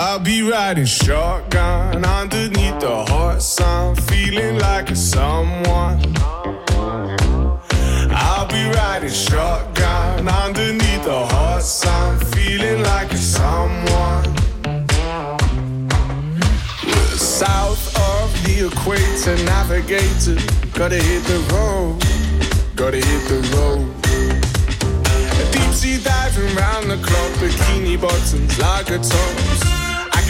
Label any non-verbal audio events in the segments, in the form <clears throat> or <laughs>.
I'll be riding shotgun underneath the hot sun, feeling like a someone. I'll be riding shotgun underneath the hot sun, feeling like a someone. South of the equator, navigator, gotta hit the road, gotta hit the road. Deep sea diving round the clock, bikini bottoms, lager tops.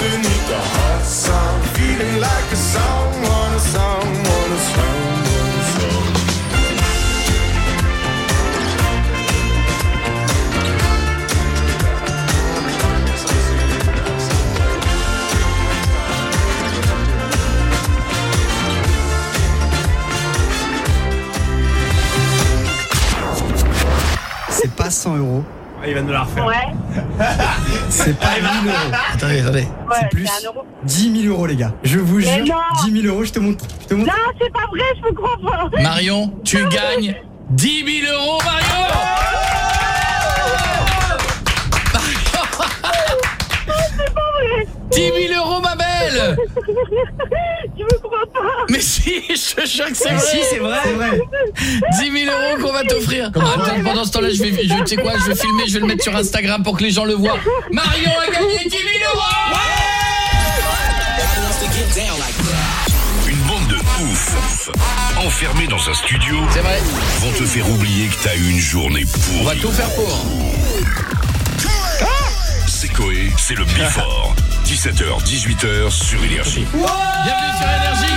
underneath the hot sun, euros. Ah, il va nous la refaire. Ouais. <laughs> c'est pas 1000 euros. Attendez, attendez. C'est plus 10 000 euros, les gars. Je vous jure. 10 000 euros, je te montre. Non, c'est pas vrai, je me crois pas. Marion, tu gagnes 10 000 euros, Marion 10 000 euros, ma belle <laughs> Je me crois pas. Mais si, je te jure que c'est Mais vrai si, c'est vrai. C'est vrai. 10 000 euros qu'on va t'offrir Attends, pendant ce temps-là, je vais, je, tu sais quoi, je vais filmer, je vais le mettre sur Instagram pour que les gens le voient. Marion a gagné 10 000 euros Une bande de ouf, enfermés dans un studio, C'est vrai, vont te faire oublier que t'as eu une journée on va tout faire pour. C'est Coé, c'est le Bifort. <laughs> 17h, 18h sur Énergie. Bienvenue sur Énergie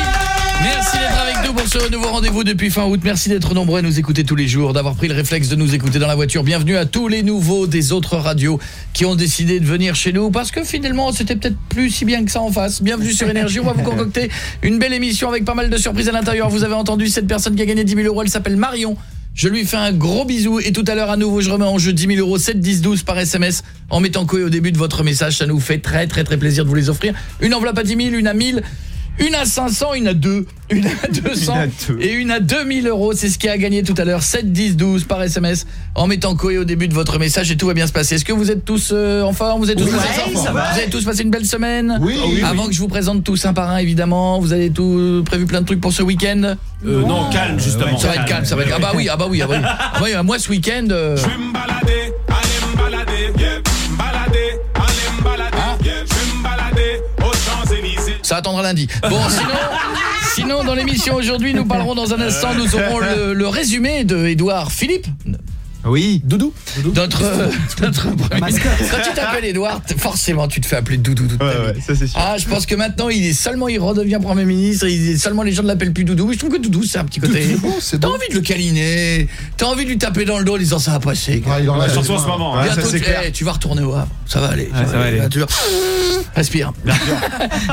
Merci d'être avec nous pour ce nouveau rendez-vous depuis fin août. Merci d'être nombreux à nous écouter tous les jours, d'avoir pris le réflexe de nous écouter dans la voiture. Bienvenue à tous les nouveaux des autres radios qui ont décidé de venir chez nous parce que finalement, c'était peut-être plus si bien que ça en face. Bienvenue sur Énergie. On va vous concocter une belle émission avec pas mal de surprises à l'intérieur. Vous avez entendu cette personne qui a gagné 10 000 euros. Elle s'appelle Marion. Je lui fais un gros bisou et tout à l'heure à nouveau je remets en jeu 10 000 euros 7 10 12 par SMS en mettant Coé au début de votre message. Ça nous fait très très très plaisir de vous les offrir. Une enveloppe à 10 000 une à 1000 une à 500 une à 2 une à 200 Une à deux. et une à 2000 euros c'est ce qui a gagné tout à l'heure 7 10 12 par SMS en mettant Coé au début de votre message et tout va bien se passer est-ce que vous êtes tous euh, en forme vous êtes tous Oui, passés ça va. vous avez tous passé une belle semaine Oui, oui, avant que je vous présente tous un par un évidemment vous avez tout euh, prévu plein de trucs pour ce week-end Euh, non, calme, justement. ça va être calme, ça va être... Ah bah oui, ah bah oui, ah bah oui. Ah bah oui, moi ce week-end... euh, Je vais me balader, Ça attendra lundi. Bon, sinon, sinon dans l'émission aujourd'hui, nous parlerons dans un instant, nous aurons le, le résumé de Édouard Philippe. Oui. Doudou. Notre, euh, <laughs> notre ministre. Quand tu t'appelles Edouard, forcément tu te fais appeler Doudou toute ta Ouais, vie. ouais, ça c'est sûr. Ah, je pense que maintenant il est seulement il redevient premier ministre, il est seulement les gens ne l'appellent plus Doudou. Je trouve que Doudou c'est un petit côté. T'as envie de le câliner, t'as envie de lui taper dans le dos en disant ça va passer. Ah, il en a Surtout en ce moment. hein. Bientôt, ça, clair. eh, tu vas retourner au Havre. Ça va aller. ça va aller. Vas- Respire.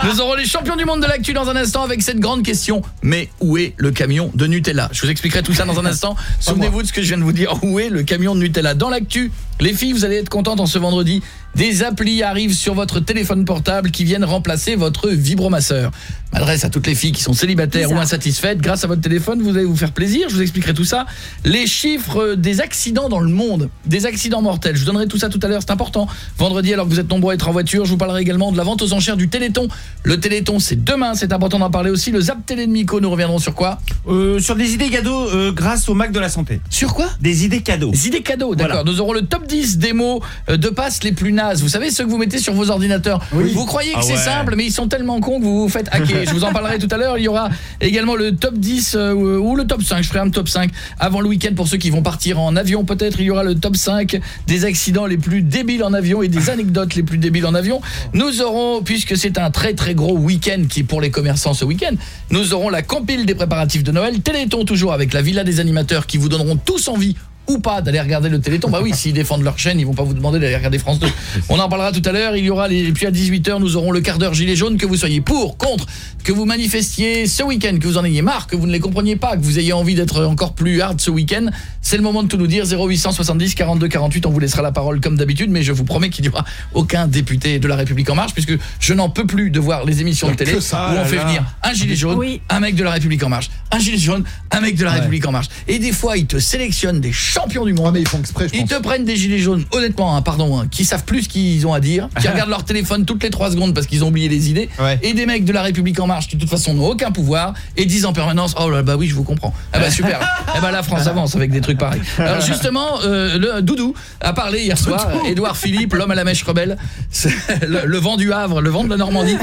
Nous aurons les champions du monde de l'actu dans un instant avec cette grande question. Mais où est le camion de Nutella? Je vous expliquerai tout ça dans un <laughs> instant. Souvenez-vous de ce que je viens de vous dire. Où est le camion de Nutella. Dans l'actu, les filles, vous allez être contentes en ce vendredi. Des applis arrivent sur votre téléphone portable qui viennent remplacer votre vibromasseur. M'adresse à toutes les filles qui sont célibataires ou insatisfaites. Grâce à votre téléphone, vous allez vous faire plaisir. Je vous expliquerai tout ça. Les chiffres des accidents dans le monde, des accidents mortels. Je vous donnerai tout ça tout à l'heure, c'est important. Vendredi, alors que vous êtes nombreux à être en voiture, je vous parlerai également de la vente aux enchères du Téléthon. Le Téléthon, c'est demain, c'est important d'en parler aussi. Le Zap Télé de Miko, nous reviendrons sur quoi? Euh, sur des idées cadeaux euh, grâce au Mac de la santé. Sur quoi? Des idées cadeaux. Les idées cadeaux, d'accord. Voilà. Nous aurons le top 10 des mots euh, de passe les plus nazes. Vous savez ceux que vous mettez sur vos ordinateurs. Vous croyez que Ah c'est ouais. simple, mais ils sont tellement cons que vous vous faites hacker. Je vous en parlerai tout à l'heure. Il y aura également le top 10 euh, ou le top 5. Je ferai un top 5 avant le week-end pour ceux qui vont partir en avion. Peut-être il y aura le top 5 des accidents les plus débiles en avion et des <laughs> anecdotes les plus débiles en avion. Nous aurons, puisque c'est un très très gros week-end qui est pour les commerçants ce week-end, nous aurons la compile des préparatifs de Noël. Téléthon toujours avec la villa des animateurs qui vous donneront tous envie ou pas d'aller regarder le Téléthon. Bah oui, s'ils défendent leur chaîne, ils vont pas vous demander d'aller regarder France 2. On en parlera tout à l'heure. Il y aura les et puis à 18h, nous aurons le quart d'heure gilet jaune que vous soyez pour, contre, que vous manifestiez ce week-end, que vous en ayez marre, que vous ne les compreniez pas, que vous ayez envie d'être encore plus hard ce week-end. C'est le moment de tout nous dire 0870 42 48, on vous laissera la parole comme d'habitude, mais je vous promets qu'il n'y aura aucun député de la République en marche puisque je n'en peux plus de voir les émissions de télé ça, où on là fait là. venir un gilet jaune, Oui. un mec de la République en marche, un gilet jaune, un mec de la République en marche. Et des fois, ils te sélectionnent des champions du Ah, monde. mais ils font exprès, je Ils pense. te prennent des gilets jaunes, honnêtement, hein, pardon, hein, qui savent plus ce qu'ils ont à dire, qui <laughs> regardent leur téléphone toutes les 3 secondes parce qu'ils ont oublié les idées, Ouais. et des mecs de la République en marche qui de toute façon n'ont aucun pouvoir et disent en permanence "Oh là bah oui, je vous comprends." Ah bah super. <laughs> eh bah la France avance avec des trucs pareils. Alors justement, euh, le Doudou a parlé hier soir, Édouard Philippe, l'homme à la mèche rebelle, <laughs> le, le vent du Havre, le vent de la Normandie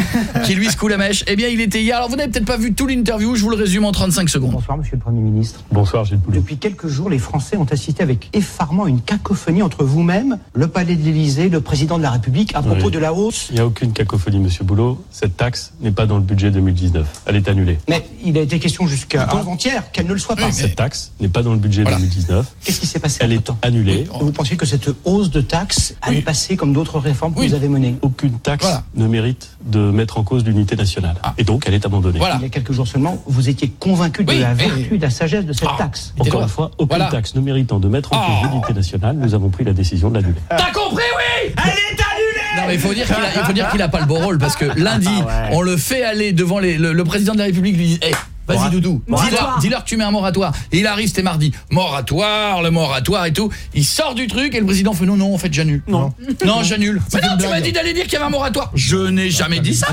qui lui secoue la mèche. Eh bien, il était hier. Alors vous n'avez peut-être pas vu tout l'interview, je vous le résume en 35 secondes. Bonsoir, monsieur le Premier ministre. Bonsoir, Gilles Poulet. Depuis quelques jours, les Français ont assisté avec effarement une cacophonie entre vous-même, le palais de l'Élysée, le président de la République, à propos Oui. de la hausse. Il n'y a aucune cacophonie, monsieur Boulot. Cette taxe n'est pas dans le budget 2019. Elle est annulée. Mais il a été question jusqu'à avant-hier qu'elle ne le soit pas. Cette taxe n'est pas dans le budget Voilà. 2019. Qu'est-ce qui s'est passé Elle est annulée. Vous pensiez que cette hausse de taxes allait passer comme d'autres réformes que Oui. vous avez menées Aucune taxe Voilà. ne mérite de mettre en cause l'unité nationale. Et donc, elle est abandonnée. Voilà. Il y a quelques jours seulement, vous étiez convaincu de Oui, la vertu et de la sagesse de cette Ah. taxe. Encore droit. une fois, aucune Voilà. taxe ne méritant de mettre en cause Oh. l'unité nationale, nous avons pris la décision de l'annuler. T'as compris, oui Elle est annulée Non mais il faut dire qu'il a, il faut dire qu'il a pas le beau rôle parce que lundi, on le fait aller devant les, le, le président de la République lui dit hey, Vas-y Doudou, dis-leur dis-leur que tu mets un moratoire. Et il arrive c'était mardi. Moratoire, le moratoire et tout. Il sort du truc et le président fait non non en fait j'annule. Non. Non, j'annule. Mais non, tu m'as dit d'aller dire qu'il y avait un moratoire. Je n'ai jamais dit ça.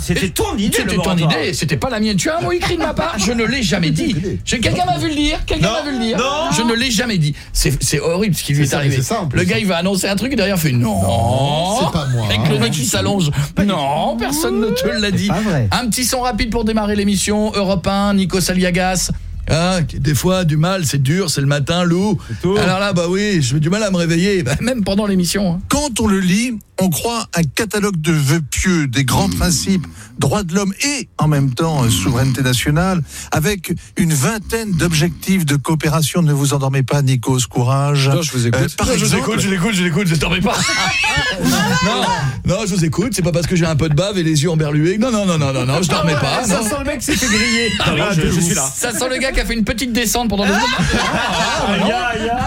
C'était ton idée, C'était ton idée, c'était pas la mienne. Tu as un mot écrit de ma part Je ne l'ai jamais dit. Quelqu'un m'a vu le dire Quelqu'un m'a vu le dire non. Je ne l'ai jamais dit. C'est horrible ce qui lui est, arrivé. le gars, il va annoncer un truc et derrière, il fait non. c'est pas moi. Avec le nez qui s'allonge. Non, personne ne te l'a dit. Un petit son rapide pour démarrer l'émission. Europe 1, Nico Saliagas. Hein, des fois, du mal, c'est dur, c'est le matin, loup. Alors là, bah oui, j'ai du mal à me réveiller, bah, même pendant l'émission. hein. Quand on le lit, on croit un catalogue de vœux pieux, des grands principes, droits de l'homme et en même temps euh, souveraineté nationale, avec une vingtaine d'objectifs de coopération. Ne vous endormez pas, Nikos, courage. Non, je vous écoute. Euh, par je vous écoute, je l'écoute, je l'écoute, je t'en pas. <laughs> non, non, je vous écoute, c'est pas parce que j'ai un peu de bave et les yeux emberlués. Non, non, non, non, non, non, je dormais pas. Ça non. sent le mec qui s'est fait griller. Ah, je, je suis là. Ça sent le gars qui a fait une petite descente pendant deux secondes. Ah, bah non.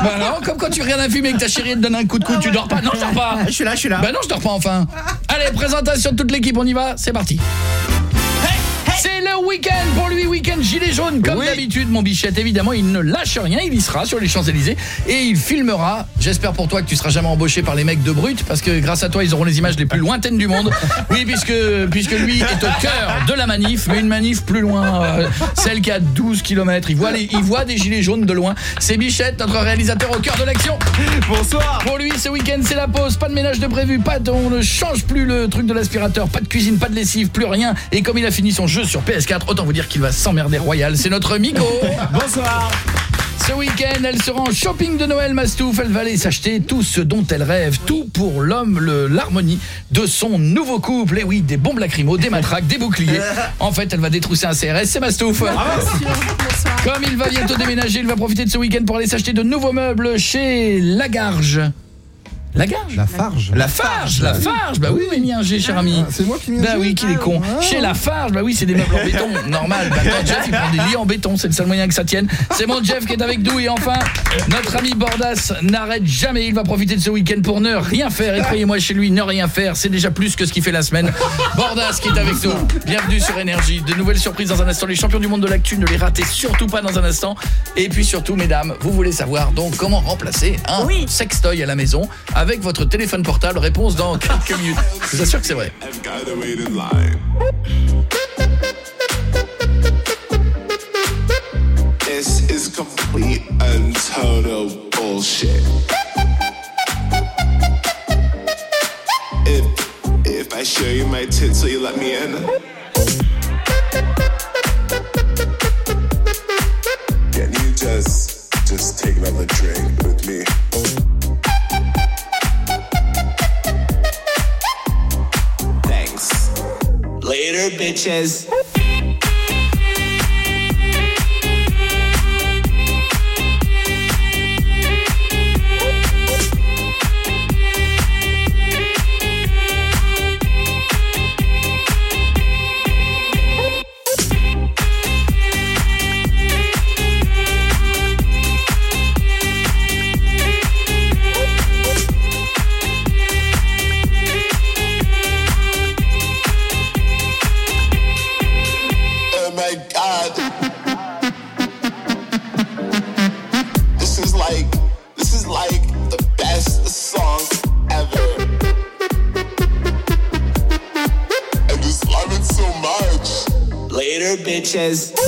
Bah non, comme quand tu regardes un film et que ta chérie te donne un coup de coude, tu dors pas. Non, je dors pas. Je suis là, je suis là. Bah non, je dors pas enfin. Allez, présentation de toute l'équipe, on y va, c'est parti. C'est le week-end pour lui, week-end gilet jaune comme d'habitude mon bichette évidemment il ne lâche rien, il y sera sur les Champs-Élysées et il filmera. J'espère pour toi que tu seras jamais embauché par les mecs de Brut parce que grâce à toi ils auront les images les plus lointaines du monde. Oui, puisque puisque lui est au cœur de la manif, mais une manif plus loin, euh, celle qui a 12 km. Il voit les, il voit des gilets jaunes de loin. C'est Bichette, notre réalisateur au cœur de l'action. Bonsoir. Pour lui, ce week-end, c'est la pause. Pas de ménage de prévu. Pas de, on ne change plus le truc de l'aspirateur. Pas de cuisine, pas de lessive, plus rien. Et comme il a fini son jeu sur PS4, autant vous dire qu'il va s'emmerder royal. C'est notre Miko. <laughs> Bonsoir. Ce week-end, elle sera en shopping de Noël Mastouf. Elle va aller s'acheter tout ce dont elle rêve, tout pour l'homme, l'harmonie de son nouveau couple. Et oui, des bombes lacrymaux, des matraques, des boucliers. <laughs> En fait, elle va détrousser un CRS, c'est Mastouf. Comme il va bientôt déménager, il va profiter de ce week-end pour aller s'acheter de nouveaux meubles chez Lagarge. Lagarge La farge. La Farge, la Farge, bah oui, oui, mis un G, cher ami. C'est moi qui m'y Bah oui, qu'il est con. Chez la Farge, bah oui, c'est des meubles en béton, <laughs> normal. Bah attends, Jeff, il prend des lits en béton, c'est le seul moyen que ça tienne. C'est mon Jeff qui est avec nous et enfin, notre ami Bordas n'arrête jamais. Il va profiter de ce week-end pour ne rien faire. Et croyez-moi, chez lui, ne rien faire, c'est déjà plus que ce qu'il fait la semaine. Bordas qui est avec nous. Bienvenue sur Énergie. De nouvelles surprises dans un instant. Les champions du monde de l'actu, ne les ratez surtout pas dans un instant. Et puis surtout, mesdames, vous voulez savoir donc comment remplacer un sextoy à la maison avec votre téléphone portable. Réponse dans quelques minutes. Je vous assure que c'est vrai. This is complete and total bullshit. If if I show you my tits, will you let me in? Can you just just take another drink? Later, bitches. Sanchez.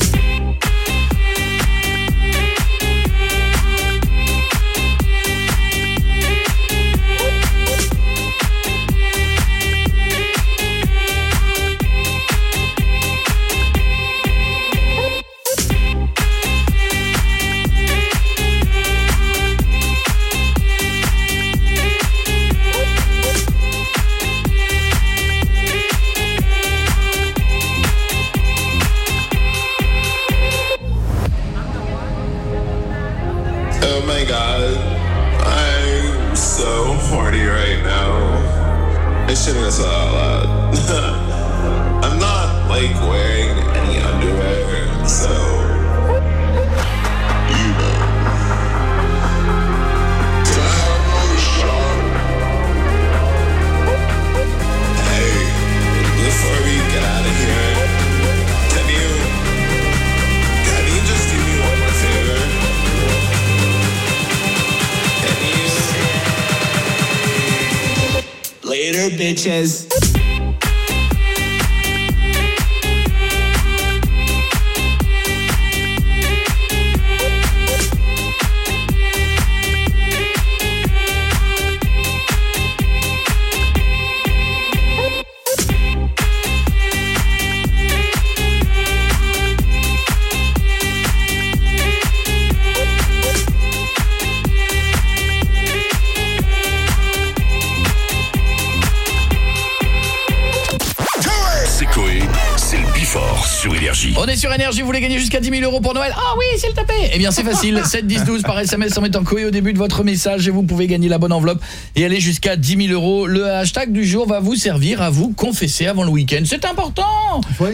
Énergie. Vous voulez gagner jusqu'à 10 000 euros pour Noël? Ah oui, s'il te plaît Eh bien c'est facile, 7 10 12 par SMS en mettant Coé au début de votre message et vous pouvez gagner la bonne enveloppe et aller jusqu'à 10 000 euros. Le hashtag du jour va vous servir à vous confesser avant le week-end. C'est important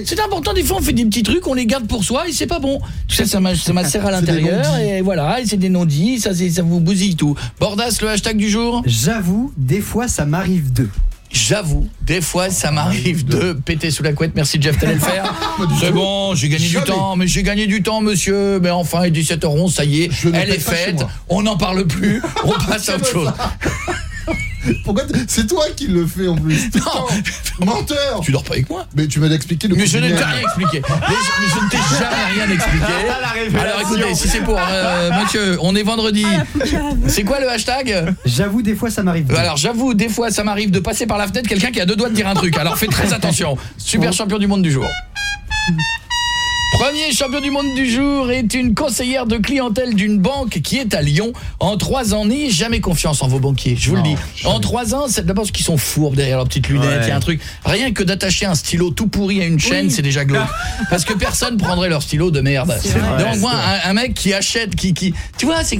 C'est important, des fois on fait des petits trucs, on les garde pour soi et c'est pas bon. Sais, ça m'a- ça macère à <laughs> C'est l'intérieur et voilà, et c'est des non-dits, ça, c'est- ça vous bousille tout. Bordas, le hashtag du jour? J'avoue, des fois ça m'arrive de. J'avoue, des fois ça m'arrive de péter sous la couette. Merci Jeff, t'allais le faire. <laughs> C'est bon, j'ai gagné Jamais. du temps, mais j'ai gagné du temps monsieur. Mais enfin, il est 17h11, ça y est, Je elle est faite. On n'en parle plus, <laughs> on passe à autre chose. Pourquoi t- C'est toi qui le fais en plus. Putain, Menteur Tu dors pas avec moi Mais tu m'as expliqué le mais je ne t'ai rien expliqué. Mais je, mais je ne t'ai jamais rien expliqué. Révélation. Alors écoutez, si c'est pour euh, monsieur, on est vendredi. C'est quoi le hashtag? J'avoue, des fois ça m'arrive de. Alors j'avoue, des fois ça m'arrive de passer par la fenêtre quelqu'un qui a deux doigts de dire un truc. Alors faites très attention. Super champion du monde du jour. Premier champion du monde du jour est une conseillère de clientèle d'une banque qui est à Lyon. En trois ans, n'ayez jamais confiance en vos banquiers, je vous le dis. En trois ans, c'est d'abord parce qu'ils sont fourbes derrière leurs petites lunettes, il Ouais. y a un truc. Rien que d'attacher un stylo tout pourri à une chaîne, c'est déjà glauque. <laughs> Parce que personne prendrait leur stylo de merde. vrai, Donc moi, un, un mec qui achète, qui, qui, tu vois, c'est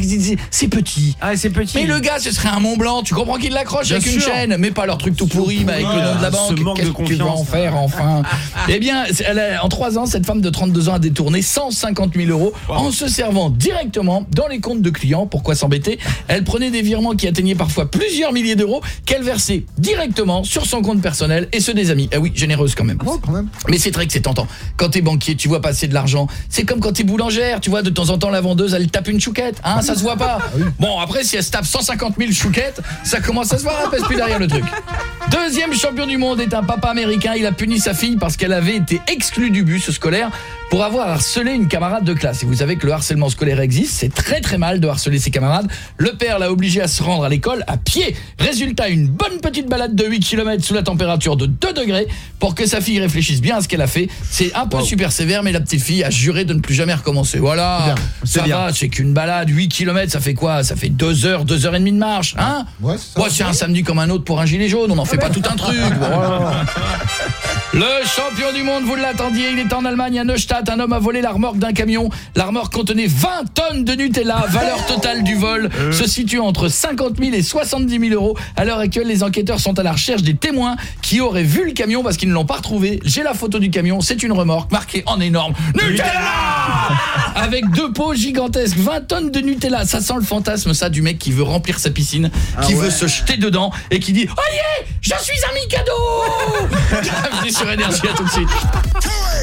petit. Ah, c'est petit. Mais le gars, ce serait un Mont Blanc. Tu comprends qu'il l'accroche avec une chaîne, mais pas leur truc tout pourri, mais avec le nom de la banque. manque Qu'est-ce de que tu vas en confiance. faire enfin? <laughs> Eh bien, elle a- en trois ans, cette femme de 32 ans a détourné 150 000 euros en se servant directement dans les comptes de clients. Pourquoi s'embêter? Elle prenait des virements qui atteignaient parfois plusieurs milliers d'euros qu'elle versait directement sur son compte personnel et ceux des amis. Ah oui, généreuse quand même. Oh, quand même. Mais c'est vrai que c'est tentant. Quand t'es banquier, tu vois passer de l'argent. C'est comme quand t'es boulangère, tu vois, de temps en temps, la vendeuse, elle tape une chouquette. Hein, ça se voit pas. Bon, après, si elle se tape 150 000 chouquettes, ça commence à se voir, elle pèse plus derrière le truc. Deuxième champion du monde est un papa américain. Il a puni sa fille parce qu'elle avait été exclue du bus scolaire pour avoir harcelé une camarade de classe. Et vous savez que le harcèlement scolaire existe. C'est très très mal de harceler ses camarades. Le père l'a obligé à se rendre à l'école à pied. Résultat, une bonne petite balade de 8 km sous la température de 2 degrés pour que sa fille réfléchisse bien à ce qu'elle a fait. C'est un peu super sévère, mais la petite fille a juré de ne plus jamais recommencer. Voilà, ça bien. va, c'est qu'une balade, 8 km, ça fait quoi? Ça fait 2 heures, 2 heures et demie de marche, hein? Ouais, c'est. Ouais, un samedi comme un autre pour un gilet jaune, on n'en fait pas tout un truc. <laughs> Le champion du monde, vous l'attendiez, il est en Allemagne, à Neustadt. Un homme a volé la remorque d'un camion. La remorque contenait 20 tonnes de Nutella. Valeur totale du vol se situe entre 50 000 et 70 000 euros. À l'heure actuelle, les enquêteurs sont à la recherche des témoins qui auraient vu le camion parce qu'ils ne l'ont pas retrouvé. J'ai la photo du camion, c'est une remorque marquée en énorme Nutella Avec deux pots gigantesques, 20 tonnes de Nutella. Ça sent le fantasme, ça, du mec qui veut remplir sa piscine, qui veut se jeter dedans et qui dit « Oh yeah, je suis un Mikado <laughs> !» Sur Énergie, à tout de suite.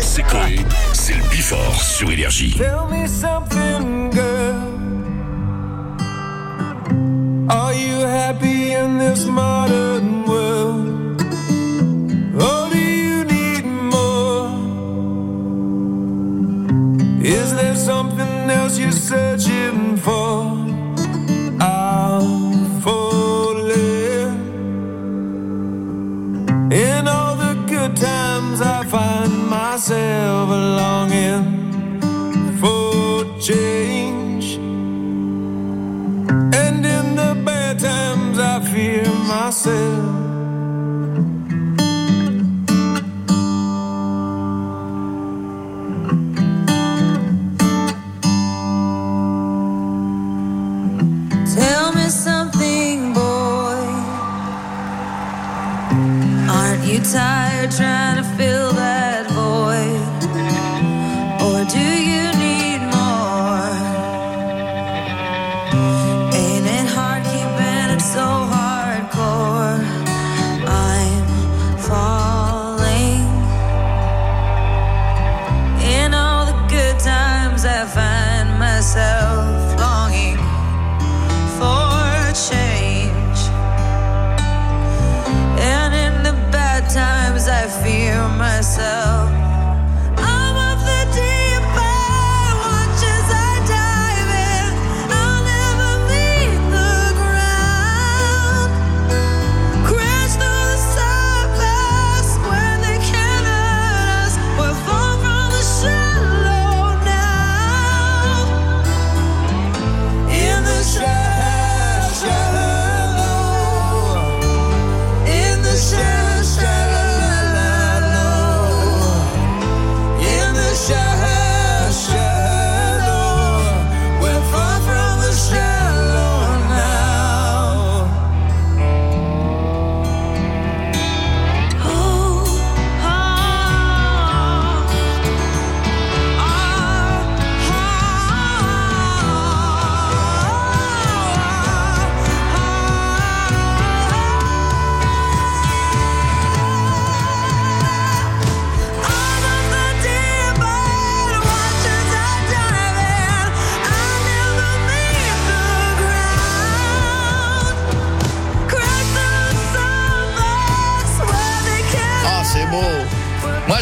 C'est Coé, c'est le Bifort sur Énergie. Tell me something, girl. Are you happy in this modern world? Or do you need more? Is there something else you're searching for? I'm falling. In all the good times, I find myself longing for change. And in the bad times, I fear myself. Tell trying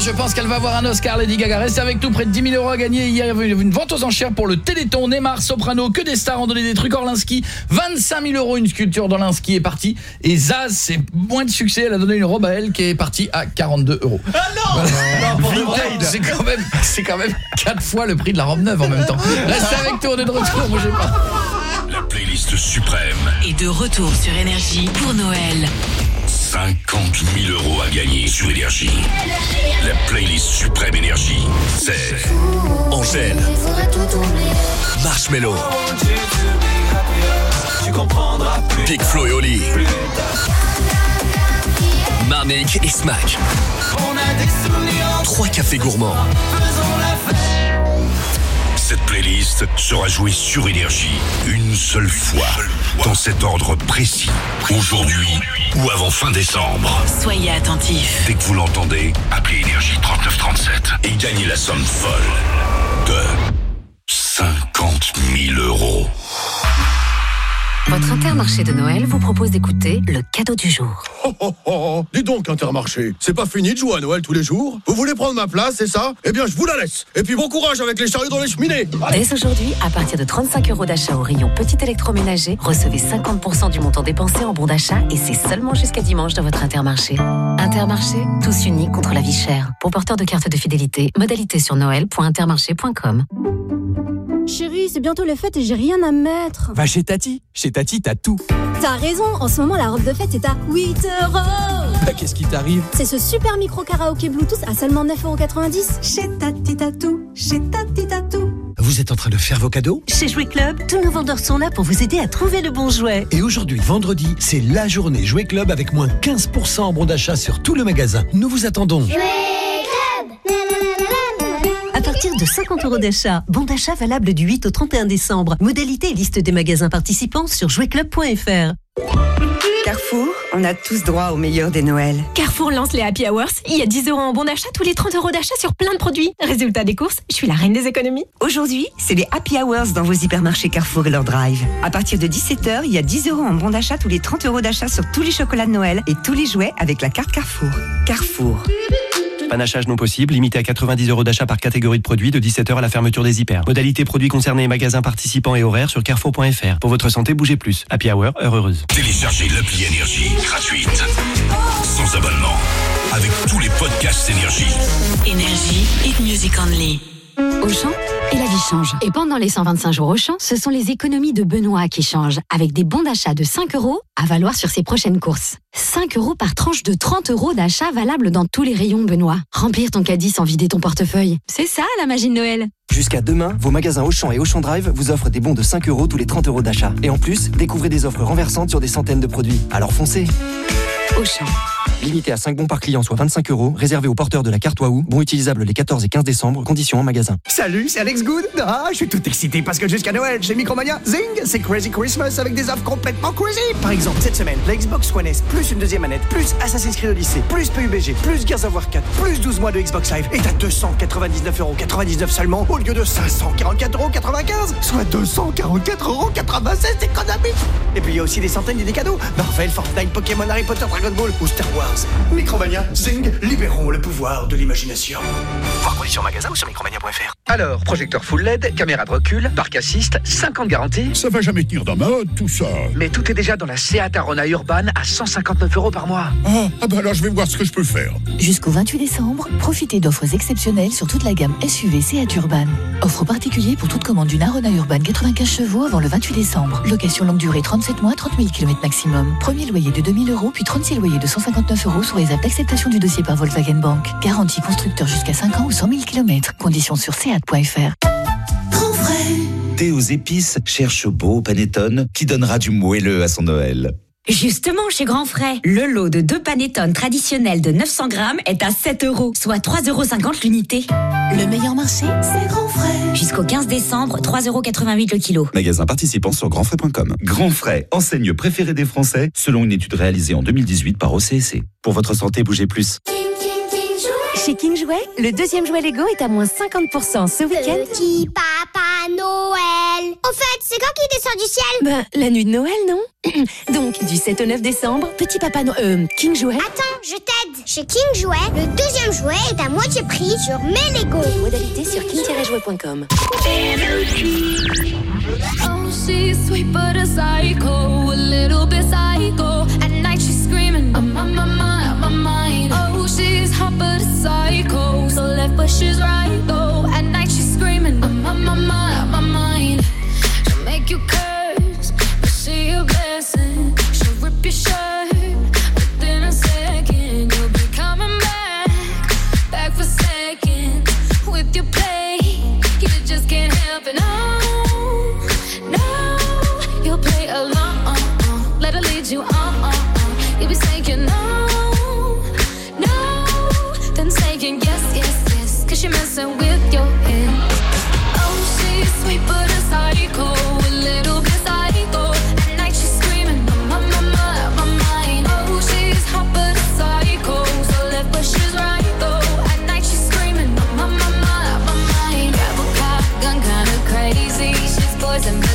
je pense qu'elle va avoir un Oscar, Lady Gaga. Restez avec nous, près de 10 000 euros à gagner. Hier, il y avait une vente aux enchères pour le Téléthon. Neymar, Soprano, que des stars ont donné des trucs. Orlinski, 25 000 euros, une sculpture d'Orlinski est partie. Et Zaz, c'est moins de succès. Elle a donné une robe à elle qui est partie à 42 euros. Ah non. C'est quand même, c'est quand même 4 fois le prix de la robe neuve en même temps. Restez avec nous, on est de retour, bougez pas. La playlist suprême. Et de retour sur Énergie pour Noël. 50 000 euros à gagner sur Énergie. La playlist suprême Énergie. C'est Angèle, Marshmello, Big Flo et Oli, Marnik et Smack. Trois cafés gourmands. Cette playlist sera jouée sur Énergie une seule fois, dans cet ordre précis. Aujourd'hui ou avant fin décembre. Soyez attentifs. Dès que vous l'entendez, appelez Énergie 3937 et gagnez la somme folle de 50 000 euros. Votre Intermarché de Noël vous propose d'écouter le cadeau du jour. Oh, oh, oh, dis donc, Intermarché, c'est pas fini de jouer à Noël tous les jours? Vous voulez prendre ma place, c'est ça? Eh bien, je vous la laisse. Et puis, bon courage avec les chariots dans les cheminées. Allez. Dès aujourd'hui, à partir de 35 euros d'achat au rayon petit électroménager, recevez 50% du montant dépensé en bon d'achat et c'est seulement jusqu'à dimanche dans votre Intermarché. Intermarché, tous unis contre la vie chère. Pour porteur de carte de fidélité, modalité sur noël.intermarché.com. Chérie, c'est bientôt les fêtes et j'ai rien à mettre. Va chez Tati. Chez Tati, t'as tout. T'as raison, en ce moment la robe de fête est à 8 euros. Bah, Qu'est-ce qui t'arrive? C'est ce super micro karaoké Bluetooth à seulement 9,90€. Chez Tati t'as tout, chez Tati t'as tout. Vous êtes en train de faire vos cadeaux? Chez Jouet Club, tous nos vendeurs sont là pour vous aider à trouver le bon jouet. Et aujourd'hui, vendredi, c'est la journée Jouet Club avec moins 15% en bon d'achat sur tout le magasin. Nous vous attendons. À partir de 50 euros d'achat, bon d'achat valable du 8 au 31 décembre. Modalité et liste des magasins participants sur jouetclub.fr. Carrefour, on a tous droit au meilleur des Noëls. Carrefour lance les Happy Hours. Il y a 10 euros en bon d'achat tous les 30 euros d'achat sur plein de produits. Résultat des courses, je suis la reine des économies. Aujourd'hui, c'est les Happy Hours dans vos hypermarchés Carrefour et leur drive. À partir de 17h, il y a 10 euros en bon d'achat tous les 30 euros d'achat sur tous les chocolats de Noël et tous les jouets avec la carte Carrefour. Carrefour. Panachage non possible, limité à 90 euros d'achat par catégorie de produits de 17h à la fermeture des hyper. Modalité produits concernés, magasins participants et horaires sur carrefour.fr. Pour votre santé, bougez plus. Happy Hour, heure heureuse. Téléchargez l'appli Énergie gratuite, sans abonnement, avec tous les podcasts Énergie. Énergie, hit music only. Auchan et la vie change. Et pendant les 125 jours Auchan, ce sont les économies de Benoît qui changent, avec des bons d'achat de 5 euros à valoir sur ses prochaines courses. 5 euros par tranche de 30 euros d'achat valable dans tous les rayons Benoît. Remplir ton caddie sans vider ton portefeuille. C'est ça la magie de Noël. Jusqu'à demain, vos magasins Auchan et Auchan Drive vous offrent des bons de 5 euros tous les 30 euros d'achat. Et en plus, découvrez des offres renversantes sur des centaines de produits. Alors foncez Auchan. Limité à 5 bons par client, soit 25 euros, réservé aux porteurs de la carte Wahoo, bon utilisable les 14 et 15 décembre, conditions en magasin. Salut, c'est Alex Good. Ah, je suis tout excité parce que jusqu'à Noël, chez Micromania, zing, c'est Crazy Christmas avec des offres complètement crazy. Par exemple, cette semaine, la Xbox One S, plus une deuxième manette, plus Assassin's Creed Odyssey, plus PUBG, plus Gears of War 4, plus 12 mois de Xbox Live est à 299,99€ seulement au lieu de 544,95€, soit 244,96€ d'économie. Et puis il y a aussi des centaines d'idées cadeaux. Marvel, Fortnite, Pokémon, Harry Potter, Dragon Ball ou Star Wars. Micromania, zing, libérons le pouvoir de l'imagination. Voir conditions magasin ou sur micromania.fr. Alors, projecteur full LED, caméra de recul, parc assist, 5 ans de garantie. Ça va jamais tenir dans ma hotte, tout ça. Mais tout est déjà dans la Seat Arona Urban à 159 euros par mois. Ah, ah bah alors je vais voir ce que je peux faire. Jusqu'au 28 décembre, profitez d'offres exceptionnelles sur toute la gamme SUV Seat Urban. Offre particulière pour toute commande d'une Arona Urban 95 chevaux avant le 28 décembre. Location longue durée 37 mois, 30 000 km maximum. Premier loyer de 2000 euros, puis 36 loyers de 159 euros sous réserve d'acceptation du dossier par Volkswagen Bank. Garantie constructeur jusqu'à 5 ans ou 100 000 km. Conditions sur seat.fr. Thé aux épices cherche beau panettone qui donnera du moelleux à son Noël. Justement, chez Grand Frais, le lot de deux panettone traditionnels de 900 grammes est à 7 euros, soit 3,50 euros l'unité. Le meilleur marché, c'est Grand Frais. Jusqu'au 15 décembre, 3,88 euros le kilo. Magasin participant sur grandfrais.com. Grand Frais, enseigne préférée des Français, selon une étude réalisée en 2018 par OCSC. Pour votre santé, bougez plus. Chez King Jouet, le deuxième jouet Lego est à moins 50% ce week-end. Petit Papa Noël. Au fait, c'est quand qu'il descend du ciel Ben, la nuit de Noël, non? <clears throat> Donc, du 7 au 9 décembre, Petit Papa Noël... Euh, King Jouet. Attends, je t'aide. Chez King Jouet, le deuxième jouet est à moitié prix sur mes Lego. Modalité sur king-jouet.com. Oh, she's sweet but a psycho, a little bit psycho. Hot but a psycho, so left but she's right though. At night she's screaming, I'm on my mind, on my mind. She'll make you curse, but she a blessing. She'll rip your shirt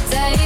day.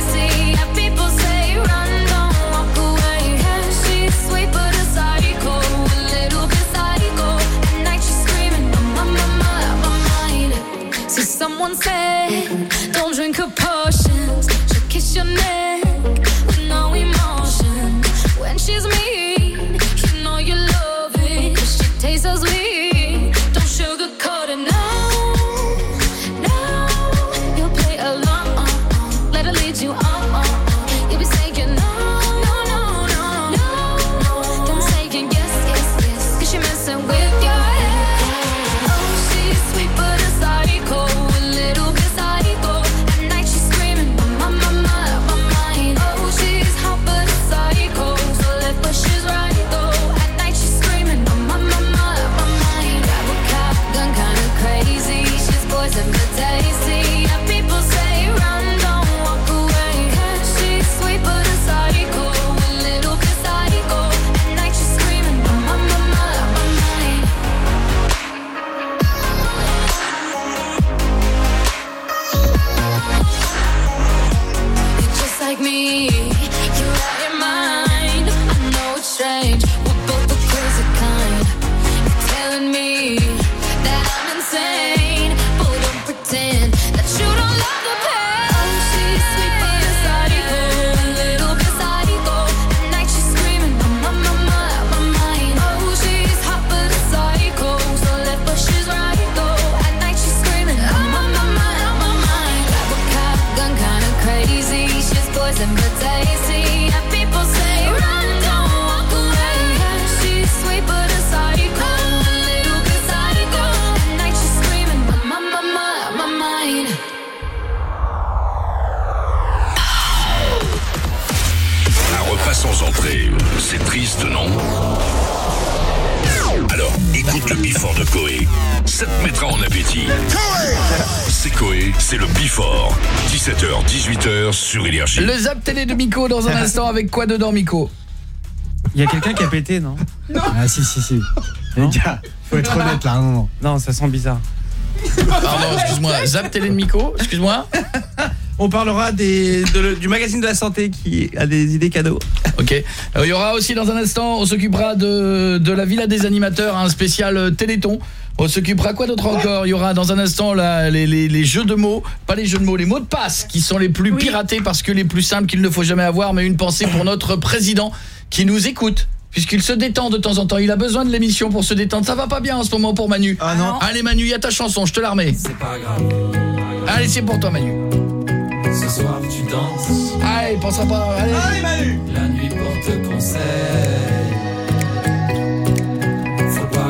Ça te mettra en appétit. C'est Coé, c'est le Bifort. 17h, 18h sur Énergie. Le zap télé de Miko dans un instant avec quoi dedans Miko? Il y a quelqu'un qui a pété, non? Ah si si si. Les gars, faut être honnête là, non non. Non, ça sent bizarre. Pardon, excuse-moi, zap télé de Miko, excuse-moi. On parlera des, de le- du magazine de la santé qui a des idées cadeaux. Ok. Euh, Il y aura aussi dans un instant, on s'occupera de, de la Villa des animateurs, un spécial euh, Téléthon. On s'occupera quoi d'autre encore? Il y aura dans un instant là, les, les- les jeux de mots, pas les jeux de mots, les mots de passe qui sont les plus piratés parce que les plus simples qu'il ne faut jamais avoir, mais une pensée pour notre président qui nous écoute. Puisqu'il se détend de temps en temps, il a besoin de l'émission pour se détendre. Ça va pas bien en ce moment pour Manu. Ah non. Allez Manu, il y a ta chanson, je te la remets. C'est pas grave. Allez, c'est pour toi Manu. Ce soir tu danses. Allez, pensera pas. Allez. Allez Manu La nuit porte conseil.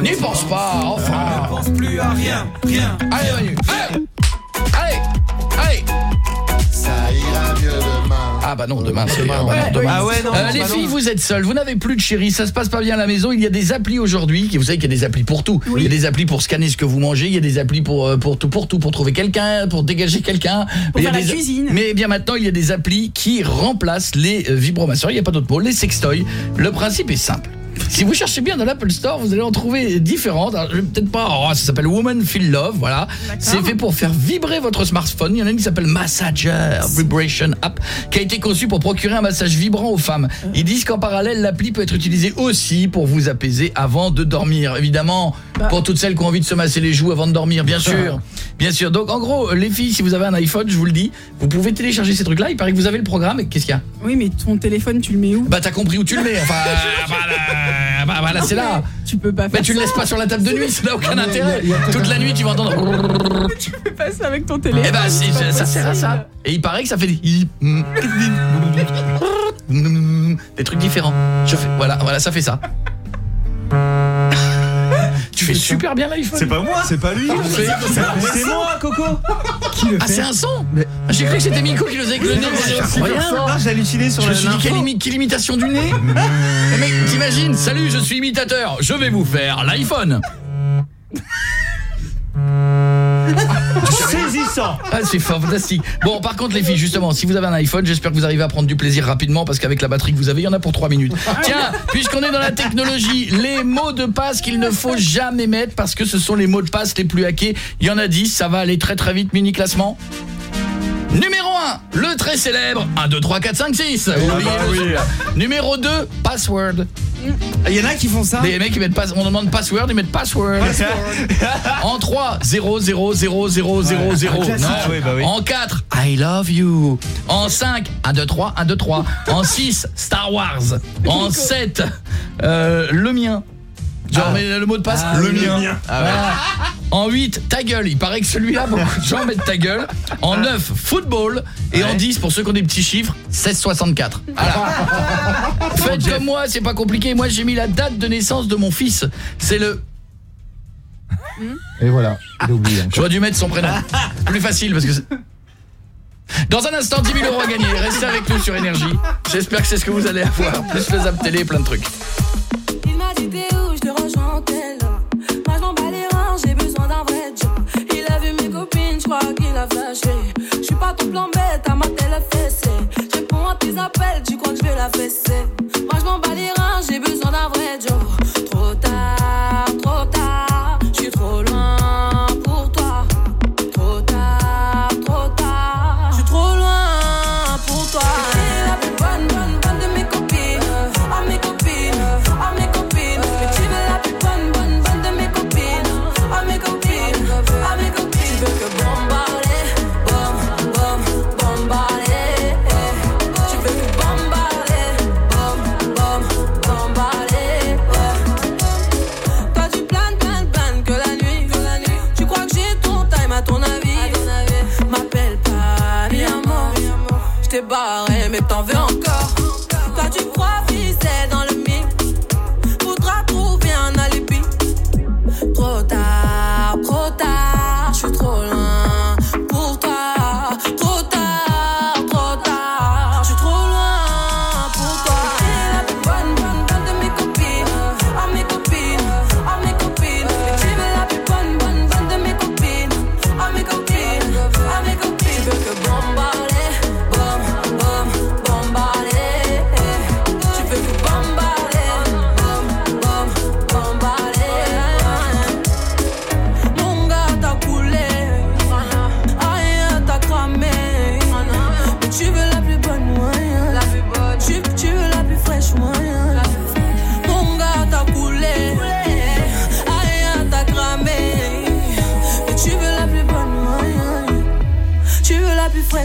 N'y pense pas, enfin. Ne pense plus à rien, rien. Allez Manu. Allez. Ah bah non, demain c'est demain. Ah ouais, non, Euh, bah les non. filles, vous êtes seules, vous n'avez plus de chéri, ça se passe pas bien à la maison, il y a des applis aujourd'hui, vous savez qu'il y a des applis pour tout. Il y a des applis pour scanner ce que vous mangez, il y a des applis pour euh, pour tout pour tout pour trouver quelqu'un, pour dégager quelqu'un. Pour faire la des- cuisine. Mais bien maintenant, il y a des applis qui remplacent les euh, vibromasseurs, il n'y a pas d'autre mot, les sextoys. Le principe est simple. Si vous cherchez bien dans l'Apple Store, vous allez en trouver différentes. Alors, je vais Peut-être pas, oh, ça s'appelle Woman Feel Love, voilà. C'est fait pour faire vibrer votre smartphone. Il y en a une qui s'appelle Massager Vibration App, qui a été conçue pour procurer un massage vibrant aux femmes. Ils disent qu'en parallèle, l'appli peut être utilisée aussi pour vous apaiser avant de dormir. Évidemment, pour toutes celles qui ont envie de se masser les joues avant de dormir, bien sûr. Bien sûr. Donc, en gros, les filles, si vous avez un iPhone, je vous le dis, vous pouvez télécharger ces trucs-là. Il paraît que vous avez le programme. Qu'est-ce qu'il y a? Oui, mais ton téléphone, tu le mets où? Bah, t'as compris où tu le mets. Enfin, <laughs> bah, bah, bah, là, c'est là. Tu peux pas Mais faire tu le laisses pas sur la table de nuit, ça n'a aucun mais intérêt. Toute la nuit, tu vas entendre. <laughs> Tu fais pas ça avec ton téléphone. Eh ben, si, ça sert à ça. Et il paraît que ça fait des <laughs> des trucs différents. Je fais voilà, voilà, ça fait ça. Tu fais super bien l'iPhone. C'est pas moi. C'est pas lui. C'est- moi, Coco. Qui le Ah, c'est un son Ah, J'ai cru que c'était Miko qui le faisait avec le nez. Mais c'est incroyable. Non, j'ai halluciné sur Je la me suis dit, quelle, imi- quelle imitation du nez Eh, Mec, t'imagines Salut, je suis imitateur. Je vais vous faire l'iPhone. Saisissant. Ah, c'est fantastique. Bon, par contre, les filles, justement, si vous avez un iPhone, j'espère que vous arrivez à prendre du plaisir rapidement parce qu'avec la batterie que vous avez, il y en a pour 3 minutes. Tiens, puisqu'on est dans la technologie, les mots de passe qu'il ne faut jamais mettre parce que ce sont les mots de passe les plus hackés. Il y en a 10, ça va aller très très vite, mini classement. Numéro 1, le très célèbre 1, 2, 3, 4, 5, 6. bah Numéro 2, password. Il y en a qui font ça Les mecs ils mettent pas on demande password, ils mettent password. en 3 0 0 0 0 0 0. un classique. Non. Ah oui, bah oui. En 4 I love you. En 5 1 2 3 1 2 3. En 6 Star Wars. En 7 euh, le mien. Genre mais le mot de passe Ah, le mien. mien. Ah Voilà. En 8 ta gueule, il paraît que celui-là beaucoup de gens mettent ta gueule. En 9 football et en 10 pour ceux qui ont des petits chiffres 1664. Voilà. <laughs> Faites comme moi, c'est pas compliqué. Moi, j'ai mis la date de naissance de mon fils. C'est le Et voilà, il a oublié. J'aurais dû mettre son prénom. Plus facile parce que c'est- Dans un instant, 10 000 euros à gagner. Restez avec nous sur Énergie. J'espère que c'est ce que vous allez avoir. Plus le zap télé, plein de trucs. Moi je m'en bats les j'ai besoin d'un vrai job. Il a vu mes copines, je crois qu'il a flashé. Je suis pas ton plan bête, à ma télé fessée. Je réponds à tes appels, tu crois que je vais la fesser. Moi je m'en bats les j'ai besoin d'un vrai job.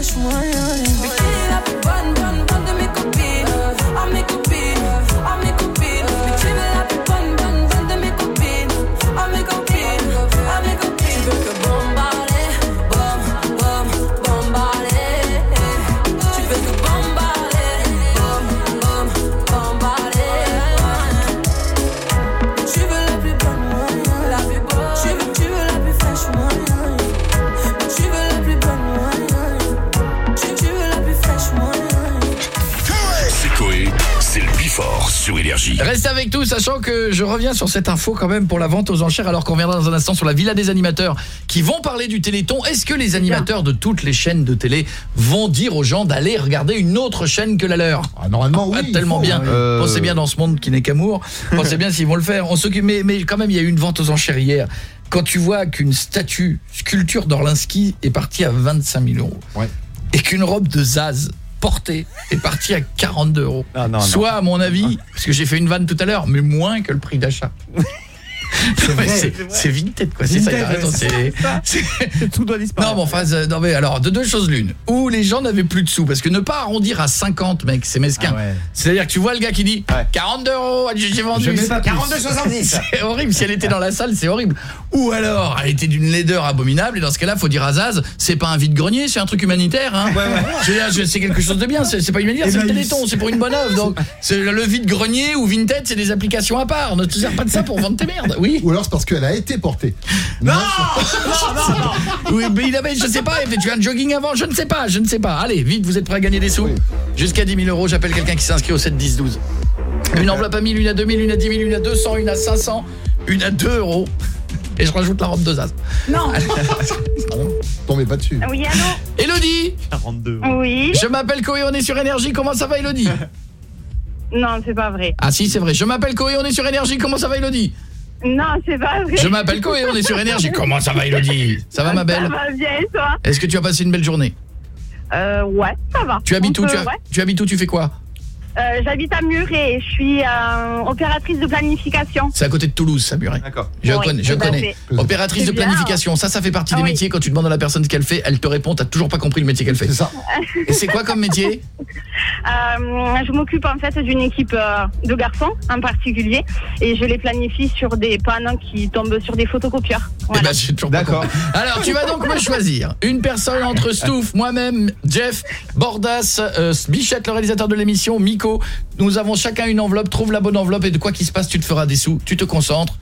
Veux la je reviens sur cette info quand même pour la vente aux enchères, alors qu'on reviendra dans un instant sur la Villa des animateurs qui vont parler du Téléthon. Est-ce que les animateurs de toutes les chaînes de télé vont dire aux gens d'aller regarder une autre chaîne que la leur? Normalement, Pas oui. tellement faut, bien. hein. Euh, Pensez bien dans ce monde qui n'est qu'amour. <laughs> Pensez bien s'ils vont le faire. On s'occupe, mais, mais quand même, il y a eu une vente aux enchères hier. Quand tu vois qu'une statue, sculpture d'Orlinski est partie à 25 000 euros, et qu'une robe de Zaz portée est partie à 42 euros, non, soit à mon avis, parce que j'ai fait une vanne tout à l'heure, mais moins que le prix d'achat. <laughs> C'est Vinted quoi, c'est ça, il a Vinted, raison, ouais, c'est <laughs> Tout doit disparaître. non, mais enfin, euh, non, mais alors, de deux choses l'une. Ou les gens n'avaient plus de sous, parce que ne pas arrondir à 50, mec, c'est mesquin. C'est-à-dire que tu vois le gars qui dit 42 euros, j'ai vendu. Je mets pas plus. 42,70. <laughs> C'est horrible, si elle était dans la salle, c'est horrible. Ou alors, elle était d'une laideur abominable, et dans ce cas-là, faut dire à Zaz, c'est pas un vide-grenier, c'est un truc humanitaire. Hein. C'est quelque chose de bien, c'est pas humanitaire, c'est le Emmaüs. téléthon, c'est pour une bonne œuvre. Donc, <laughs> c'est le vide-grenier ou Vinted, c'est des applications à part. Ne te sers pas de ça pour vendre tes merdes. Oui. Ou alors c'est parce qu'elle a été portée. Non <laughs> Oui, mais il avait, je sais pas, il avait tu as un jogging avant, je ne sais pas, je ne sais pas. Allez, vite, vous êtes prêts à gagner des sous Jusqu'à 10 000 euros, j'appelle quelqu'un qui s'inscrit au 7 10 12. Une enveloppe à 1000, une à 2000, une à 10 000, une à 200, une à 500, une à 2 euros. Et je rajoute la robe de Zaz. Non Tombez pas dessus. Oui, allô Elodie 42. Oui Je m'appelle Koé, on est sur Énergie, comment ça va Elodie? Non, c'est pas vrai. Ah si, c'est vrai, je m'appelle Koé, on est sur Énergie, comment ça va Elodie? Non, c'est pas vrai. Je m'appelle Koé, on est sur Énergie, <laughs> comment ça va Elodie? Ça va ma Ça belle va bien, et toi? Est-ce que tu as passé une belle journée? Euh, ouais, ça va. Tu habites où? ouais. tu habites où? Tu fais quoi? Euh, J'habite à Muret, je suis euh, opératrice de planification. C'est à côté de Toulouse, ça, Muret. D'accord. Je Oui, connais. Je connais. fait. Opératrice de planification, ça, ça fait partie des Ah oui. métiers. Quand tu demandes à la personne ce qu'elle fait, elle te répond, t'as toujours pas compris le métier qu'elle fait. C'est ça. Et c'est quoi comme métier? <laughs> Euh, je m'occupe en fait d'une équipe euh, de garçons en particulier et je les planifie sur des panneaux qui tombent sur des photocopieurs. Eh ben, D'accord. Alors, tu vas donc me choisir une personne entre Stouff, moi-même, Jeff, Bordas, euh, Bichette, le réalisateur de l'émission, Nous avons chacun une enveloppe. Trouve la bonne enveloppe et de quoi qu'il se passe, tu te feras des sous. Tu te concentres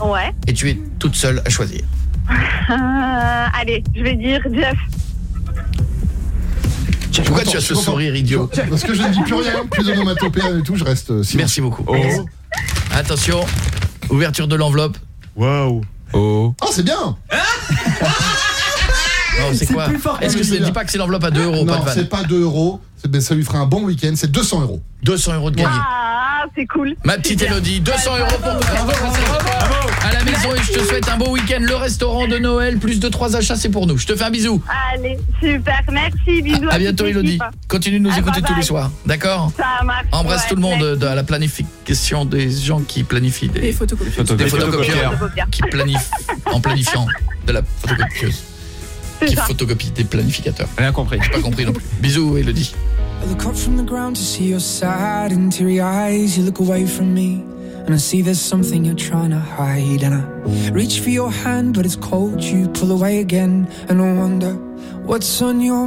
Ouais. et tu es toute seule à choisir. Euh, allez, je vais dire Jeff. Pourquoi Attends, tu as ce sourire idiot Parce que je ne dis plus rien, plus d'onomatopée et tout, je reste euh, silencieux. Merci beaucoup. Attention, ouverture de l'enveloppe. Waouh. Oh. Oh, c'est bien <laughs> Non, c'est C'est quoi plus fort Est-ce que que ça ne celui-là. dit pas que c'est l'enveloppe à 2 euros, pas Non, c'est pas 2 euros, c'est- ben, ça lui fera un bon week-end, c'est 200 euros. 200 euros de gagné. Ah, c'est cool. Ma petite Elodie, 200 euros pour toi. Bravo, À la maison et je te souhaite un beau week-end. Le restaurant de Noël, plus de 3 achats, c'est pour nous. Je te fais un bisou. Allez, super, merci, bisous. À bientôt Elodie. Continue de nous écouter tous les soirs. D'accord Ça marche. Embrasse tout le monde à la planification des gens qui planifient des, Des photocopieurs. des photocopieurs qui planifient en planifiant de la photocopieuse C'est qui ça. photocopie des planificateurs. Rien compris. J'ai pas compris non plus. Bisous Elodie. I look up from the ground to see your sad and teary eyes. You look away from me, and I see there's something you're trying to hide. And I reach for your hand, but it's cold. You pull away again, and I wonder what's on your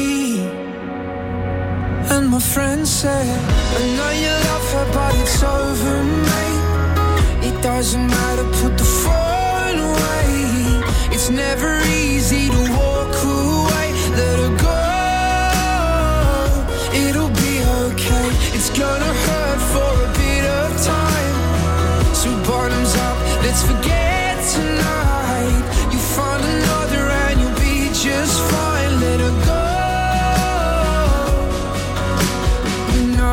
And my friend said, I know you love her, but it's over, mate. It doesn't matter, put the phone away. It's never easy to walk away. Let her go. It'll be okay. It's gonna hurt for a bit of time. So bottoms up, let's forget tonight. You find another and you'll be just fine.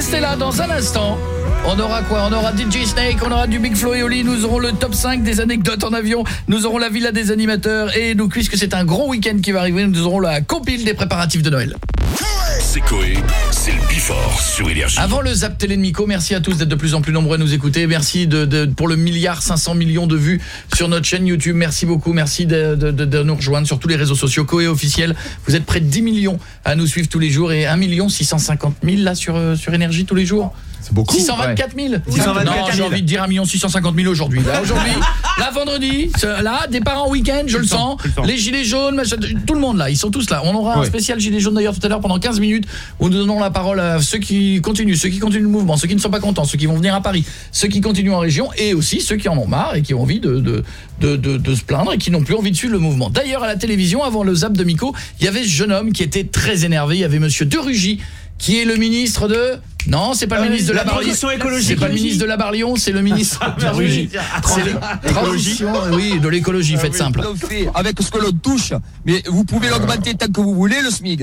restez là dans un instant. On aura quoi? On aura DJ Snake, on aura du Big Flo et Oli, nous aurons le top 5 des anecdotes en avion, nous aurons la villa des animateurs et nous puisque c'est un gros week-end qui va arriver, nous aurons la compile des préparatifs de Noël. C'est Coé, c'est le Bifort sur Énergie. Avant le Zap Télé de merci à tous d'être de plus en plus nombreux à nous écouter. Merci pour le milliard 500 millions de vues sur notre chaîne YouTube. Merci beaucoup. Merci de nous rejoindre sur tous les réseaux sociaux. Coé officiel. Vous êtes près de 10 millions à nous suivre tous les jours et 1 million 650 000 là sur, euh, sur Énergie tous les jours. C'est beaucoup. 624 000. 624 non, 000. j'ai envie de dire 1 million 650 000 aujourd'hui. Là, aujourd'hui, <laughs> là, vendredi, là, départ en week-end, je le sens. Les gilets jaunes, machin, tout le monde là, ils sont tous là. On aura un spécial gilet jaune d'ailleurs tout à l'heure pendant 15 minutes où nous donnons la parole à ceux qui continuent, ceux qui continuent le mouvement, ceux qui ne sont pas contents, ceux qui vont venir à Paris, ceux qui continuent en région et aussi ceux qui en ont marre et qui ont envie de, de, de, de- de se plaindre et qui n'ont plus envie de suivre le mouvement. D'ailleurs, à la télévision, avant le zap de Miko, il y avait ce jeune homme qui était très énervé. Il y avait monsieur De Rugy, qui est le ministre de... Non, c'est pas le Euh, ministre de la transition écologique. C'est pas le ministre de la Barlion, c'est le ministre de. Rugy. <laughs> Ah, Écologie. transition, oui, de l'écologie, faites simple. l'on fait avec ce que l'on touche, mais vous pouvez l'augmenter tant que vous voulez, le SMIC.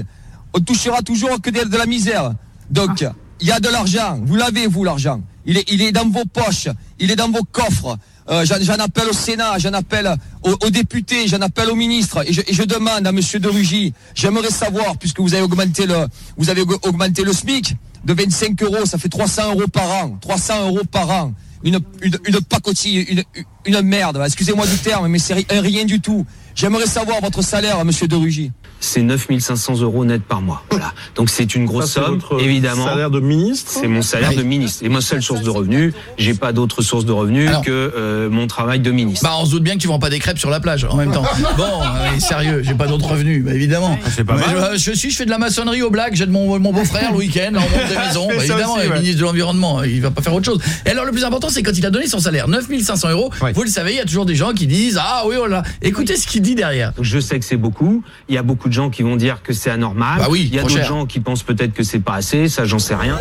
On touchera toujours que de, de la misère. Donc, il y a de l'argent. Vous l'avez, vous, l'argent. Il est, il est dans vos poches. Il est dans vos coffres. Euh, j'en, appelle au Sénat, j'en appelle aux, députés, j'en appelle aux ministres. Et je, et je demande à Monsieur De Rugy, j'aimerais savoir, puisque vous avez augmenté le, vous avez aug- augmenté le SMIC de 25 euros, ça fait 300 euros par an. 300 euros par an. Une, une, une pacotille, une, une merde. Excusez-moi du terme, mais c'est rien du tout. J'aimerais savoir votre salaire, Monsieur De Rugy. C'est 9500 euros net par mois. Voilà. Donc c'est une grosse Ça, somme, votre évidemment. salaire de ministre C'est mon salaire de ministre. Et ma seule source de revenus, j'ai pas d'autre source de revenus Alors. que euh, mon travail de ministre. Bah on se doute bien que tu vends pas des crêpes sur la plage en même temps. <laughs> Bon, euh, sérieux, j'ai pas d'autres revenus, bah, évidemment. C'est pas Mais mal. Je, je suis, je fais de la maçonnerie au black, j'aide mon, mon beau-frère le week-end, on monte des maisons. <laughs> Bah, évidemment, aussi, le ministre de l'environnement, il va pas faire autre chose. Et alors le plus important, c'est quand il a donné son salaire, 9500 euros. Vous le savez, il y a toujours des gens qui disent ah oui oh là. Écoutez ce qu'il dit derrière. Je sais que c'est beaucoup. Il y a beaucoup de gens qui vont dire que c'est anormal. Bah oui, Il y a d'autres gens qui pensent peut-être que c'est pas assez. Ça, j'en sais rien.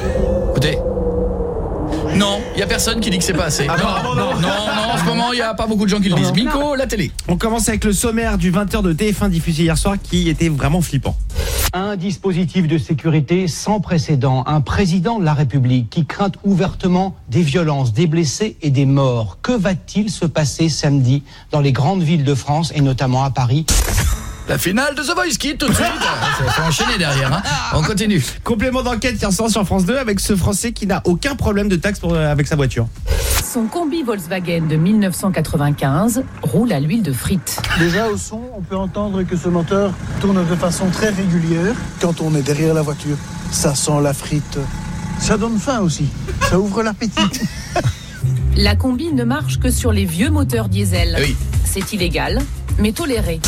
Écoutez. Non, il y a personne qui dit que c'est pas assez. Ah non, non, non, non, en ce moment, il y a pas beaucoup de gens qui le disent. Miko, la télé. On commence avec le sommaire du 20h de TF1 diffusé hier soir qui était vraiment flippant. Un dispositif de sécurité sans précédent, un président de la République qui craint ouvertement des violences, des blessés et des morts. Que va-t-il se passer samedi dans les grandes villes de France et notamment à Paris? La finale de The Voice Kids tout de suite. Ça faut enchaîner derrière. Hein. On continue. Complément d'enquête hier soir sur France 2 avec ce Français qui n'a aucun problème de taxe pour- euh, avec sa voiture. Son combi Volkswagen de 1995 roule à l'huile de frites. Déjà au son, on peut entendre que ce moteur tourne de façon très régulière. Quand on est derrière la voiture, ça sent la frite. Ça donne faim aussi. Ça ouvre l'appétit. <laughs> La combi ne marche que sur les vieux moteurs diesel. Oui. C'est illégal, mais toléré.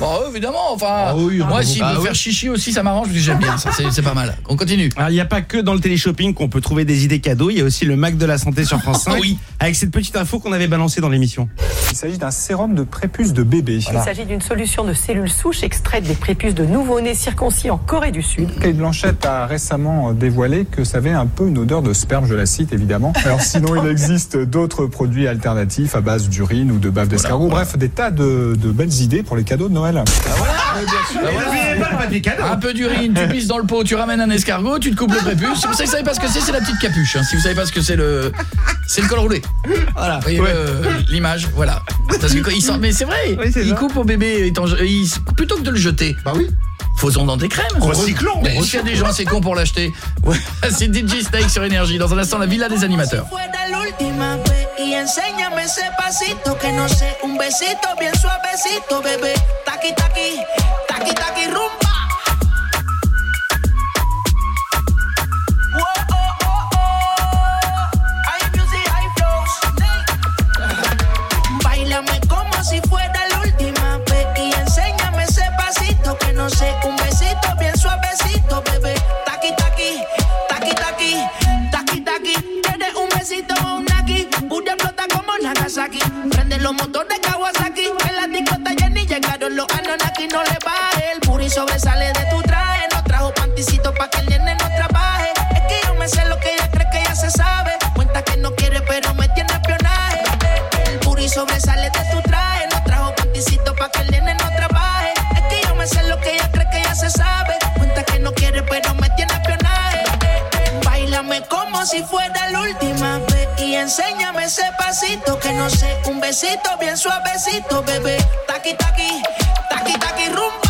Bon, évidemment, enfin, moi, s'il bah veut oui. faire chichi aussi, ça m'arrange, parce que j'aime bien ça, c'est pas mal. On continue. Alors, il n'y a pas que dans le téléshopping qu'on peut trouver des idées cadeaux, il y a aussi le Mac de la santé sur France 5 <laughs> Oui. avec cette petite info qu'on avait balancée dans l'émission. Il s'agit d'un sérum de prépuce de bébé. Il s'agit d'une solution de cellules souches extraites des prépuces de nouveau-nés circoncis en Corée du Sud. Kate Blanchett a récemment dévoilé que ça avait un peu une odeur de sperme, je la cite évidemment. Alors sinon, il existe d'autres produits alternatifs à base d'urine ou de bave d'escargot. Bref, des tas de, de belles idées pour les cadeaux de Noël. Un peu d'urine, tu pisses dans le pot, tu ramènes un escargot, tu te coupes le prépuce. Si vous savez savez pas ce que c'est, c'est la petite capuche. hein. Si vous savez pas ce que c'est le, c'est le col roulé. Voilà, vous voyez le- l'image, voilà. Parce que quand il sent, mais c'est vrai, il coupe au bébé, étant- plutôt que de le jeter. Bah oui. Faisons dans des crèmes. Recyclons. Mais s'il y a des gens, c'est con pour l'acheter. Ouais, <laughs> c'est DJ Snake sur Énergie. Dans un instant, la villa des animateurs. un besito bien suavecito, bebé. Taqui, taqui, taqui, taqui, taqui, taqui. Tienes un besito, un aquí, una flota como Nagasaki. Prende los motores de Kawasaki. En la discota Jenny llegaron los Anonaki, no le baje. El puri sobresale de tu traje. No trajo panticito pa' que el nene no trabaje. Es que yo me sé lo que ella cree que ya se sabe. Cuenta que no quiere, pero me tiene espionaje. El puri sobresale de tu traje. No trajo panticito pa' que el nene no Sé lo que ella cree que ya se sabe. Cuenta que no quiere, pero me tiene espionaje. Bailame como si fuera la última vez y enséñame ese pasito que no sé, un besito bien suavecito, bebé. Taqui taqui, taqui taqui rumba.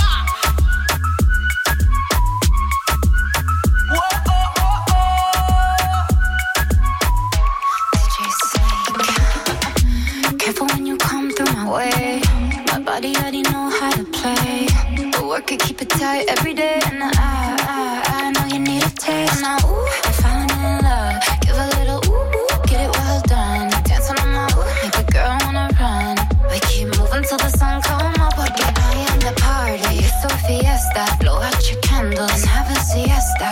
The it, keep it tight every day. And I, I, I know you need a taste. Now, ooh, I'm falling in love. Give a little ooh, ooh, get it well done. Dance on my ooh, make a girl wanna run. We keep moving till the sun come up. Porque I am the party. It's a fiesta. Blow out your candles and have a siesta.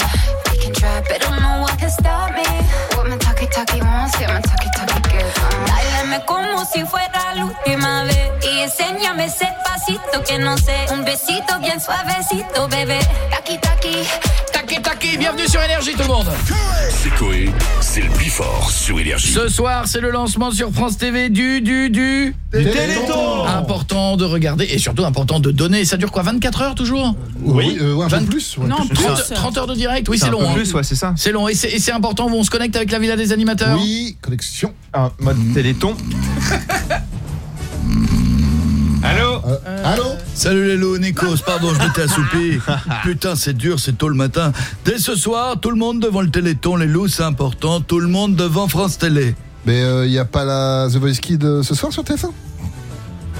We can try, but don't know what can stop me. What my talkie talkie wants, yeah, my talkie talkie gives. Uh. Báilame como si fuera última vez y enséñame ese pasito que no sé, un besito bien suavecito, bebé. Taki taki, taki taki. Bienvenue sur Énergie tout le monde. C'est Coé, c'est le plus fort sur Énergie. Ce soir, c'est le lancement sur France TV du du du Téléthon. Important de regarder et surtout important de donner. Ça dure quoi 24 heures toujours Oui, euh, ouais, un peu plus. ouais. Non, Plus. 30, 30 heures de direct. Oui, C'est c'est un long. peu hein. plus, ouais, c'est ça. C'est long et c'est et c'est important. On se connecte avec la villa des animateurs. Oui, connexion. Un mode téléthon. <laughs> Allô Allô Salut les loups, Nikos, pardon, je m'étais assoupi. <laughs> Putain, c'est dur, c'est tôt le matin. Dès ce soir, tout le monde devant le téléthon, les loups, c'est important. Tout le monde devant France Télé. Mais il n'y a pas la The Voice Kid euh, ce soir sur TF1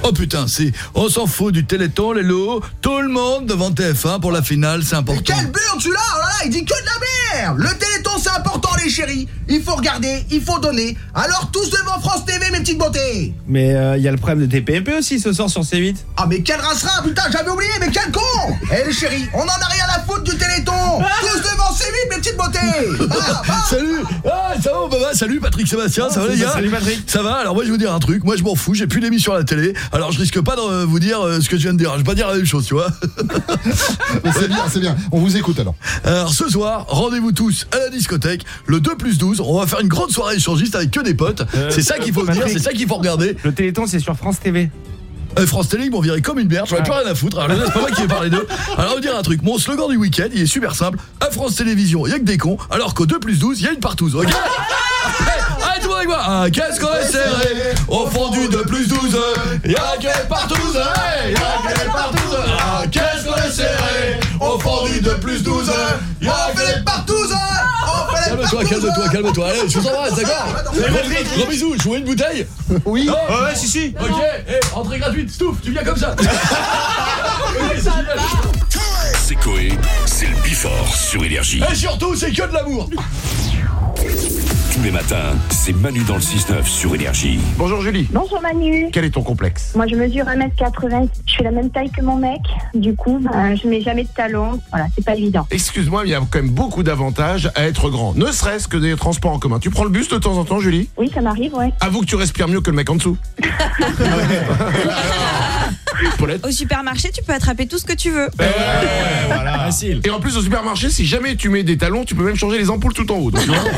Oh putain, si, on s'en fout du téléthon, les loups. Tout le monde devant TF1 pour la finale, c'est important. Quel burne celui-là Oh là là, il dit que de la merde Le Téléthon c'est important les chéris Il faut regarder, il faut donner Alors tous devant France TV mes petites beautés Mais euh, il y a le problème de TPMP aussi ce soir sur C8. Ah mais quel rincera putain j'avais oublié mais quel con Eh les chéris, on en a rien à foutre du Téléthon Tous devant C8 mes petites beautés <laughs> Ah, ah. Salut Ah, ça va, bah, bah, salut Patrick Sébastien, ça va les gars Salut, Patrick. Ça va Alors moi je vais vous dire un truc, moi je m'en fous, j'ai plus d'émission à la télé. Alors je risque pas de euh, vous dire euh, ce que je viens de dire, je vais pas dire la même chose, tu vois. <laughs> Mais c'est bien, c'est bien. On vous écoute alors. Alors ce soir, rendez-vous tous à la discothèque, le 2 plus 12, on va faire une grande soirée échangiste avec que des potes. Euh, c'est ça qu'il faut Patrick. dire, c'est ça qu'il faut regarder. Le Téléthon c'est sur France TV. Euh, France Télé, ils m'ont viré comme une merde, j'en ai plus rien à foutre. Alors là, c'est pas moi qui vais parler d'eux. Alors, on va dire un truc. Mon slogan du week-end, il est super simple. À France Télévisions, il y a que des cons, alors qu'au 2 plus 12, il y a une partouze. Ok? <laughs> Allez, tout le monde avec moi. Ah, qu'est-ce qu'on est serré Au fond du 2 plus 12, il y a que des partouze. Il y a que des partouze. Ah, qu'est-ce qu'on est serré Au fond du 2 plus 12, il y a que des partouze. Calme-toi, calme-toi, calme-toi. Allez, je vous embrasse, d'accord? Gros bisous, je vous mets une bouteille? Oui. Non? Ouais, ouais, si, si. Ok, eh, entrée gratuite, Stouff, tu viens comme ça. <laughs> C'est Coé, c'est le fort sur Énergie. Et surtout, c'est que de l'amour. Tous les matins, c'est Manu dans le 6-9 sur Énergie. Bonjour Julie. Bonjour Manu. Quel est ton complexe? Moi je mesure 1m80, je suis la même taille que mon mec. Du coup, euh, je mets jamais de talons. Voilà, c'est pas évident. Excuse-moi, mais il y a quand même beaucoup d'avantages à être grand. Ne serait-ce que des transports en commun. Tu prends le bus de temps en temps, Julie? Oui, ça m'arrive, ouais. Avoue que tu respires mieux que le mec en dessous. <laughs> <laughs> Paulette Au supermarché, tu peux attraper tout ce que tu veux. voilà. Et en plus au supermarché, si jamais tu mets des talons, tu peux même changer les ampoules tout en haut. Donc, tu vois. <laughs>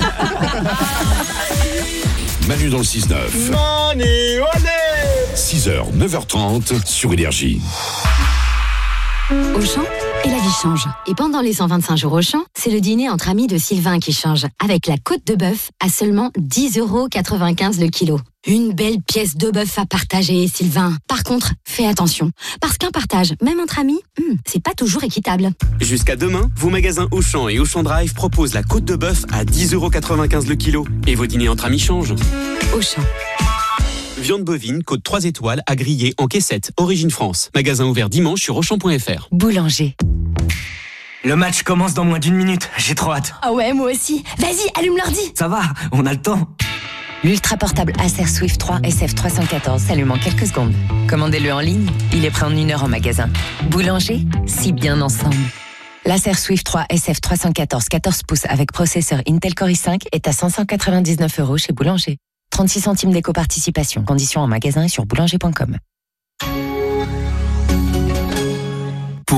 Manu dans le 6-9. Manu, allez 6h, 9h30 sur Énergie. Auchan? Et la vie change. Et pendant les 125 jours Auchan, c'est le dîner entre amis de Sylvain qui change. Avec la côte de bœuf à seulement 10,95 euros le kilo. Une belle pièce de bœuf à partager, Sylvain. Par contre, fais attention. Parce qu'un partage, même entre amis, hmm, c'est pas toujours équitable. Jusqu'à demain, vos magasins Auchan et Auchan Drive proposent la côte de bœuf à 10,95€ le kilo. Et vos dîners entre amis changent. Auchan. Viande bovine, côte 3 étoiles, à griller en caissette, origine France. Magasin ouvert dimanche sur Auchan.fr. Boulanger. Le match commence dans moins d'une minute. J'ai trop hâte. Ah ouais, moi aussi. Vas-y, allume l'ordi. Ça va, on a le temps. L'ultra portable Acer Swift 3 SF314 s'allume en quelques secondes. Commandez-le en ligne, il est prêt en une heure en magasin. Boulanger, si bien ensemble. L'Acer Swift 3 SF314 14 pouces avec processeur Intel Core i5 est à 599 euros chez Boulanger. 36 centimes d'éco-participation. Conditions en magasin et sur boulanger.com.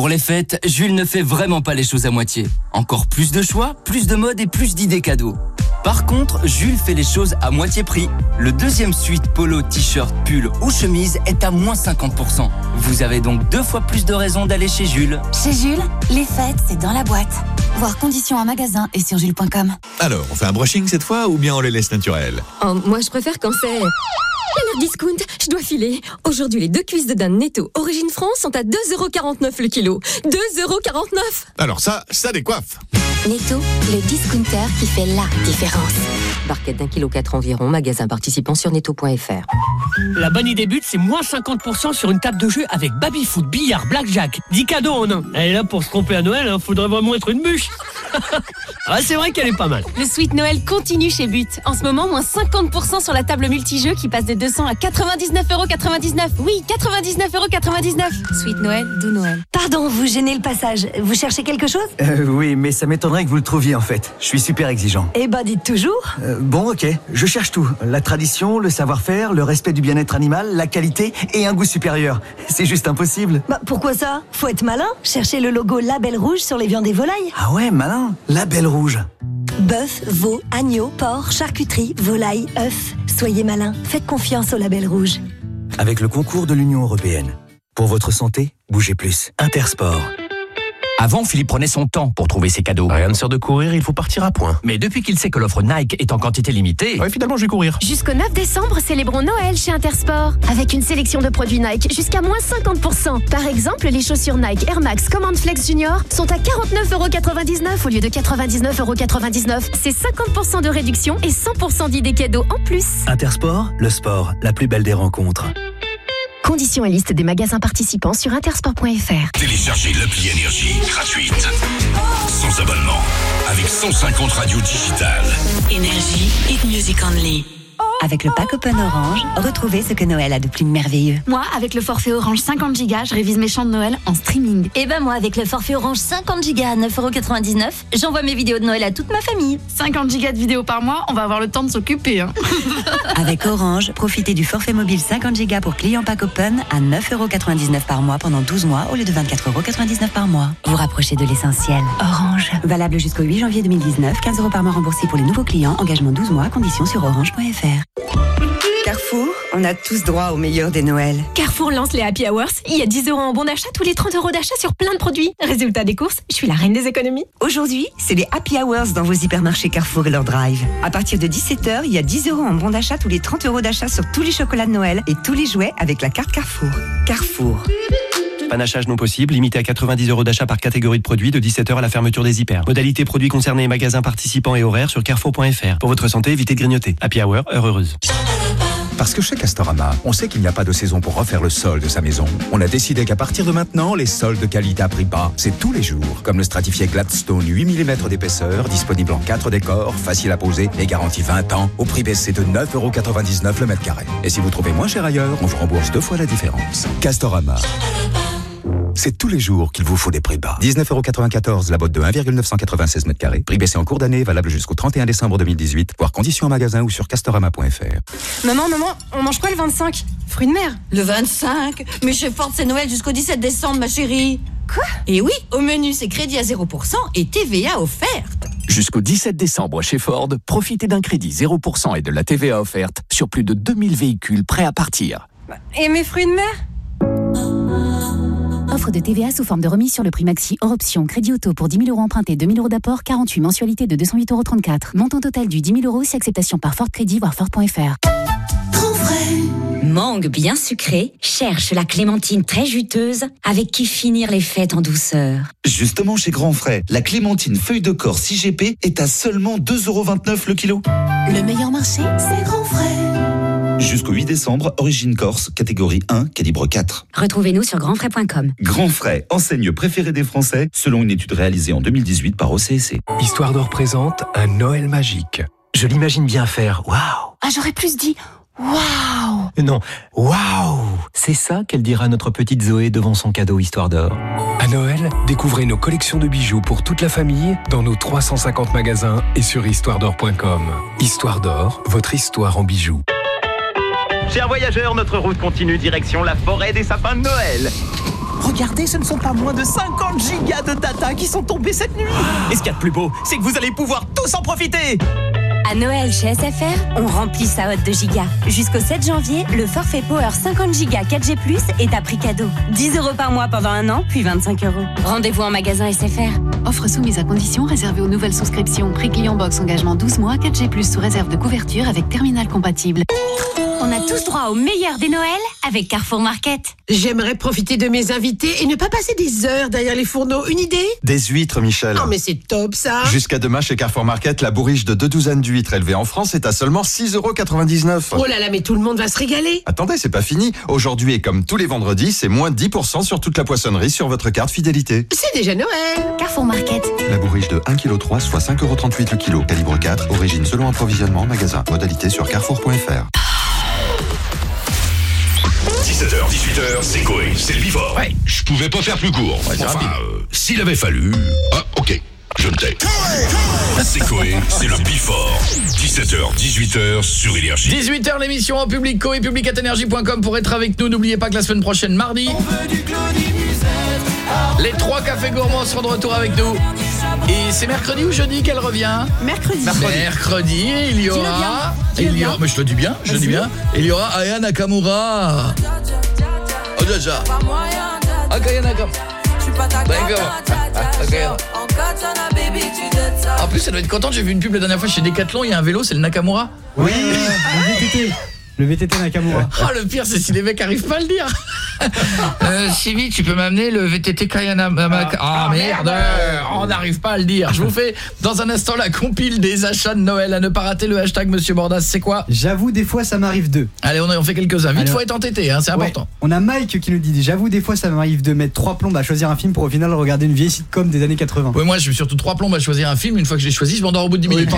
Pour les fêtes, Jules ne fait vraiment pas les choses à moitié. Encore plus de choix, plus de mode et plus d'idées cadeaux. Par contre, Jules fait les choses à moitié prix. Le deuxième suite polo, t-shirt, pull ou chemise est à moins 50%. Vous avez donc deux fois plus de raisons d'aller chez Jules. Chez Jules, les fêtes, c'est dans la boîte. Voir conditions en magasin et sur jules.com. Alors, on fait un brushing cette fois ou bien on les laisse naturels? Oh, moi, je préfère quand c'est. L'alerte discount, je dois filer. Aujourd'hui, les deux cuisses de dinde netto Origine France sont à 2,49€ le kilo. 2,49€ Alors ça, ça décoiffe Netto, le discounter qui fait la différence. Barquette d'un kilo 4 environ, magasin participant sur netto.fr. La bonne idée but, c'est moins 50% sur une table de jeu avec baby-foot, billard, blackjack. 10 cadeaux en un. Et là, pour se tromper à Noël, hein, faudrait vraiment être une bûche. <laughs> ah, c'est vrai qu'elle est pas mal. Le Sweet Noël continue chez But. En ce moment, moins 50% sur la table multijeu qui passe de 200 à 99,99€. Oui, 99,99€. Sweet Noël, doux Noël. Pardon, vous gênez le passage. Vous cherchez quelque chose? Euh, oui, mais ça m'étonnerait que vous le trouviez en fait. Je suis super exigeant. Eh ben, dites toujours. Euh, bon, ok, je cherche tout. La tradition, le savoir-faire, le respect du bien-être animal, la qualité et un goût supérieur. <laughs> C'est juste impossible. Bah, pourquoi ça? Faut être malin. Cherchez le logo Label Rouge sur les viandes et volailles. Ah ouais, malin. La belle rouge. Bœuf, veau, agneau, porc, charcuterie, volaille, œufs. Soyez malin. Faites confiance au Label Rouge. Avec le concours de l'Union Européenne. Pour votre santé, bougez plus. Intersport. Avant, Philippe prenait son temps pour trouver ses cadeaux. Rien ne sert de courir, il faut partir à point. Mais depuis qu'il sait que l'offre Nike est en quantité limitée... Ouais, finalement, je vais courir. Jusqu'au 9 décembre, célébrons Noël chez Intersport. Avec une sélection de produits Nike jusqu'à moins 50%. Par exemple, les chaussures Nike Air Max Command Flex Junior sont à 49,99€ au lieu de 99,99€. C'est 50% de réduction et 100% d'idées cadeaux en plus. Intersport, le sport, la plus belle des rencontres. Conditions et liste des magasins participants sur intersport.fr. Téléchargez l'appli Énergie gratuite. Sans abonnement. Avec 150 radios digitales. Énergie et music only. Avec le pack Open Orange, retrouvez ce que Noël a de plus merveilleux. Moi, avec le forfait Orange 50 Go, je révise mes chants de Noël en streaming. Et ben moi, avec le forfait Orange 50 Go à 9,99€, j'envoie mes vidéos de Noël à toute ma famille. 50 Go de vidéos par mois, on va avoir le temps de s'occuper. Hein. <laughs> Avec Orange, profitez du forfait mobile 50 Go pour clients pack Open à 9,99€ par mois pendant 12 mois au lieu de 24,99€ par mois. Vous rapprochez de l'essentiel. Orange. Valable jusqu'au 8 janvier 2019, 15 euros par mois remboursés pour les nouveaux clients, engagement 12 mois, conditions sur orange.fr. Carrefour, on a tous droit au meilleur des Noëls. Carrefour lance les Happy Hours. Il y a 10 euros en bon d'achat tous les 30 euros d'achat sur plein de produits. Résultat des courses, je suis la reine des économies. Aujourd'hui, c'est les Happy Hours dans vos hypermarchés Carrefour et leur drive. À partir de 17h, il y a 10 euros en bon d'achat tous les 30 euros d'achat sur tous les chocolats de Noël et tous les jouets avec la carte Carrefour. Carrefour. Panachage non possible, limité à 90 euros d'achat par catégorie de produits de 17h à la fermeture des hyper. Modalité produits concernés, magasins participants et horaires sur carrefour.fr. Pour votre santé, évitez de grignoter. Happy Hour, heure heureuse. Parce que chez Castorama, on sait qu'il n'y a pas de saison pour refaire le sol de sa maison. On a décidé qu'à partir de maintenant, les sols de qualité à prix bas, c'est tous les jours. Comme le stratifié Gladstone 8 mm d'épaisseur, disponible en 4 décors, facile à poser et garanti 20 ans, au prix baissé de 9,99€ le mètre carré. Et si vous trouvez moins cher ailleurs, on vous rembourse deux fois la différence. Castorama. C'est tous les jours qu'il vous faut des prix bas. 19,94€ la botte de 1,996 mètres carrés. Prix baissé en cours d'année, valable jusqu'au 31 décembre 2018. Voir conditions en magasin ou sur castorama.fr. Maman, maman, on mange quoi le 25 Fruits de mer Le 25 Mais chez Ford, c'est Noël jusqu'au 17 décembre, ma chérie. Quoi? Et oui, au menu, c'est crédit à 0% et TVA offerte. Jusqu'au 17 décembre chez Ford, profitez d'un crédit 0% et de la TVA offerte sur plus de 2000 véhicules prêts à partir. Et mes fruits de mer? Offre de TVA sous forme de remise sur le prix maxi hors option. Crédit auto pour 10 000 euros empruntés, 2 000 euros d'apport, 48 mensualités de 208,34 euros. Montant total du 10 000 euros si acceptation par Ford Crédit, voire Ford.fr. Mangue bien sucré, cherche la clémentine très juteuse avec qui finir les fêtes en douceur. Justement chez Grand Frais, la clémentine feuille de corps 6GP est à seulement 2,29€ le kilo. Le meilleur marché, c'est grand frais. Jusqu'au 8 décembre, origine corse, catégorie 1, calibre 4. Retrouvez-nous sur grandfrais.com. Grand Frais, enseigne préférée des Français, selon une étude réalisée en 2018 par OCSC. Histoire d'or présente un Noël magique. Je l'imagine bien faire. Waouh Ah, j'aurais plus dit Waouh Non, waouh C'est ça qu'elle dira à notre petite Zoé devant son cadeau Histoire d'or. À Noël, découvrez nos collections de bijoux pour toute la famille dans nos 350 magasins et sur histoiredor.com. Histoire d'or, votre histoire en bijoux. Chers voyageurs, notre route continue direction la forêt des sapins de Noël. Regardez, ce ne sont pas moins de 50 gigas de data qui sont tombés cette nuit. Et ce qu'il y a de plus beau, c'est que vous allez pouvoir tous en profiter. À Noël chez SFR, on remplit sa hotte de gigas. Jusqu'au 7 janvier, le forfait Power 50 gigas 4G+, est à prix cadeau. 10 euros par mois pendant un an, puis 25 euros. Rendez-vous en magasin SFR. Offre soumise à condition réservée aux nouvelles souscriptions. Prix client box engagement 12 mois, 4G+, sous réserve de couverture avec terminal compatible. On a tous droit au meilleur des Noëls avec Carrefour Market. J'aimerais profiter de mes invités et ne pas passer des heures derrière les fourneaux. Une idée? Des huîtres, Michel. Oh, mais c'est top ça Jusqu'à demain chez Carrefour Market, la bourriche de deux douzaines d'huîtres élevées en France est à seulement 6,99€. Oh là là, mais tout le monde va se régaler Attendez, c'est pas fini. Aujourd'hui et comme tous les vendredis, c'est moins 10% sur toute la poissonnerie sur votre carte fidélité. C'est déjà Noël Carrefour Market. La bourriche de 1,3 kg, soit 5,38€ le kilo. Calibre 4, origine selon approvisionnement, magasin. Modalité sur carrefour.fr. 17h, 18h, c'est Coé, c'est le Bifort. Ouais. Je pouvais pas faire plus court. enfin, euh, s'il avait fallu. Ah, ok, je me tais. C'est Coé, c'est le Bifort. 17h, 18h sur Énergie. 18h l'émission en public co et publicatenergie.com pour être avec nous. N'oubliez pas que la semaine prochaine, mardi, les trois cafés gourmands seront de retour avec nous. Et c'est mercredi ou jeudi qu'elle revient Mercredi. Mercredi, il y aura... Il y aura... Mais je le dis bien, je le dis bien. Il y aura Aya Nakamura. Oh déjà. Aya Nakamura. D'accord. En plus, elle doit être contente. J'ai vu une pub la dernière fois chez Decathlon. Il y a un vélo, c'est le Nakamura. Oui, le VTT. Le VTT Nakamura. <laughs> Oh, le pire, c'est si les mecs arrivent pas à le dire. <laughs> euh, Sylvie, tu peux m'amener le VTT Kayana Ah, merde, on n'arrive pas à le dire. Je vous fais dans un instant la compile des achats de Noël. À ne pas rater le hashtag Monsieur Bordas, c'est quoi? J'avoue, des fois, ça m'arrive deux. Allez, on en fait quelques-uns. Vite, faut être entêté, hein, c'est Ouais. important. On a Mike qui nous dit J'avoue, des fois, ça m'arrive de mettre trois plombes à choisir un film pour au final regarder une vieille sitcom des années 80. Ouais, moi, je suis surtout trois plombes à choisir un film. Une fois que je l'ai choisi, je m'endors au bout de 10 minutes.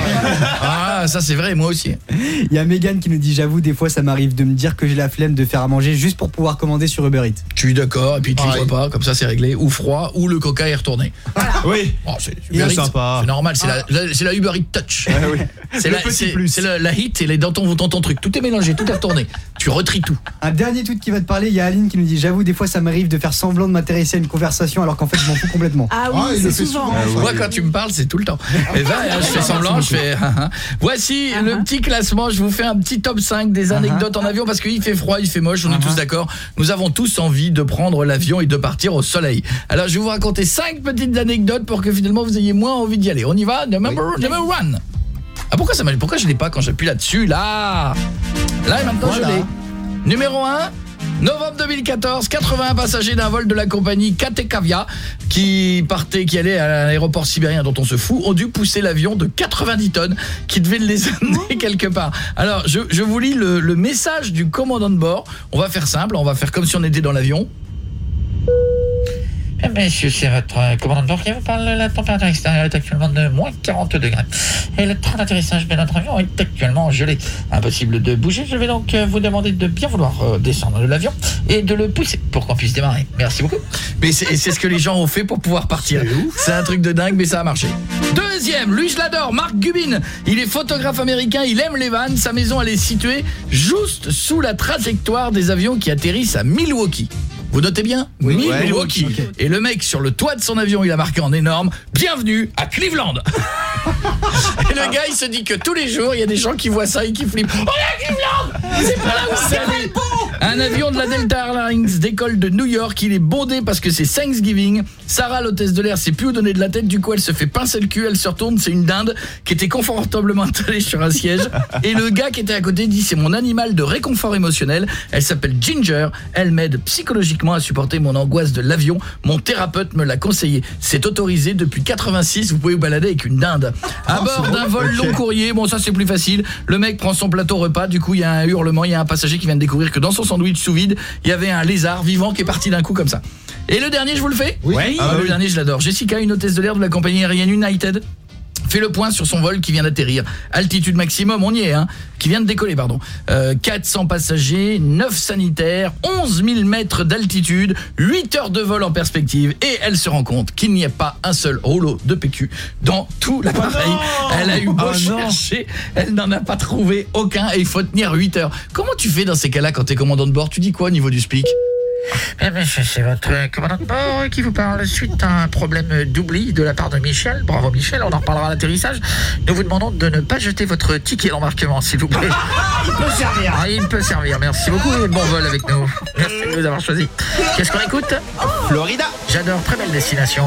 ah, ça, c'est vrai, moi aussi. <laughs> Il y a Megan qui nous dit J'avoue, des fois, ça m'arrive de me dire que j'ai la flemme de faire à manger juste pour pouvoir commander sur Uber Eats. Tu es d'accord, et puis tu ne vois pas, comme ça c'est réglé, ou froid, ou le coca est retourné. Oui. Oh, c'est sympa. C'est normal, c'est la, la- c'est la Uber Eats Touch. La, petit c'est- la, la hit et les ton, dans ton truc. Tout est mélangé, tout est retourné. Tu retries tout. Un dernier tweet qui va te parler, il y a Aline qui nous dit J'avoue, des fois, ça m'arrive de faire semblant de m'intéresser à une conversation alors qu'en fait, je m'en fous complètement. Ah oui, Ah, c'est souvent. Moi, quand tu me parles, c'est tout le temps. Et ben, hein, je fais semblant, je fais. hein, hein. Voici le petit classement. Je vous fais un petit top 5 des anecdotes en avion parce qu'il fait froid, il fait moche, on est tous d'accord. Nous avons tous envie de prendre l'avion et de partir au soleil. Alors, je vais vous raconter 5 petites anecdotes pour que finalement vous ayez moins envie d'y aller. On y va Number, number one. Ah, pourquoi ça m'a Pourquoi je l'ai pas quand j'appuie là-dessus Là? Là, et maintenant, Voilà. je l'ai. Numéro 1 Novembre 2014, 81 passagers d'un vol de la compagnie Katekavia qui partait, qui allait à l'aéroport sibérien dont on se fout, ont dû pousser l'avion de 90 tonnes qui devait les amener quelque part. Alors, je, je vous lis le, le message du commandant de bord. On va faire simple, on va faire comme si on était dans l'avion. Eh, Messieurs, c'est votre commandant de bord qui vous parle. La température extérieure est actuellement de moins 40 degrés. Et le train d'atterrissage de notre avion est actuellement gelé. Impossible de bouger. Je vais donc euh, vous demander de bien vouloir euh, descendre de l'avion et de le pousser pour qu'on puisse démarrer. Merci beaucoup. Mais c'est c'est ce que les gens ont fait pour pouvoir partir. C'est un truc de dingue, mais ça a marché. Deuxième, lui je l'adore, Marc Gubin. Il est photographe américain, il aime les vannes. Sa maison, elle est située juste sous la trajectoire des avions qui atterrissent à Milwaukee. Vous notez bien Milwaukee. Et le mec sur le toit de son avion, il a marqué en énorme Bienvenue à Cleveland. <laughs> et le gars, il se dit que tous les jours, il y a des gens qui voient ça et qui flippent. Oh là Cleveland C'est pas là où c'est Un avion de la Delta Airlines décolle de New York, il est bondé parce que c'est Thanksgiving. Sarah, l'hôtesse de l'air, sait plus où donner de la tête, du coup elle se fait pincer le cul, elle se retourne, c'est une dinde qui était confortablement installée sur un siège. Et le gars qui était à côté dit c'est mon animal de réconfort émotionnel. Elle s'appelle Ginger, elle m'aide psychologiquement à supporter mon angoisse de l'avion. Mon thérapeute me l'a conseillé. C'est autorisé depuis 86, vous pouvez vous balader avec une dinde. À Oh, bord d'un vol long courrier, bon ça c'est plus facile. Le mec prend son plateau repas, du coup il y a un hurlement, il y a un passager qui vient de découvrir que dans son sandwich sous vide, il y avait un lézard vivant qui est parti d'un coup comme ça. Et le dernier, je vous le fais Oui. Ah, Ah, le oui. dernier, je l'adore. Jessica, une hôtesse de l'air de la compagnie aérienne United fait le point sur son vol qui vient d'atterrir. Altitude maximum, on y est, hein, qui vient de décoller, pardon. Euh, 400 passagers, 9 sanitaires, 11 000 mètres d'altitude, 8 heures de vol en perspective, et elle se rend compte qu'il n'y a pas un seul rouleau de PQ dans tout l'appareil. elle a eu beau Oh non. chercher, elle n'en a pas trouvé aucun, et il faut tenir 8 heures. Comment tu fais dans ces cas-là quand t'es commandant de bord? Tu dis quoi au niveau du speak Eh bien, c'est c'est votre commandant de bord qui vous parle suite à un problème d'oubli de la part de Michel. Bravo Michel, on en reparlera à l'atterrissage. Nous vous demandons de ne pas jeter votre ticket d'embarquement, s'il vous plaît. Il peut servir. Ah, il peut servir, merci beaucoup et bon vol avec nous. Merci de nous avoir choisis. Qu'est-ce qu'on écoute? Florida. J'adore, très belle destination.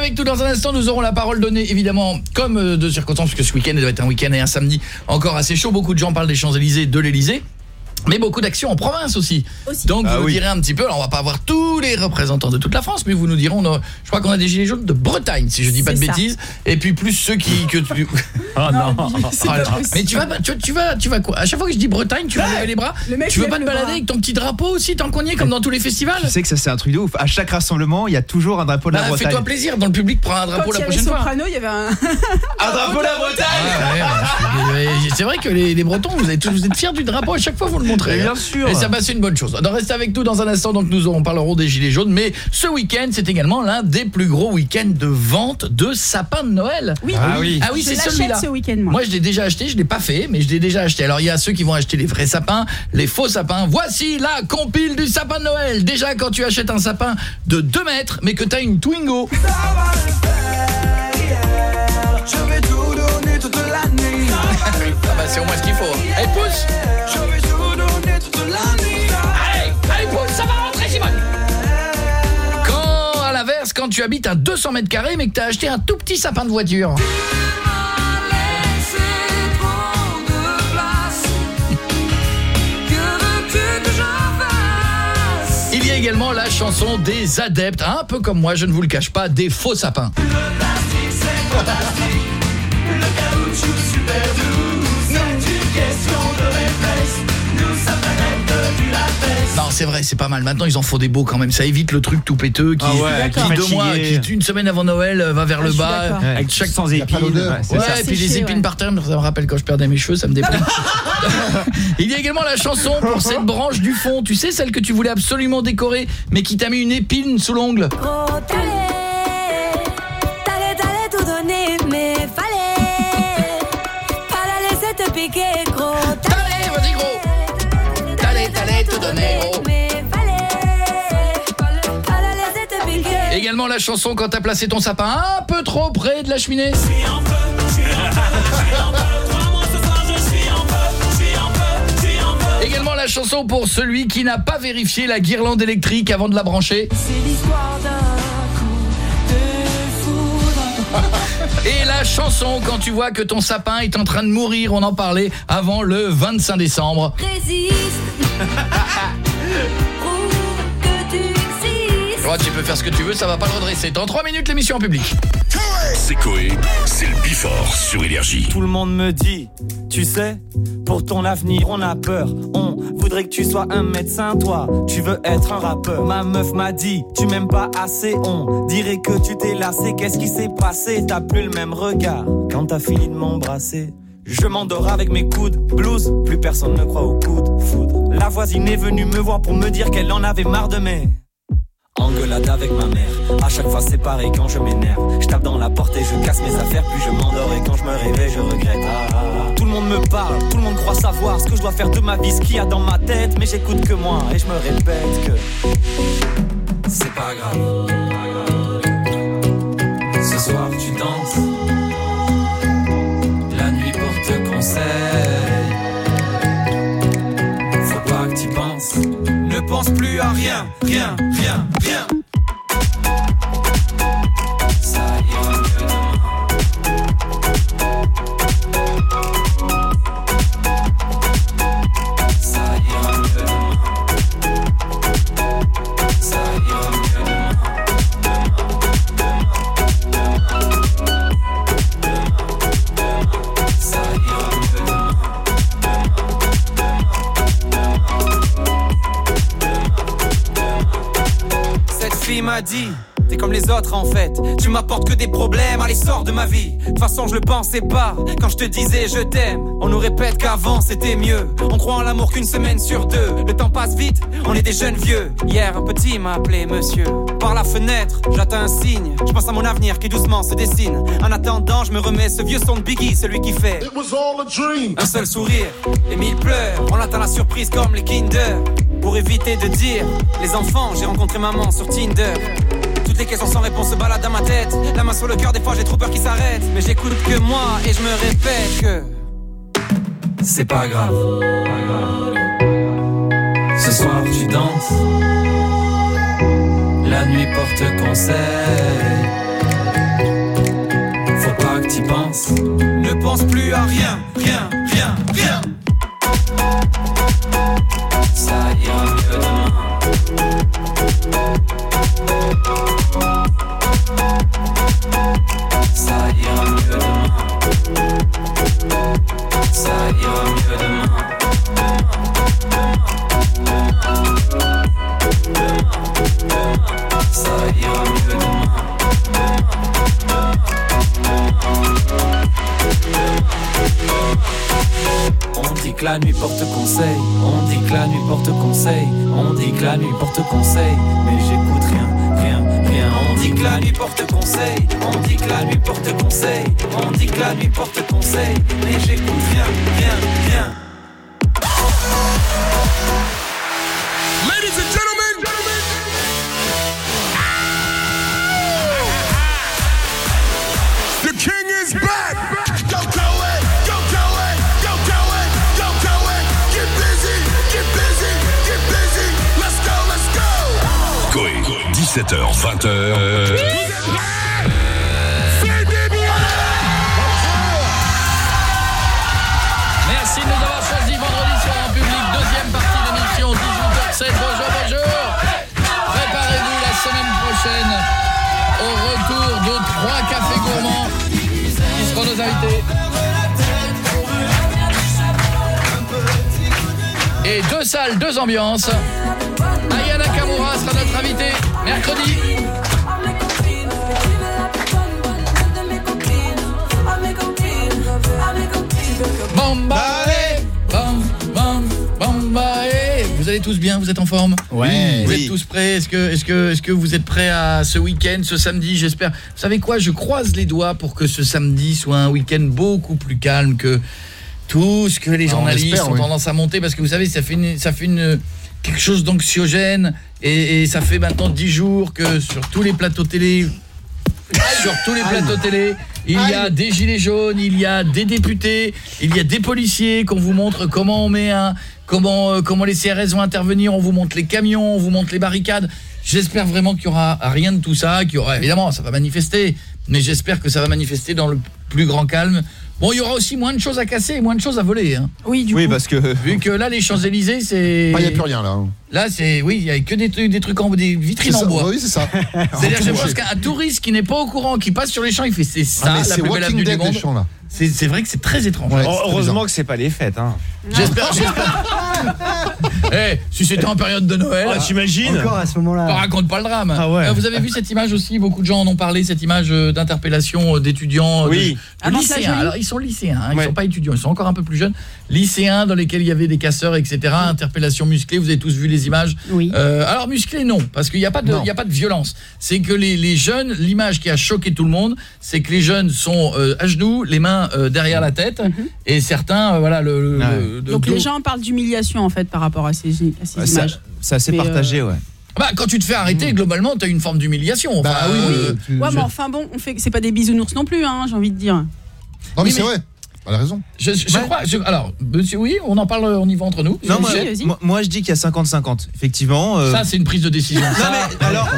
avec nous. Dans un instant, nous aurons la parole donnée, évidemment, comme euh, de circonstances, puisque ce week-end doit être un week-end et un samedi encore assez chaud. Beaucoup de gens parlent des Champs-Élysées, de l'Élysée. Mais beaucoup d'actions en province aussi. Donc Ah vous nous oui. direz un petit peu, alors on va pas avoir tous les représentants de toute la France, mais vous nous direz, on a- je crois qu'on a des gilets jaunes de Bretagne, si je dis pas de ça. bêtises, et puis plus ceux qui... Que tu... Oh <laughs> non. Oh là. mais tu vas, pas- tu, tu vas, tu vas quoi? À chaque fois que je dis Bretagne, tu vas lever les bras? Le mec, tu veux pas te balader bras. avec ton petit drapeau aussi, tant qu'on y est, comme dans tous les festivals? Tu sais que ça c'est un truc de ouf. À chaque rassemblement, il y a toujours un drapeau de la Bah, Bretagne. Fais-toi plaisir, dans le public, prends un drapeau Quand la il y avait prochaine fois. Soprano, il y avait un... Un drapeau de la Bretagne Ah ouais, c'est vrai que les, les Bretons, vous êtes, vous êtes fiers du drapeau, à chaque fois vous le Mais bien hein. sûr. Et ça c'est une bonne chose. Donc restez avec nous dans un instant, donc nous en parlerons des gilets jaunes, mais ce week-end c'est également l'un des plus gros week-ends de vente de sapins de Noël. Oui. ah oui, Je c'est l'achète celui-là. ce week-end, moi. Moi je l'ai déjà acheté, je l'ai pas fait, mais je l'ai déjà acheté. Alors il y a ceux qui vont acheter les vrais sapins, les faux sapins. Voici la compile du sapin de Noël. Déjà quand tu achètes un sapin de 2 mètres, mais que tu as une Twingo. Je vais tout donner toute l'année. <laughs> Ah bah c'est au moins ce qu'il faut. Allez pousse Allez, ça va rentrer Simone Quand, à l'inverse, quand tu habites à 200 mètres carrés mais que tu as acheté un tout petit sapin de voiture. Il y a également la chanson des adeptes, un peu comme moi, je ne vous le cache pas, des faux sapins. Non, c'est vrai, c'est pas mal. Maintenant, ils en font des beaux quand même. Ça évite le truc tout péteux qui, Ah ouais, qui qui deux mois, qui une semaine avant Noël euh, va vers Ah, le bas. Ouais, Avec chaque sans épines. ouais, c'est Ouais, ça. et puis les épines ouais. par terre, ça me rappelle quand je perdais mes cheveux, ça me déprime. <laughs> Il y a également la chanson pour cette branche du fond, tu sais celle que tu voulais absolument décorer mais qui t'a mis une épine sous l'ongle. Également la chanson quand t'as placé ton sapin un peu trop près de la cheminée. Également la chanson pour celui qui n'a pas vérifié la guirlande électrique avant de la brancher. C'est l'histoire d'un coup de foudre. <laughs> Et la chanson quand tu vois que ton sapin est en train de mourir, on en parlait avant le 25 décembre. Résiste. <laughs> tu peux faire ce que tu veux, ça va pas le redresser. Dans 3 minutes l'émission en public. C'est Coé, c'est le Bifort sur Énergie. Tout le monde me dit, tu sais, pour ton avenir on a peur. On voudrait que tu sois un médecin, toi, tu veux être un rappeur. Ma meuf m'a dit, tu m'aimes pas assez, on dirait que tu t'es lassé. Qu'est-ce qui s'est passé? T'as plus le même regard quand t'as fini de m'embrasser. Je m'endors avec mes coudes, blues, plus personne ne croit au coup de foudre. La voisine est venue me voir pour me dire qu'elle en avait marre de mes Engueulade avec ma mère, à chaque fois c'est pareil quand je m'énerve. Je tape dans la porte et je casse mes affaires, puis je m'endors et quand je me réveille, je regrette. Tout le monde me parle, tout le monde croit savoir ce que je dois faire de ma vie, ce qu'il y a dans ma tête, mais j'écoute que moi et je me répète que c'est pas grave. Ce soir tu danses, la nuit porte conseil. Pense plus à rien, rien, rien, rien. M'a dit T'es comme les autres en fait. Tu m'apportes que des problèmes Allez sors de ma vie. De toute façon je le pensais pas. Quand je te disais je t'aime On nous répète qu'avant c'était mieux. On croit en l'amour qu'une semaine sur deux. Le temps passe vite On est des jeunes vieux. Hier un petit m'a appelé monsieur. Par la fenêtre j'attends un signe. Je pense à mon avenir qui doucement se dessine. En attendant je me remets ce vieux son de Biggie Celui qui fait Un seul sourire. Et mille pleurs On attend la surprise comme les Kinder Pour éviter de dire Les enfants j'ai rencontré maman sur Tinder. Toutes les questions sans réponse se baladent dans ma tête. La main sur le cœur, des fois j'ai trop peur qu'il s'arrête. Mais j'écoute que moi et je me répète que C'est pas grave. Ce soir tu danses. La nuit porte conseil. Faut pas que tu penses. Ne pense plus à rien, rien, rien, rien I'm un mieux demain la nuit porte conseil. On dit que la nuit porte conseil. On dit que la nuit porte conseil. Mais j'écoute rien, rien, rien. On dit que la nuit porte conseil. On dit que la nuit porte conseil. On dit que la nuit porte conseil. Mais j'écoute rien, rien, rien. 17h, 20h. Merci de nous avoir choisi vendredi soir en public. Deuxième partie de l'émission, 18h07. Bonjour, bonjour. Préparez-vous la semaine prochaine au retour de trois cafés gourmands qui seront nos invités. Et deux salles, deux ambiances. Aya Nakamura sera notre invitée mercredi. Bambaé, bam, bam, bambaé. Vous allez tous bien, vous êtes en forme Ouais. Vous Oui. êtes tous prêts Est-ce que, est que, est que vous êtes prêts à ce week-end, ce samedi, j'espère? Vous savez quoi? Je croise les doigts pour que ce samedi soit un week-end beaucoup plus calme que tout ce que les Ah, on journalistes espère, ont oui. tendance à monter parce que vous savez, ça fait une, ça fait une quelque chose d'anxiogène et, et ça fait maintenant 10 jours que sur tous les plateaux télé sur tous les plateaux télé, il y a des gilets jaunes, il y a des députés, il y a des policiers qu'on vous montre comment on met un comment euh, comment les CRS vont intervenir, on vous montre les camions, on vous montre les barricades. J'espère vraiment qu'il y aura rien de tout ça, qu'il y aura évidemment ça va manifester, mais j'espère que ça va manifester dans le plus grand calme. Bon, il y aura aussi moins de choses à casser et moins de choses à voler hein. Oui, du Oui, coup. parce que Vu que là les Champs-Élysées, c'est Ah, Il n'y a plus rien là. hein. Là, c'est oui, il y a que des trucs des trucs en des vitrines en ça, bois. Oui, c'est ça. <laughs> C'est-à-dire, je pense qu'un touriste qui n'est pas au courant, qui passe sur les champs, il fait c'est ça, Ah, mais la c'est plus belle avenue du monde. champs, là. C'est c'est vrai que c'est très étrange. Ouais, Oh, heureusement que c'est pas les fêtes hein. <laughs> J'espère, j'espère. <laughs> Eh, si c'était en période de Noël, Ah, t'imagines Encore à ce on moment-là. raconte pas le drame. Ah ouais. Euh, Vous avez vu cette image aussi, beaucoup de gens en ont parlé, cette image euh, d'interpellation euh, d'étudiants, Oui. de, Ah de lycéens. joli. Alors ils sont lycéens, hein, ils Ouais. sont pas étudiants, ils sont encore un peu plus jeunes. Lycéens dans lesquels il y avait des casseurs, etc. Interpellation musclée, vous avez tous vu les images. Oui. Euh, alors musclé non, parce qu'il n'y a pas de il y a pas de violence. C'est que les, les jeunes, l'image qui a choqué tout le monde, c'est que les jeunes sont euh, à genoux, les mains euh, derrière la tête, et certains, euh, voilà le, le- le- le Donc dos. les gens parlent d'humiliation en fait par rapport à ces, à ces Ouais, ça, images. ça s'est Mais, partagé, ouais. Bah, quand tu te fais arrêter, globalement, tu as une forme d'humiliation. Enfin, Bah oui, oui, euh, tu- Ouais, je- mais enfin bon, on fait c'est pas des bisounours non plus hein, j'ai envie de dire. Non, mais c'est mais- vrai. Elle a raison. Je, je crois. je- alors, monsieur, oui, on en parle, on y va entre nous. Non, moi, moi, moi, je dis qu'il y a 50-50. Effectivement. euh, Ça, c'est une prise de décision. Non, Ça, mais alors.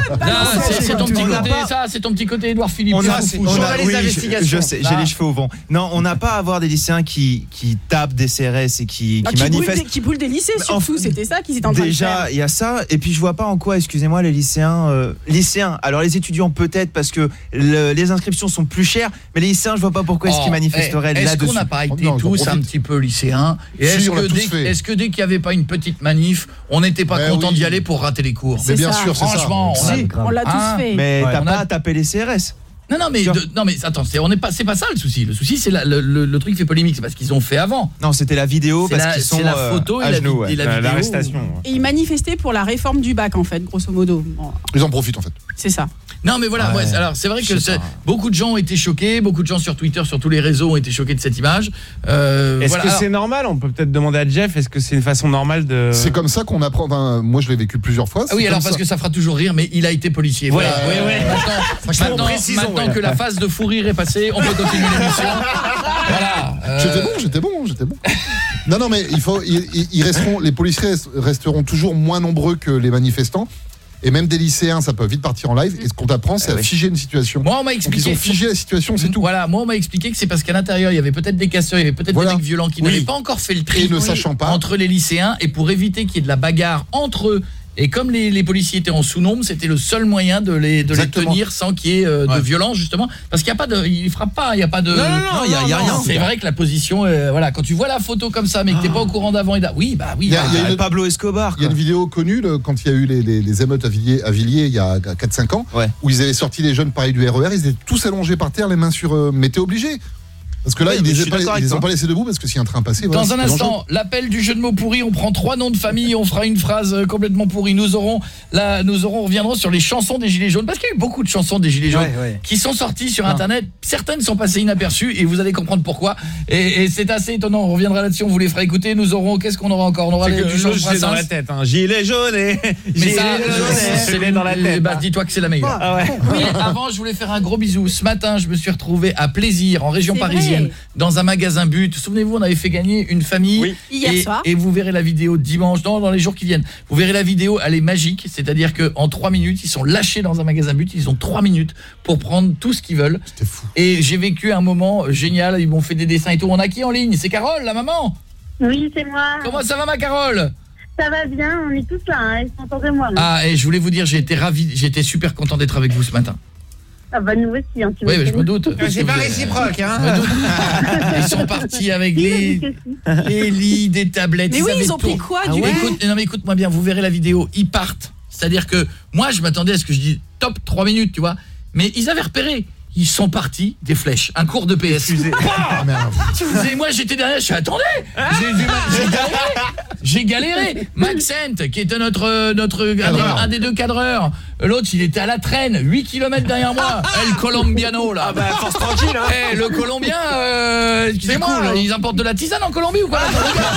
c'est ton on petit côté, pas- ça, c'est ton petit côté Édouard Philippe. On a, on a- oui, les je- investigations. je, sais, j'ai Là. les cheveux au vent. Non, on n'a pas à avoir des lycéens qui, qui tapent des CRS et qui, Ah, qui manifestent. des, qui brûlent des lycées surtout, c'était ça qu'ils étaient en train de Déjà, faire. il y a ça. Et puis, je vois pas en quoi, excusez-moi, les lycéens. euh, lycéens, alors les étudiants peut-être parce que le- les inscriptions sont plus chères, mais les lycéens, je vois pas pourquoi est-ce Oh, qu'ils manifesteraient eh, Est-ce là-dessus. Qu'on n'a pas été non, tous un petit peu lycéens est-ce on que, dès- que qu'il n'y avait pas une petite manif, on n'était pas Ouais, content oui. d'y aller pour rater les cours? Mais bien ça. sûr, c'est ça. Franchement, on. On l'a tous Hein, fait. Mais t'as On pas taper les CRS. Non, non, mais, de- non, mais attends, c'est- on n'est pas, c'est pas ça le souci. Le souci, c'est le, le- le truc qui fait polémique, c'est parce qu'ils ont fait avant. Non, c'était la vidéo parce la- qu'ils sont c'est la euh, photo et à la genoux, ouais. et la vidéo. L'arrestation. Et ils manifestaient pour la réforme du bac en fait, grosso modo. Bon, Ils en profitent en fait. c'est ça. Non mais voilà, Ouais. ouais, alors c'est vrai que beaucoup de gens ont été choqués, beaucoup de gens sur Twitter, sur tous les réseaux ont été choqués de cette image. Euh, Est-ce voilà. que c'est normal? On peut peut-être demander à Jeff, est-ce que c'est une façon normale de... C'est comme ça qu'on apprend. enfin, moi, je l'ai vécu plusieurs fois. ah oui, alors parce ça. que ça fera toujours rire, mais il a été policier. Voilà. Ouais, ouais, ouais. Maintenant, maintenant, précisons, maintenant que la phase de fou rire est passée, on peut continuer l'émission. Voilà. euh, J'étais bon, j'étais bon, j'étais bon. <laughs> Non, non, mais il faut, ils, ils- ils resteront, les policiers resteront toujours moins nombreux que les manifestants. Et même des lycéens, ça peut vite partir en live. Et ce qu'on t'apprend, c'est à figer une situation. Moi, on m'a Donc, expliqué. ils ont figé la situation, c'est tout. Voilà, moi on m'a expliqué que c'est parce qu'à l'intérieur il y avait peut-être des casseurs, il y avait peut-être Voilà. des mecs violents qui Oui. n'avaient pas encore fait le tri Et ne sachant pas. entre les lycéens et pour éviter qu'il y ait de la bagarre entre eux. Et comme les, les policiers étaient en sous-nombre, c'était le seul moyen de les, de les tenir sans qu'il y ait euh, de violence justement, parce qu'il y a pas de, ils frappent pas, il y a pas de. Non, non, non, il y a- y a rien. C'est vrai que la position, euh, voilà, quand tu vois la photo comme ça, mais que t'es pas au courant d'avant et d'a- oui, bah oui. Il y a- bah, il y a une- Pablo Escobar. Il y a une vidéo connue le- quand il y a eu les, les- les émeutes à Villiers, à Villiers il y a 4-5 ans, Ouais. où ils avaient sorti les jeunes pareils du RER, ils étaient tous allongés par terre, les mains sur eux. Mais t'es obligé. Parce que là, Ouais, ils mais les, ont pas, les ont laissés debout parce que si un train passait, voilà, Dans un instant, l'appel du jeu de mots pourri, on prend trois noms de famille, on fera une phrase euh, complètement pourrie. Nous aurons là, nous aurons, on reviendrons sur les chansons des Gilets jaunes parce qu'il y a eu beaucoup de chansons des Gilets jaunes Ouais, ouais. qui sont sorties sur internet. Certaines sont passées inaperçues et vous allez comprendre pourquoi. Et, et c'est assez étonnant. On reviendra là-dessus, on vous les fera écouter. Nous aurons qu'est-ce qu'on aura encore? On aura C'est les- que du je dans la tête. hein. Gilet jaune et... <laughs> Mais ça, euh, l'ai dans la tête. Bah, dis-toi que c'est la meilleure. Ah ouais. Oui, avant, je voulais faire un gros bisou. Ce matin, je me suis retrouvé à Plaisir, en région C'est parisienne, dans un magasin but. Souvenez-vous, on avait fait gagner une famille. Hier et, soir. et vous verrez la vidéo dimanche, non, dans les jours qui viennent. Vous verrez la vidéo, elle est magique. C'est-à-dire qu'en trois minutes, ils sont lâchés dans un magasin but. Ils ont trois minutes pour prendre tout ce qu'ils veulent. Et j'ai vécu un moment génial. Ils m'ont fait des dessins et tout. On a qui en ligne? C'est Carole, la maman? Oui, c'est moi. Comment ça va, ma Carole? Ça va bien, on est tous là, hein, ils sont autour de moi. là. Ah, et je voulais vous dire, j'ai été ravi, j'étais super content d'être avec vous ce matin. Ah bah nous aussi, hein, tu Oui, mais je me doute. C'est pas réciproque, hein. <laughs> Ils sont partis avec les, les lits, des tablettes. Mais oui, ils ont tout. pris quoi, Ah du ouais coup Écoute, Non mais écoute-moi bien, vous verrez la vidéo, ils partent. C'est-à-dire que moi je m'attendais à ce que je dis top 3 minutes, tu vois. Mais ils avaient repéré. Ils sont partis des flèches, un cours de PS. <laughs> Ah, Et moi j'étais derrière, je suis attendez. J'ai j'ai- galéré. Maxent qui était notre euh, notre un des, Cadreur. un des deux cadreurs. L'autre, il était à la traîne, 8 km derrière moi. El Colombiano là. Ah bah, force tranquille, hein. Eh, le Colombien euh, excusez-moi, cool, hein. ils importent de la tisane en Colombie ou quoi le gars,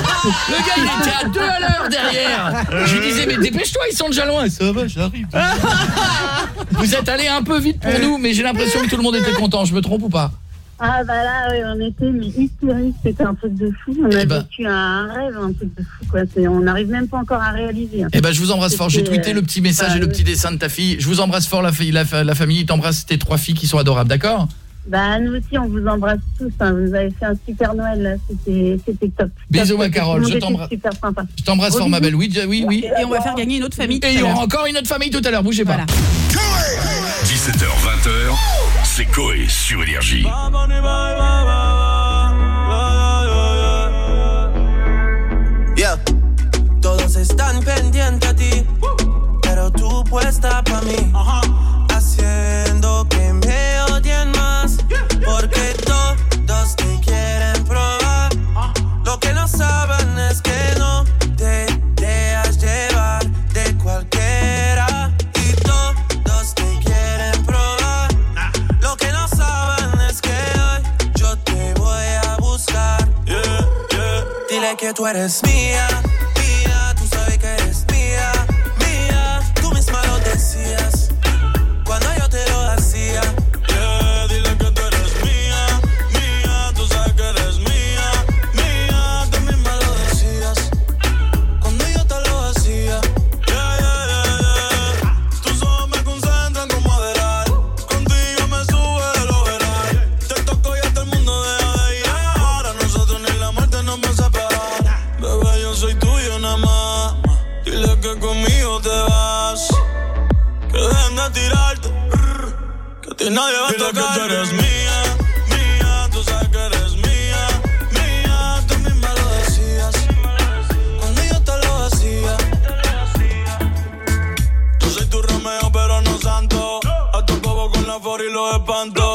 le gars, il était à deux à l'heure derrière. Je lui disais mais dépêche-toi, ils sont déjà loin. Ça va, j'arrive. <laughs> Vous êtes allé un peu vite pour nous, mais j'ai l'impression que tout le monde était content, je me trompe ou pas Ah bah là, oui, on était mais hystériques, c'était un truc de fou. On a Eh ben. vécu un rêve, un truc de fou, quoi. On n'arrive même pas encore à réaliser. Eh ben je vous embrasse fort, j'ai tweeté le petit message bah, et le petit dessin de ta fille. Je vous embrasse fort la, fille, la, fa- la famille, t'embrasses tes trois filles qui sont adorables, d'accord? Bah nous aussi, on vous embrasse tous. hein. Vous avez fait un super Noël, là. C'était c'était top. Bisous, ma. Carole, je t'embrasse. super sympa. Je t'embrasse fort ma belle. Oui, oui, oui. Et on va faire gagner une autre famille. Et il y aura encore une autre famille tout à l'heure, bougez pas. 17h, 20h, c'est Coé sur Énergie. Yeah. Todos están pendientes a ti, pero tú puesta para mí, haciendo que que tú eres mía, Que nadie va a tocar. que tú eres mía, mía. Tú sabes que eres mía, mía. Tú misma lo decías. Cuando yo te lo hacía. Yo soy tu Romeo, pero no santo. A tu bobo con la for y los espanto.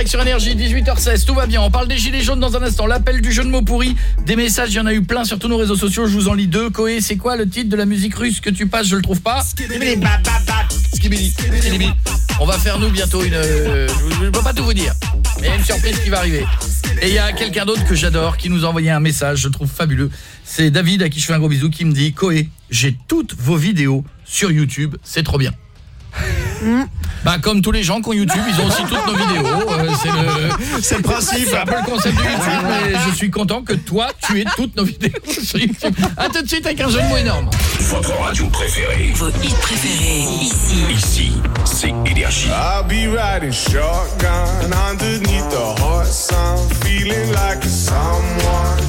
Direct sur Énergie, 18h16, tout va bien. On parle des gilets jaunes dans un instant. L'appel du jeu de mots pourri, des messages, il y en a eu plein sur tous nos réseaux sociaux. Je vous en lis deux. Koé, c'est quoi le titre de la musique russe que tu passes? Je le trouve pas. On va faire nous bientôt une... euh, je ne peux pas tout vous dire. Mais il y a une surprise qui va arriver. Et il y a quelqu'un d'autre que j'adore qui nous a envoyé un message, je trouve fabuleux. C'est David à qui je fais un gros bisou qui me dit Koé, j'ai toutes vos vidéos sur YouTube, c'est trop bien. Bah comme tous les gens qui ont YouTube, ils ont aussi toutes nos vidéos. euh, c'est le C'est le principe. Un peu le concept de YouTube, mais je suis content que toi tu aies toutes nos vidéos sur YouTube. À tout de suite avec un jeu de mots énorme. Votre radio préférée. Vos hits préférés, ici. Ici, c'est Énergie. I'll be riding shotgun underneath the hot sun, feeling like someone.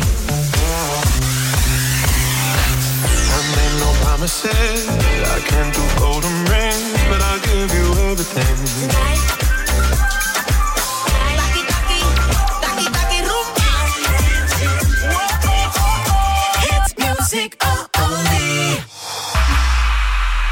I made no promises, I can't do golden rings,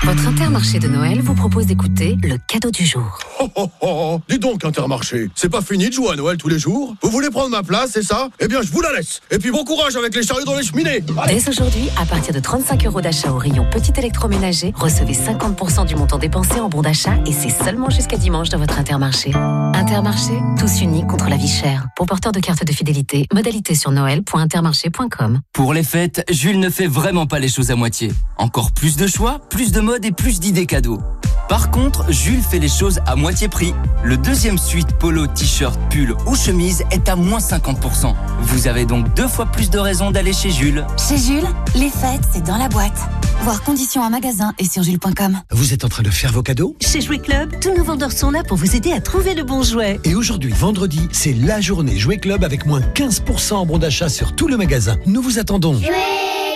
Votre Intermarché de Noël vous propose d'écouter le cadeau du jour. Oh, oh, oh, dis donc Intermarché, c'est pas fini de jouer à Noël tous les jours? Vous voulez prendre ma place, c'est ça? Eh bien je vous la laisse Et puis bon courage avec les chariots dans les cheminées Allez. Dès aujourd'hui, à partir de 35 euros d'achat au rayon petit électroménager, recevez 50% du montant dépensé en bon d'achat et c'est seulement jusqu'à dimanche dans votre Intermarché. Intermarché, tous unis contre la vie chère. Pour porteur de carte de fidélité, modalité sur noël.intermarché.com. Pour les fêtes, Jules ne fait vraiment pas les choses à moitié. Encore plus de choix, plus de mode et plus d'idées cadeaux. Par contre, Jules fait les choses à moitié prix. Le deuxième suite polo, t-shirt, pull ou chemise est à moins 50%. Vous avez donc deux fois plus de raisons d'aller chez Jules. Chez Jules, les fêtes, c'est dans la boîte. Voir conditions en magasin et sur jules.com. Vous êtes en train de faire vos cadeaux? Chez Jouet Club, tous nos vendeurs sont là pour vous aider à trouver le bon jouet. Et aujourd'hui, vendredi, c'est la journée Jouet Club avec moins 15% en bon d'achat sur tout le magasin. Nous vous attendons. À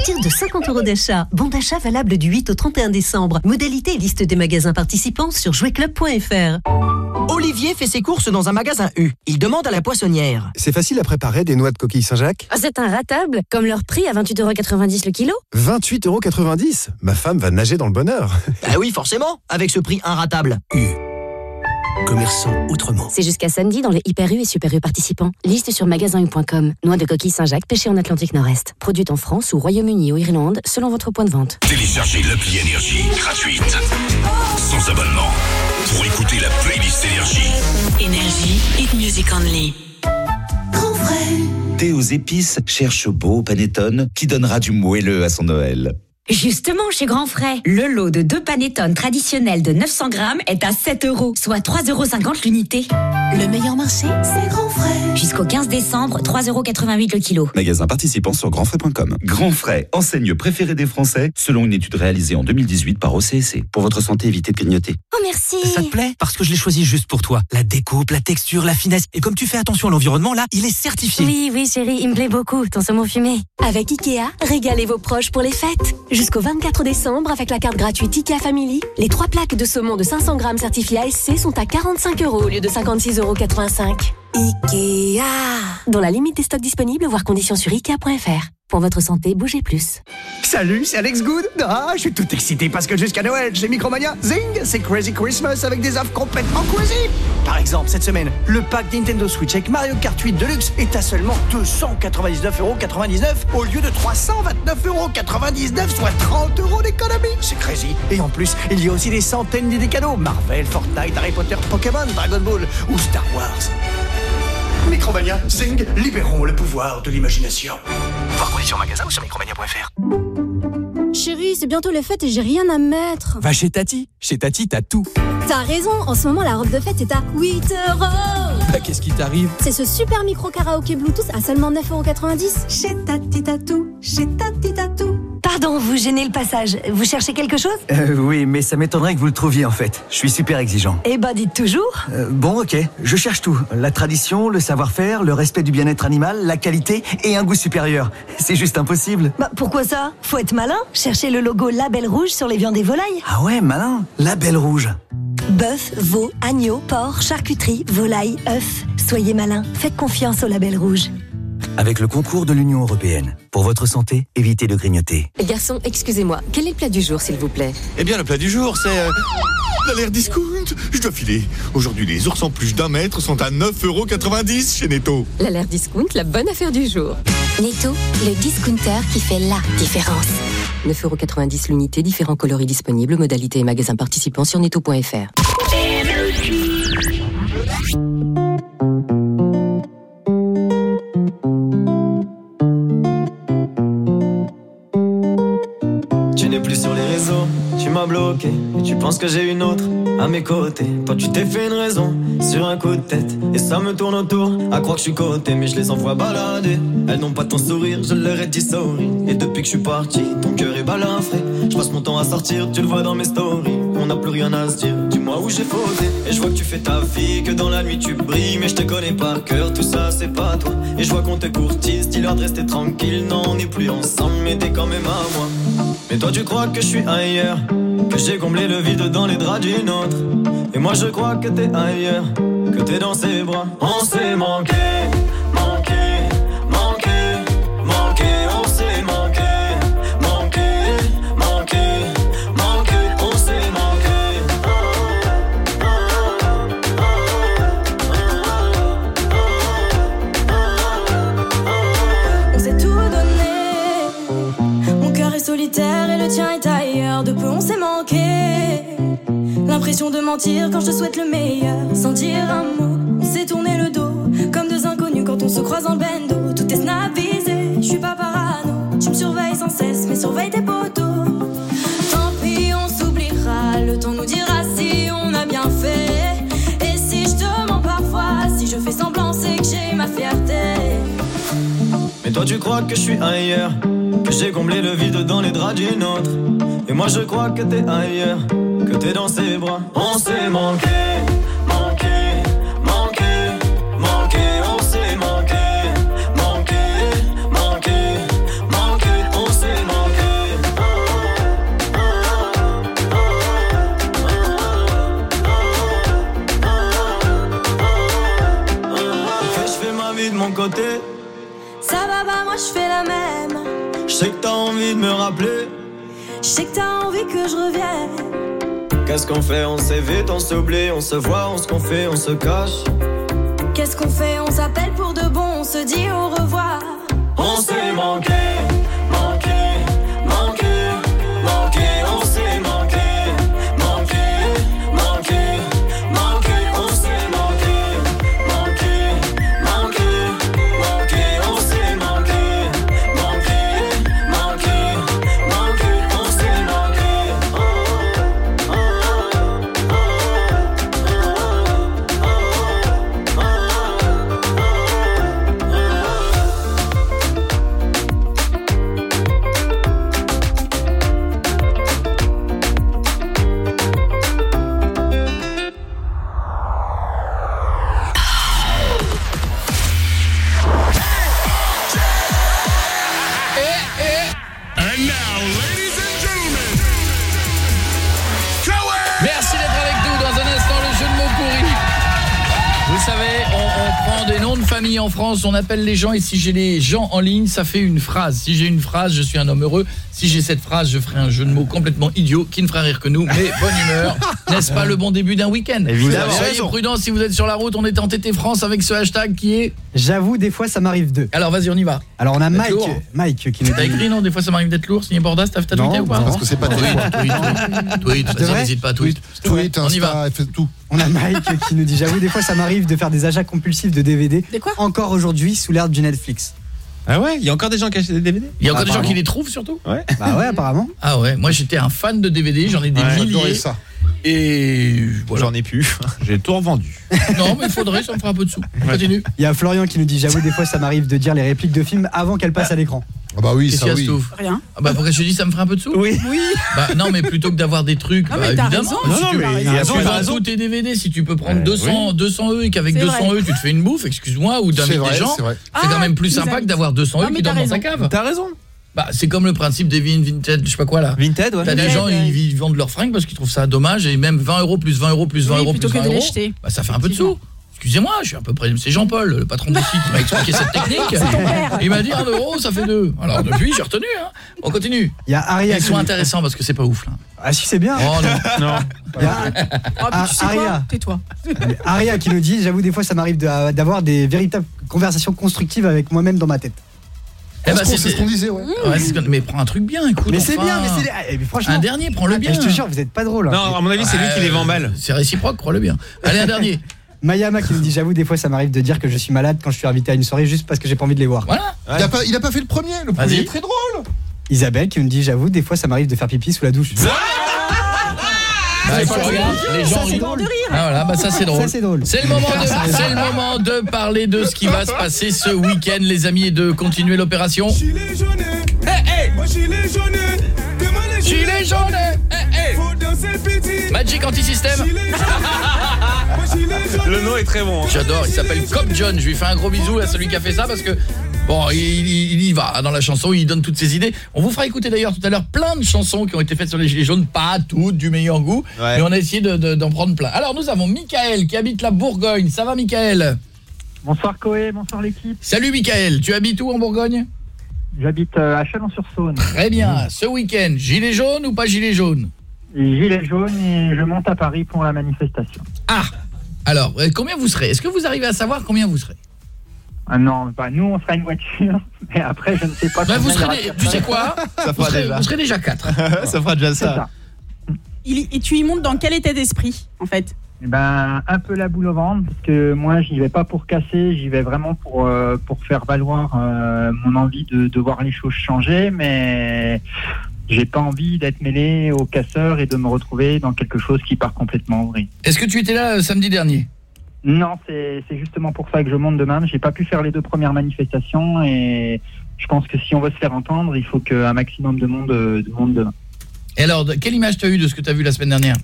partir de 50 euros d'achat, bon d'achat valable du 8 au 31 décembre. Modalité et liste des magasins participants sur jouetclub.fr. Olivier fait ses courses dans un magasin U. Il demande à la poissonnière. C'est facile à préparer des noix de coquille Saint-Jacques Ah, c'est un ratable, comme leur prix à 28,90€ le kilo. 28,90€ Ma femme va nager dans le bonheur. Bah oui, forcément, avec ce prix inratable. U. Commerçant autrement. C'est jusqu'à samedi dans les Hyper U et Super U participants. Liste sur magasin.com. Noix de coquille Saint-Jacques pêchée en Atlantique Nord-Est. Produite en France ou Royaume-Uni ou Irlande, selon votre point de vente. Téléchargez l'appli Énergie gratuite. Sans abonnement. Pour écouter la playlist Énergie. Énergie, hit music only. Thé aux épices cherche beau panettone qui donnera du moelleux à son Noël. Justement, chez Grand Frais, le lot de deux panettone traditionnels de 900 grammes est à 7 euros, soit 3,50 euros l'unité. Le meilleur marché, c'est Grand Frais. Jusqu'au 15 décembre, 3,88 euros le kilo. Magasin participant sur grandfrais.com. Grand Frais, enseigne préférée des Français, selon une étude réalisée en 2018 par OCSC. Pour votre santé, évitez de grignoter. Oh merci Ça te plaît? Parce que je l'ai choisi juste pour toi. La découpe, la texture, la finesse. Et comme tu fais attention à l'environnement, là, il est certifié. Oui, oui chérie, il me plaît beaucoup, ton saumon fumé. Avec Ikea, régalez vos proches pour les fêtes. Jusqu'au 24 décembre, avec la carte gratuite Ikea Family, les trois plaques de saumon de 500 grammes certifiées ASC sont à 45 euros au lieu de 56,85 euros. Ikea Dans la limite des stocks disponibles, voir conditions sur Ikea.fr. Pour votre santé, bougez plus. Salut, c'est Alex Good. Ah, je suis tout excité parce que jusqu'à Noël, chez Micromania, zing, c'est Crazy Christmas avec des offres complètement crazy. Par exemple, cette semaine, le pack Nintendo Switch avec Mario Kart 8 Deluxe est à seulement 299,99€ au lieu de 329,99€, soit 30 euros d'économie. C'est crazy. Et en plus, il y a aussi des centaines d'idées cadeaux. Marvel, Fortnite, Harry Potter, Pokémon, Dragon Ball ou Star Wars. Micromania, zing, libérons le pouvoir de l'imagination. Voir conditions magasin ou sur micromania.fr. Chérie, c'est bientôt les fêtes et j'ai rien à mettre. Va chez Tati. Chez Tati, t'as tout. T'as raison, en ce moment la robe de fête est à 8 euros. Bah, Qu'est-ce qui t'arrive? C'est ce super micro karaoké Bluetooth à seulement 9,90€. Chez Tati Tatou, chez Tati Tatou. Pardon, vous gênez le passage. Vous cherchez quelque chose? Euh, oui, mais ça m'étonnerait que vous le trouviez en fait. Je suis super exigeant. Eh ben, dites toujours. Euh, bon, ok, je cherche tout. La tradition, le savoir-faire, le respect du bien-être animal, la qualité et un goût supérieur. <laughs> C'est juste impossible. Bah, pourquoi ça? Faut être malin. Cherchez le logo Label Rouge sur les viandes et volailles. Ah ouais, malin. La belle rouge. Bœuf, veau, agneau, porc, charcuterie, volaille, œuf. Soyez malin. Faites confiance au Label Rouge. Avec le concours de l'Union européenne. Pour votre santé, évitez de grignoter. Garçon, excusez-moi, quel est le plat du jour, s'il vous plaît? Eh bien, le plat du jour, c'est... euh, L'alerte discount Je dois filer. Aujourd'hui, les ours en plus d'un mètre sont à 9,90€ chez Netto. L'alerte discount, la bonne affaire du jour. Netto, le discounter qui fait la différence. 9,90€ l'unité, différents coloris disponibles, modalités et magasins participants sur netto.fr. m'as bloqué et tu penses que j'ai une autre à mes côtés. Toi tu t'es fait une raison sur un coup de tête et ça me tourne autour à croire que je suis coté mais je les envoie balader. Elles n'ont pas ton sourire, je leur ai dit sorry et depuis que je suis parti, ton cœur est balafré. Je passe mon temps à sortir, tu le vois dans mes stories. On n'a plus rien à se dire, dis-moi où j'ai fauté et je vois que tu fais ta vie, que dans la nuit tu brilles mais je te connais par cœur, tout ça c'est pas toi. Et je vois qu'on te courtise, dis-leur de rester tranquille, non on n'est plus ensemble mais t'es quand même à moi. Mais toi tu crois que je suis ailleurs Que j'ai comblé le vide dans les draps d'une autre. Et moi je crois que t'es ailleurs Que t'es dans ses bras. On s'est manqué. Manqué L'impression de mentir quand je te souhaite le meilleur. Sans dire un mot, on s'est tourné le dos. Comme deux inconnus quand on se croise en bendo. Tout est snap visé, je suis pas parano. Tu me surveilles sans cesse, mais surveille tes poteaux. Tant pis, on s'oubliera. Le temps nous dira si on a bien fait. Et si je te mens parfois, si je fais semblant, c'est que j'ai ma fierté. Mais toi tu crois que je suis ailleurs Que j'ai comblé le vide dans les draps d'une autre. Et moi je crois que t'es ailleurs Que t'es dans ses bras. On s'est Manqué sais que t'as envie de me rappeler Je sais que t'as envie que je revienne. Qu'est-ce qu'on fait? On s'évite, on s'oublie, on se voit, on se confie, on se cache. Qu'est-ce qu'on fait? On s'appelle pour de bon, on se dit au revoir. On s'est manqué, manqué, appelle les gens et si j'ai les gens en ligne, ça fait une phrase. Si j'ai une phrase, je suis un homme heureux. Si j'ai cette phrase, je ferai un jeu de mots complètement idiot qui ne fera rire que nous, mais bonne humeur. <laughs> N'est-ce pas le bon début d'un week-end Évidemment. Soyez Raison. prudents si vous êtes sur la route, on est en TT France avec ce hashtag qui est J'avoue, des fois ça m'arrive d'eux. Alors vas-y, on y va. Alors on a Mike, lourd. Mike qui nous T'as dit. écrit non Des fois ça m'arrive d'être lourd, signé Bordas, t'as t'as tweeté ou pas non, parce que c'est pas <laughs> Tweet, tweet, <laughs> n'hésite pas, tweet. Tweet, On y va. Fait tout. On a Mike qui nous dit J'avoue, des fois ça m'arrive de faire des achats compulsifs de DVD. Encore aujourd'hui sous l'ère du Netflix. Ah ouais Il y a encore des gens qui achètent des DVD Il y a encore des gens qui les trouvent surtout? Ouais. Bah ouais, apparemment. Ah ouais, moi j'étais un fan de DVD, j'en ai des Ouais, milliers. j'adorais ça. Et voilà. J'en ai plus. <laughs> J'ai tout revendu. Non, mais il faudrait, ça me fera un peu de sous. Continue. Il y a Florian qui nous dit J'avoue, des fois ça m'arrive de dire les répliques de films avant qu'elles passent à l'écran. Ah bah oui, ça oui. Rien. Ah bah pourquoi je te dis ça me ferait un peu de sous Oui. Oui. Bah non, mais plutôt que d'avoir des trucs, Non, bah, mais t'as évidemment. raison. si Non, tu, non, mais il y a si tu vends tous tes DVD, si tu peux prendre Ouais, 200, oui. 200 E et qu'avec C'est 200 vrai. E tu te fais une bouffe, excuse-moi, ou d'inviter des gens, c'est quand Ah, même plus sympa que d'avoir 200 Non, E qui dorment dans sa cave. T'as raison. Bah c'est comme le principe des vin- vintage, je sais pas quoi là. Vinted, ouais. T'as des Vinted, gens, ouais. ils, ils vendent leurs fringues parce qu'ils trouvent ça dommage et même 20 euros plus 20 euros plus 20 Oui, euros plutôt plus que 20 de les euros, jeter. bah, ça fait un peu de sous. Excusez-moi, je suis un peu près... C'est Jean-Paul, le patron de site, qui m'a <laughs> expliqué cette technique. Il m'a dit 1 euro, ça fait 2. Alors depuis, j'ai retenu. Hein. On continue. Il y a Aria Ils sont intéressants parce que c'est pas ouf, là. Ah si, c'est bien. Oh non. <laughs> non. Il y a Oh, puis tu sais quoi Aria. Tais-toi. Aria qui nous dit, j'avoue, des fois, ça m'arrive de- d'avoir des véritables conversations constructives avec moi-même dans ma tête. Eh ben, C'est ce qu'on disait, ouais. Ouais, c'est ce qu'on- mais prends un truc bien, écoute. Mais c'est enfin. bien, mais c'est eh, franchement. Un dernier, prends-le Ah, bien. Je te jure, vous êtes pas drôle. hein. Non, à mon avis, c'est lui qui les vend mal. C'est réciproque, crois-le bien. Allez, un dernier. <laughs> Mayama qui nous dit, j'avoue, des fois, ça m'arrive de dire que je suis malade quand je suis invité à une soirée juste parce que j'ai pas envie de les voir. Voilà. Il a pas, il a pas fait le premier. Le premier est très drôle. Isabelle qui nous dit, j'avoue, des fois, ça m'arrive de faire pipi sous la douche. <laughs> Bah, tu regardes, les gens Ça, c'est drôle. Ah, voilà, bah ça c'est drôle. Ça, c'est drôle. C'est le moment de <laughs> c'est le moment de parler de ce qui va se passer ce week-end les amis et de continuer l'opération. Gilet jaune, Hey, hey moi gilet jaune, Gilet jaune. Hey, hey faut danser petit. Magic Anti-System. <laughs> Le nom est très bon. hein. J'adore, il s'appelle Cop John. Je lui fais un gros bisou à celui qui a fait ça parce que bon, il, y va dans la chanson, il donne toutes ses idées. On vous fera écouter d'ailleurs tout à l'heure plein de chansons qui ont été faites sur les gilets jaunes, pas toutes du meilleur goût, Ouais. mais on a essayé de- de- d'en prendre plein. Alors nous avons Michael qui habite la Bourgogne. Ça va Michael? Bonsoir Coé, bonsoir l'équipe. Salut Michael, tu habites où en Bourgogne? J'habite euh, à Chalon-sur-Saône. Très bien, ce week-end, gilet jaune ou pas gilet jaune Gilet jaune et je monte à Paris pour la manifestation. Ah Alors, euh, combien vous serez? Est-ce que vous arrivez à savoir combien vous serez? Ah non, bah nous on sera une voiture, <laughs> mais après je ne sais pas. Bah, vous serez des- Tu sais quoi? Ça vous fera serez, déjà. vous serez déjà 4. <laughs> ça fera déjà ça. ça. Il- et tu y montes dans quel état d'esprit, en fait? Eh ben, un peu la boule au ventre, parce que moi, j'y vais pas pour casser, j'y vais vraiment pour, euh, pour faire valoir euh, mon envie de, de voir les choses changer, mais j'ai pas envie d'être mêlé aux casseurs et de me retrouver dans quelque chose qui part complètement en vrille. Est-ce que tu étais là euh, samedi dernier? Non, c'est justement pour ça que je monte demain. J'ai pas pu faire les deux premières manifestations et je pense que si on veut se faire entendre, il faut qu'un maximum de monde, euh, de monde demain. Et alors, quelle image tu as eu de ce que tu as vu la semaine dernière?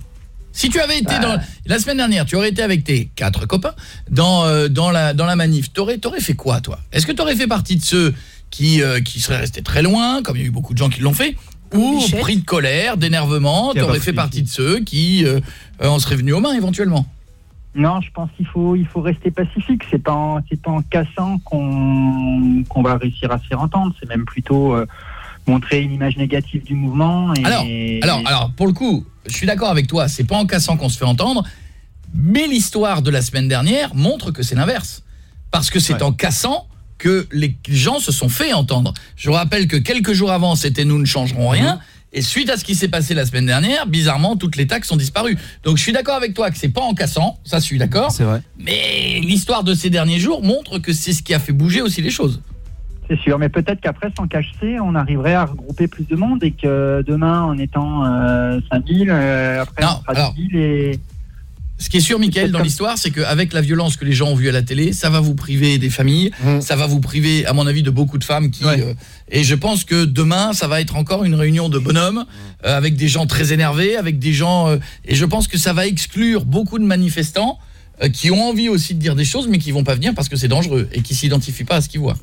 Si tu avais été Bah. dans la semaine dernière, tu aurais été avec tes quatre copains dans euh, dans la dans la manif. T'aurais t'aurais fait quoi toi? Est-ce que tu aurais fait partie de ceux qui euh, qui seraient restés très loin comme il y a eu beaucoup de gens qui l'ont fait? Ou Bichette. pris de colère, d'énervement, Qui a t'aurais pas fait partie de ceux qui euh, euh, en seraient venus aux mains éventuellement Non, je pense qu'il faut, il faut rester pacifique. C'est pas, en, c'est pas en cassant qu'on, qu'on va réussir à se faire entendre. C'est même plutôt euh, montrer une image négative du mouvement. Et, Alors, alors, alors, pour le coup, je suis d'accord avec toi, c'est pas en cassant qu'on se fait entendre, mais l'histoire de la semaine dernière montre que c'est l'inverse. Parce que c'est Ouais. en cassant que les gens se sont fait entendre. Je rappelle que quelques jours avant, c'était nous ne changerons rien. Et suite à ce qui s'est passé la semaine dernière, bizarrement, toutes les taxes ont disparu. Donc je suis d'accord avec toi que c'est pas en cassant, ça je suis d'accord. C'est vrai. Mais l'histoire de ces derniers jours montre que c'est ce qui a fait bouger aussi les choses. C'est sûr, mais peut-être qu'après, sans cacher, on arriverait à regrouper plus de monde et que demain, en étant euh, 5000, euh, après, Non, on sera alors- 10 000 et... Ce qui est sûr, Michael, dans l'histoire, c'est qu'avec la violence que les gens ont vue à la télé, ça va vous priver des familles, ça va vous priver, à mon avis, de beaucoup de femmes qui... euh, et je pense que demain, ça va être encore une réunion de bonhommes, euh, avec des gens très énervés, avec des gens... euh, et je pense que ça va exclure beaucoup de manifestants qui ont envie aussi de dire des choses, mais qui vont pas venir parce que c'est dangereux, et qui s'identifient pas à ce qu'ils voient.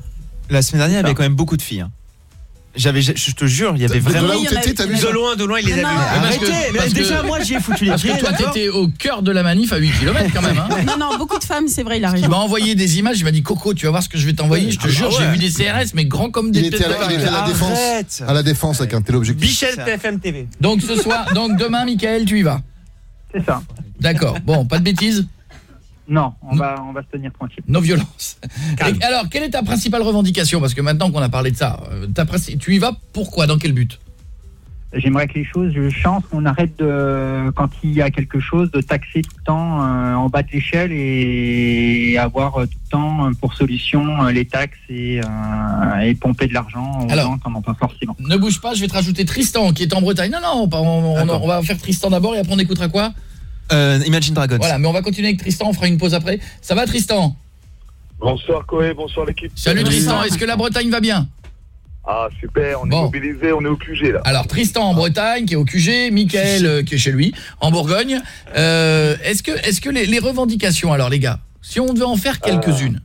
La semaine dernière, il y avait quand même beaucoup de filles. hein. J'avais, je te jure, il y avait De vraiment. là où t'étais, t'as vu De loin, de loin, il les a Mais vus. non. Mais parce Arrêtez, parce déjà, moi, j'y ai foutu les Parce pieds. que toi, t'étais au cœur de la manif à 8 km quand même. Hein. <laughs> Non, non, beaucoup de femmes, c'est vrai, il a Il m'a envoyé des images, il m'a dit Coco, tu vas voir ce que je vais t'envoyer. Je te Ah jure, ouais. j'ai vu des CRS mais grands comme des Il était à la, têtes de il était à la défense. À la défense avec un tel objectif. Bichel TFM TV. Donc ce soir, donc demain Michael, tu y vas. C'est ça. D'accord. Bon, pas de bêtises, Non, on va, on va se tenir tranquille. no violence. Et alors, quelle est ta principale revendication parce que maintenant qu'on a parlé de ça, euh, ta tu y vas pourquoi dans quel but J'aimerais que les choses changent, qu'on arrête de, quand il y a quelque chose, de taxer tout le temps euh, en bas de l'échelle et avoir euh, tout le temps pour solution euh, les taxes et, euh, et pomper de l'argent aux Alors. gens qui n'en ont pas forcément. Ne bouge pas, je vais te rajouter Tristan qui est en Bretagne. Non non, on, on- on- on va faire Tristan d'abord et après on écoutera quoi? Euh, Imagine Dragons. Voilà, mais on va continuer avec Tristan, on fera une pause après. Ça va Tristan Bonsoir Coé, bonsoir l'équipe. Salut Tristan, est-ce que la Bretagne va bien? Ah super, on Bon. est mobilisés, on est au QG là. Alors Tristan en Bretagne qui est au QG, Michael euh, qui est chez lui en Bourgogne. Euh, est-ce que est-ce que les, les revendications alors les gars, si on devait en faire quelques-unes.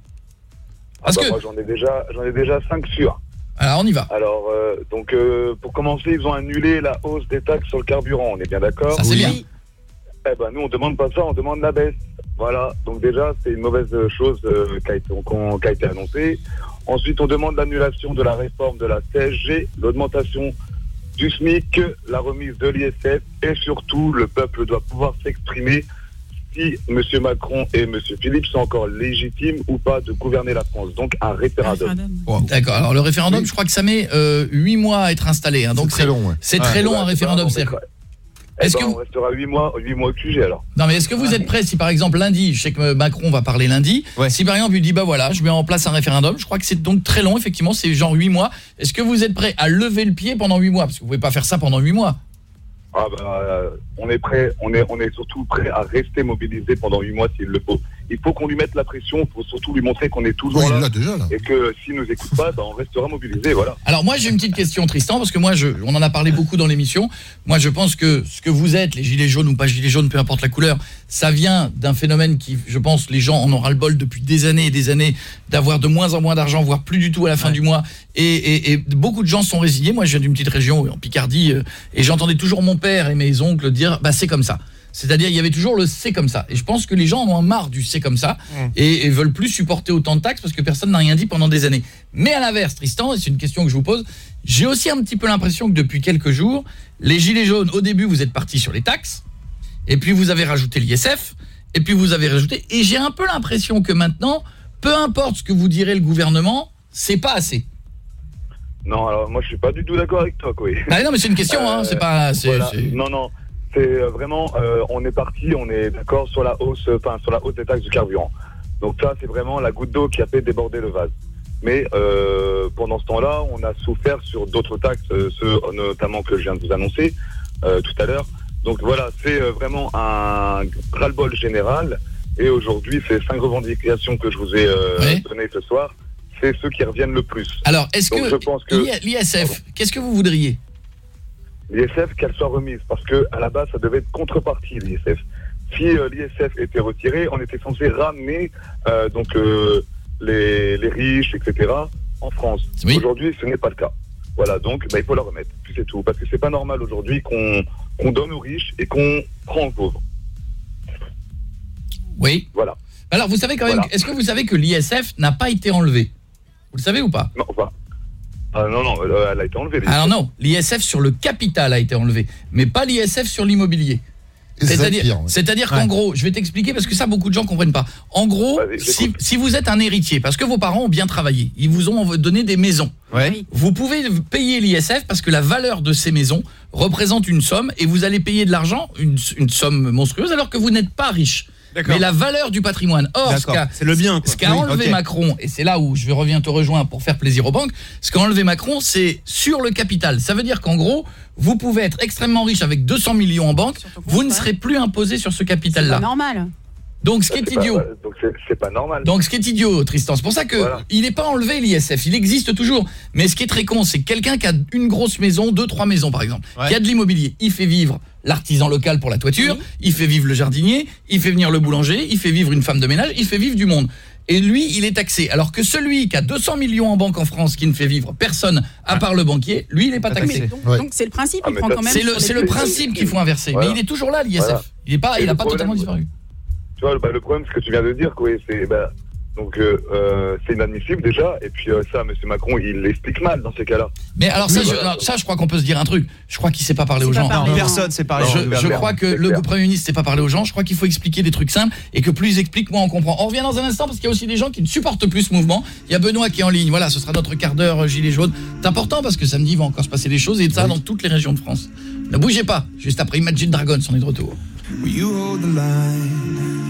Parce Ah bah, que moi j'en ai déjà j'en ai déjà 5 sûrs. alors on y va. Alors euh, donc euh, pour commencer, ils ont annulé la hausse des taxes sur le carburant, on est bien d'accord? Ça c'est bien. Eh ben, nous, on demande pas ça, on demande la baisse. Voilà. Donc, déjà, c'est une mauvaise chose euh, qui, a été, qu'on- qui a été annoncée. Ensuite, on demande l'annulation de la réforme de la CSG, l'augmentation du SMIC, la remise de l'ISF et surtout, le peuple doit pouvoir s'exprimer si M. Macron et M. Philippe sont encore légitimes ou pas de gouverner la France. Donc, un référendum. D'accord. Alors le référendum, je crois que ça met euh, 8 mois à être installé hein. donc très long, ouais. C'est Ouais. très long Ouais, un c'est référendum, c'est Eh Est-ce ben, que on restera 8 mois, 8 mois au QG alors. Non mais est-ce que vous êtes prêt si par exemple lundi, je sais que Macron va parler lundi, si par exemple il dit bah voilà, je mets en place un référendum, je crois que c'est donc très long effectivement, c'est genre 8 mois. Est-ce que vous êtes prêt à lever le pied pendant 8 mois? Parce que vous pouvez pas faire ça pendant 8 mois Ah bah, euh, on est prêt, on est, on est surtout prêt à rester mobilisé pendant 8 mois s'il le faut. Il faut qu'on lui mette la pression, il faut surtout lui montrer qu'on est toujours Oui, là, l'a déjà, là. et que s'il nous écoute pas, bah, on restera mobilisé, voilà. Alors moi j'ai une petite question Tristan parce que moi je on en a parlé beaucoup dans l'émission. Moi je pense que ce que vous êtes les gilets jaunes ou pas gilets jaunes peu importe la couleur, ça vient d'un phénomène qui je pense les gens en ont ras le bol depuis des années et des années d'avoir de moins en moins d'argent voire plus du tout à la fin du mois et, et, et beaucoup de gens sont résignés. Moi je viens d'une petite région en Picardie euh, et j'entendais toujours mon père et mes oncles dire bah c'est comme ça. C'est-à-dire il y avait toujours le c'est comme ça et je pense que les gens en ont marre du c'est comme ça et, et veulent plus supporter autant de taxes parce que personne n'a rien dit pendant des années. Mais à l'inverse Tristan, et c'est une question que je vous pose, j'ai aussi un petit peu l'impression que depuis quelques jours, les gilets jaunes au début vous êtes partis sur les taxes et puis vous avez rajouté l'ISF et puis vous avez rajouté et j'ai un peu l'impression que maintenant peu importe ce que vous direz le gouvernement, c'est pas assez. Non, alors moi je suis pas du tout d'accord avec toi, quoi. Ah non mais c'est une question hein, c'est pas voilà. Non, non, c'est euh, vraiment, euh, on est parti, on est d'accord sur la hausse, enfin sur la hausse des taxes du carburant. Donc ça, c'est vraiment la goutte d'eau qui a fait déborder le vase. Mais euh, pendant ce temps-là, on a souffert sur d'autres taxes, ceux notamment que je viens de vous annoncer euh, tout à l'heure. Donc voilà, c'est vraiment un ras-le-bol général. Et aujourd'hui, ces cinq revendications que je vous ai données ce soir, c'est ceux qui reviennent le plus. Alors, est-ce que que l'ISF, qu'est-ce que vous voudriez? l'ISF qu'elle soit remise parce que à la base ça devait être contrepartie l'ISF. Si euh, l'ISF était retiré, on était censé ramener euh, donc euh, les, les riches, etc. en France. Aujourd'hui, ce n'est pas le cas. Voilà, donc bah, il faut la remettre. Puis c'est tout, parce que c'est pas normal aujourd'hui qu'on donne aux riches et qu'on prend aux pauvres. Oui. Voilà. Alors vous savez quand même, est-ce que vous savez que l'ISF n'a pas été enlevé Vous le savez ou pas? Non, enfin. Ah, non, non, elle a été enlevée. Alors non, l'ISF sur le capital a été enlevé, mais pas l'ISF sur l'immobilier. C'est-à-dire c'est-à-dire qu'en gros, je vais t'expliquer parce que ça beaucoup de gens comprennent pas. En gros, si, si vous êtes un héritier parce que vos parents ont bien travaillé, ils vous ont donné des maisons. Vous pouvez payer l'ISF parce que la valeur de ces maisons représente une somme et vous allez payer de l'argent, une, une somme monstrueuse alors que vous n'êtes pas riche. Mais la valeur du patrimoine. Or, ce D'accord. qu'a C'est le bien, quoi. ce qu'a Oui, enlevé. Macron et c'est là où je vais reviens te rejoindre pour faire plaisir aux banques, ce qu'a enlevé Macron, c'est sur le capital. Ça veut dire qu'en gros, vous pouvez être extrêmement riche avec 200 millions en banque, vous ne serez plus imposé sur ce C'est capital-là. pas normal. Donc ce qui est C'est pas- idiot. donc c'est- c'est pas normal. Donc ce qui est idiot, Tristan, c'est pour ça que il n'est pas enlevé l'ISF, il existe toujours. Mais ce qui est très con, c'est que quelqu'un qui a une grosse maison, deux, trois maisons par exemple, qui a de l'immobilier, il fait vivre l'artisan local pour la toiture, il fait vivre le jardinier, il fait venir le boulanger, il fait vivre une femme de ménage, il fait vivre du monde. Et lui, il est taxé. Alors que celui qui a 200 millions en banque en France qui ne fait vivre personne à part le banquier, lui, il n'est pas taxé. donc donc c'est le principe, il prend quand même C'est le, principe qu'il faut inverser. Voilà. Mais il est toujours là, l'ISF. Voilà. Il pas, n'a pas problème, totalement disparu. Tu vois, bah, le problème, ce que tu viens de dire, c'est bah, donc euh, euh, c'est inadmissible déjà. Et puis euh, ça, M. Macron, il l'explique mal dans ces cas-là. Mais alors ça, Oui, je, voilà. alors, ça, je crois qu'on peut se dire un truc. Je crois qu'il sait pas parler aux gens. Non, personne sait parler Je, aux gens. je crois que le clair. Premier ministre sait pas parler aux gens. Je crois qu'il faut expliquer des trucs simples et que plus il explique, moins on comprend. On revient dans un instant parce qu'il y a aussi des gens qui ne supportent plus ce mouvement. Il y a Benoît qui est en ligne. Voilà, ce sera notre quart d'heure gilet jaune. C'est important parce que samedi il va encore se passer des choses et ça dans toutes les régions de France. Ne bougez pas. Juste après Imagine Dragons, on est de retour. Will you hold the line?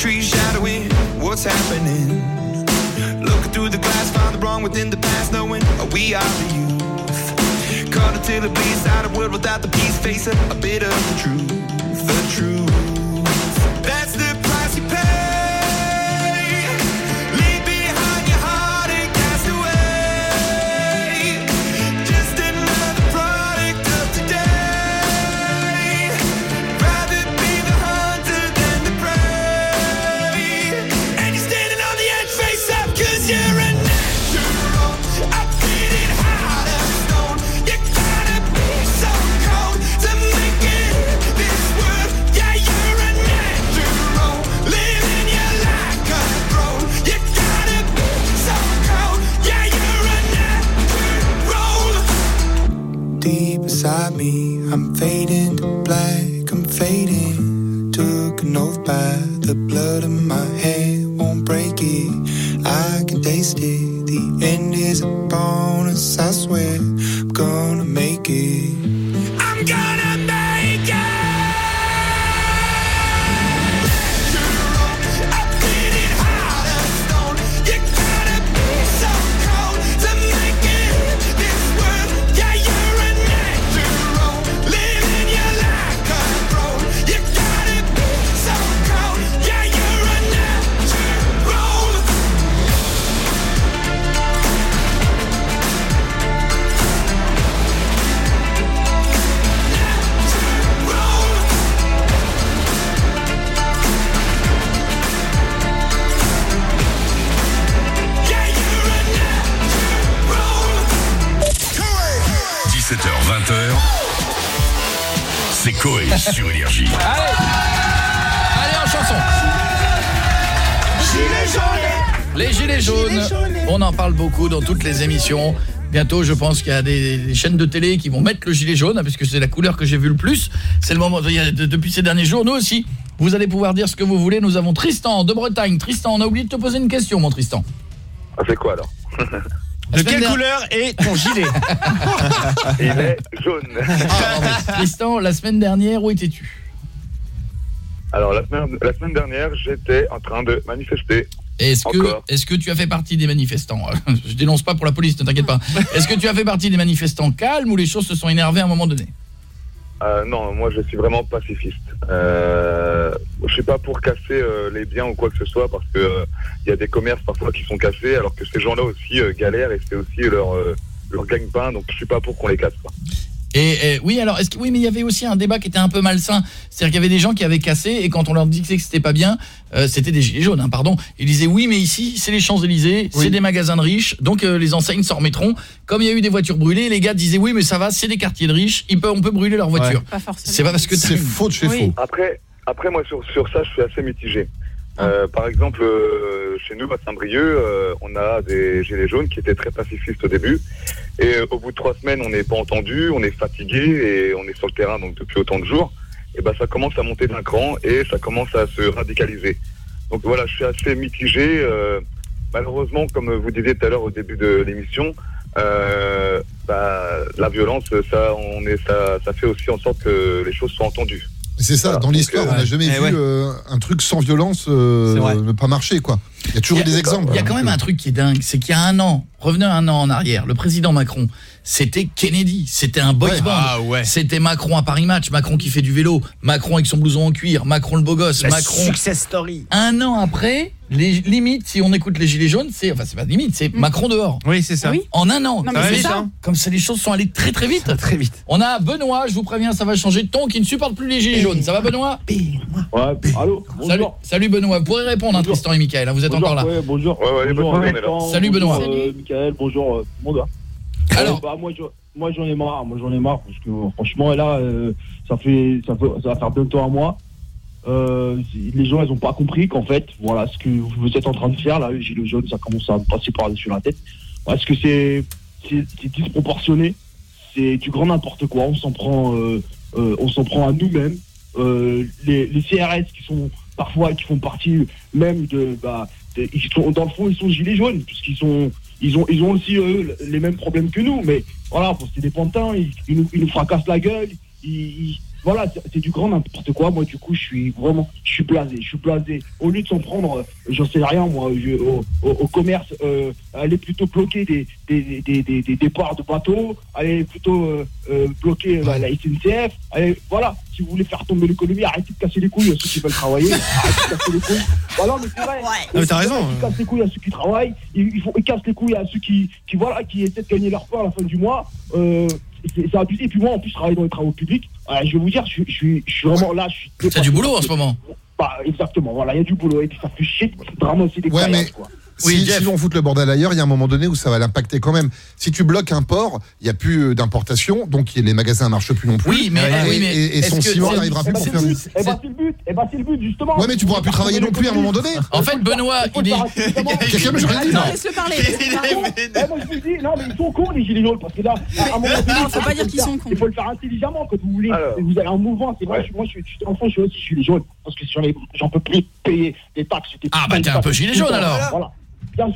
Trees shadowy. What's happening? Looking through the glass, find the wrong within the past, knowing we are the youth. Caught until it bleeds out of world without the peace, facing a bit of the truth, the truth. That's the price you pay. I'm fading sur Énergie. Allez Allez en chanson Les gilets jaunes, on en parle beaucoup dans toutes les émissions. Bientôt, je pense qu'il y a des, des chaînes de télé qui vont mettre le gilet jaune, hein, puisque c'est la couleur que j'ai vue le plus. C'est le moment, il y a- de- depuis ces derniers jours, nous aussi, vous allez pouvoir dire ce que vous voulez. Nous avons Tristan de Bretagne. Tristan, on a oublié de te poser une question, mon Tristan. Ah, c'est quoi alors? <laughs> De quelle couleur est ton gilet <laughs> Il est jaune. <laughs> Tristan, la semaine dernière, où étais-tu? Alors la semaine, la semaine dernière, j'étais en train de manifester. Est-ce que, Encore. est que tu as fait partie des manifestants? <laughs> Je dénonce pas pour la police, ne t'inquiète pas. Est-ce que tu as fait partie des manifestants calmes ou les choses se sont énervées à un moment donné? Euh, non, moi je suis vraiment pacifiste. Euh, je suis pas pour casser euh, les biens ou quoi que ce soit parce que euh, il y a des commerces parfois qui sont cassés alors que ces gens-là aussi euh, galèrent et c'est aussi leur euh, leur gagne-pain donc je suis pas pour qu'on les casse. Quoi. Et, et oui, alors est-ce que oui, mais il y avait aussi un débat qui était un peu malsain, c'est-à-dire qu'il y avait des gens qui avaient cassé et quand on leur disait que c'était pas bien, euh, c'était des gilets jaunes, hein, pardon. Ils disaient oui, mais ici c'est les Champs-Élysées, c'est des magasins de riches, donc euh, les enseignes s'en remettront. Comme il y a eu des voitures brûlées, les gars disaient oui, mais ça va, c'est des quartiers de riches, ils peuvent, on peut brûler leurs voitures. Pas forcément. C'est pas parce que C'est faux de chez faux. Après, après moi sur, sur ça je suis assez mitigé. Euh, par exemple, euh, chez nous à Saint-Brieuc, euh, on a des gilets jaunes qui étaient très pacifistes au début. Et au bout de trois semaines, on n'est pas entendu, on est fatigué et on est sur le terrain donc depuis autant de jours. Et ben ça commence à monter d'un cran et ça commence à se radicaliser. Donc voilà, je suis assez mitigé. malheureusement, comme vous disiez tout à l'heure au début de l'émission, bah, la violence, ça, on est, ça, ça fait aussi en sorte que les choses soient entendues. C'est ça, dans l'histoire, on n'a jamais Eh vu ouais. euh, un truc sans violence euh, ne pas marcher, quoi. Il y a toujours Il y a- des exemples. Il y a quand même un truc qui est dingue, c'est qu'il y a un an, revenez un an en arrière, le président Macron, c'était Kennedy, c'était un boys Ouais. band. Ah ouais. C'était Macron à Paris Match, Macron qui fait du vélo, Macron avec son blouson en cuir, Macron le beau gosse, La Macron. success story. Un an après, les limites, si on écoute les gilets jaunes, c'est enfin c'est pas limite, c'est Macron dehors. Oui, c'est ça. Oui. En un an, Non, Comme mais ça. ça. comme ça les choses sont allées très très vite. Très vite. On a Benoît, je vous préviens, ça va changer de ton qui ne supporte plus les gilets jaunes. Ça va Benoît? Ouais, allô Salut, salut Benoît, vous pourrez répondre hein, Tristan et Michael, hein, vous êtes bonjour, encore là. ouais, bonjour. Ouais, ouais, les bonjour, Salut, bonjour, Benoît. euh, Michael, bonjour, euh, mon gars. Alors bah, moi, moi, j'en ai marre. Moi, j'en ai marre parce que franchement, là, euh, ça fait, ça va faire bientôt un mois. Euh, les gens, ils ont pas compris qu'en fait, voilà, ce que vous êtes en train de faire là, les gilets jaunes, ça commence à me passer par-dessus la tête. Parce que c'est, disproportionné. C'est du grand n'importe quoi. On s'en prend, euh, on s'en prend à nous-mêmes. Les, les CRS qui sont parfois qui font partie même de, bah, ils sont dans le fond, ils sont gilets jaunes puisqu'ils sont, ils ont, ils ont aussi eux les mêmes problèmes que nous. Mais voilà, c'est des pantins, ils, nous, ils nous fracassent la gueule. Ils- voilà, c'est- du grand n'importe quoi. Moi, du coup, je suis vraiment, je suis blasé, je suis blasé. Au lieu de s'en prendre, euh, j'en sais rien, moi, je- au, au- au commerce, euh, aller plutôt bloquer des, des, des, des, des départs de bateaux, aller plutôt euh, euh, bloquer euh, la SNCF. Allez, voilà, si vous voulez faire tomber l'économie, arrêtez de casser les couilles à ceux qui veulent travailler. arrêtez de casser les couilles. Voilà, mais c'est vrai. mais t'as raison. Ils cassent les couilles à ceux qui travaillent, ils, ils, font, ils cassent les couilles à ceux qui, qui, voilà, qui essaient de gagner leur pain à la fin du mois. Euh, c'est c'est abusé. Et puis moi, en plus, je travaille dans les travaux publics. Euh, je vais vous dire, je, je, suis- je suis vraiment là. je suis T'as du boulot en ce moment? Bah, exactement, voilà, il y a du boulot. Et puis ça fait chier de ramasser des Ouais, mais caillages, quoi. si, si on fout le bordel ailleurs, il y a un moment donné où ça va l'impacter quand même. Si tu bloques un port, il n'y a plus euh, d'importation, donc les magasins ne marchent plus non plus. Oui, mais- et, oui, mais et- et est-ce son ciment n'arrivera plus Eh bah, pour c'est faire but, eh bah, c'est le but, eh bah, c'est le but, justement. Ouais, mais tu pourras plus travailler non plus à un moment donné. En fait, Benoît, il est. <laughs> Quelqu'un me. Laisse-le parler. Eh, moi, je vous dis, non, mais ils sont cons, les gilets jaunes, parce que là, à un moment donné, faut pas il dire qu'ils sont cons. Il faut le faire intelligemment quand vous voulez. Vous avez un mouvement, c'est vrai, moi, je suis, je suis- enfant, je suis aussi gilet jaune, parce que sur les, j'en peux plus payer des taxes. Ah, bah, t'es un peu gilet jaune, alors.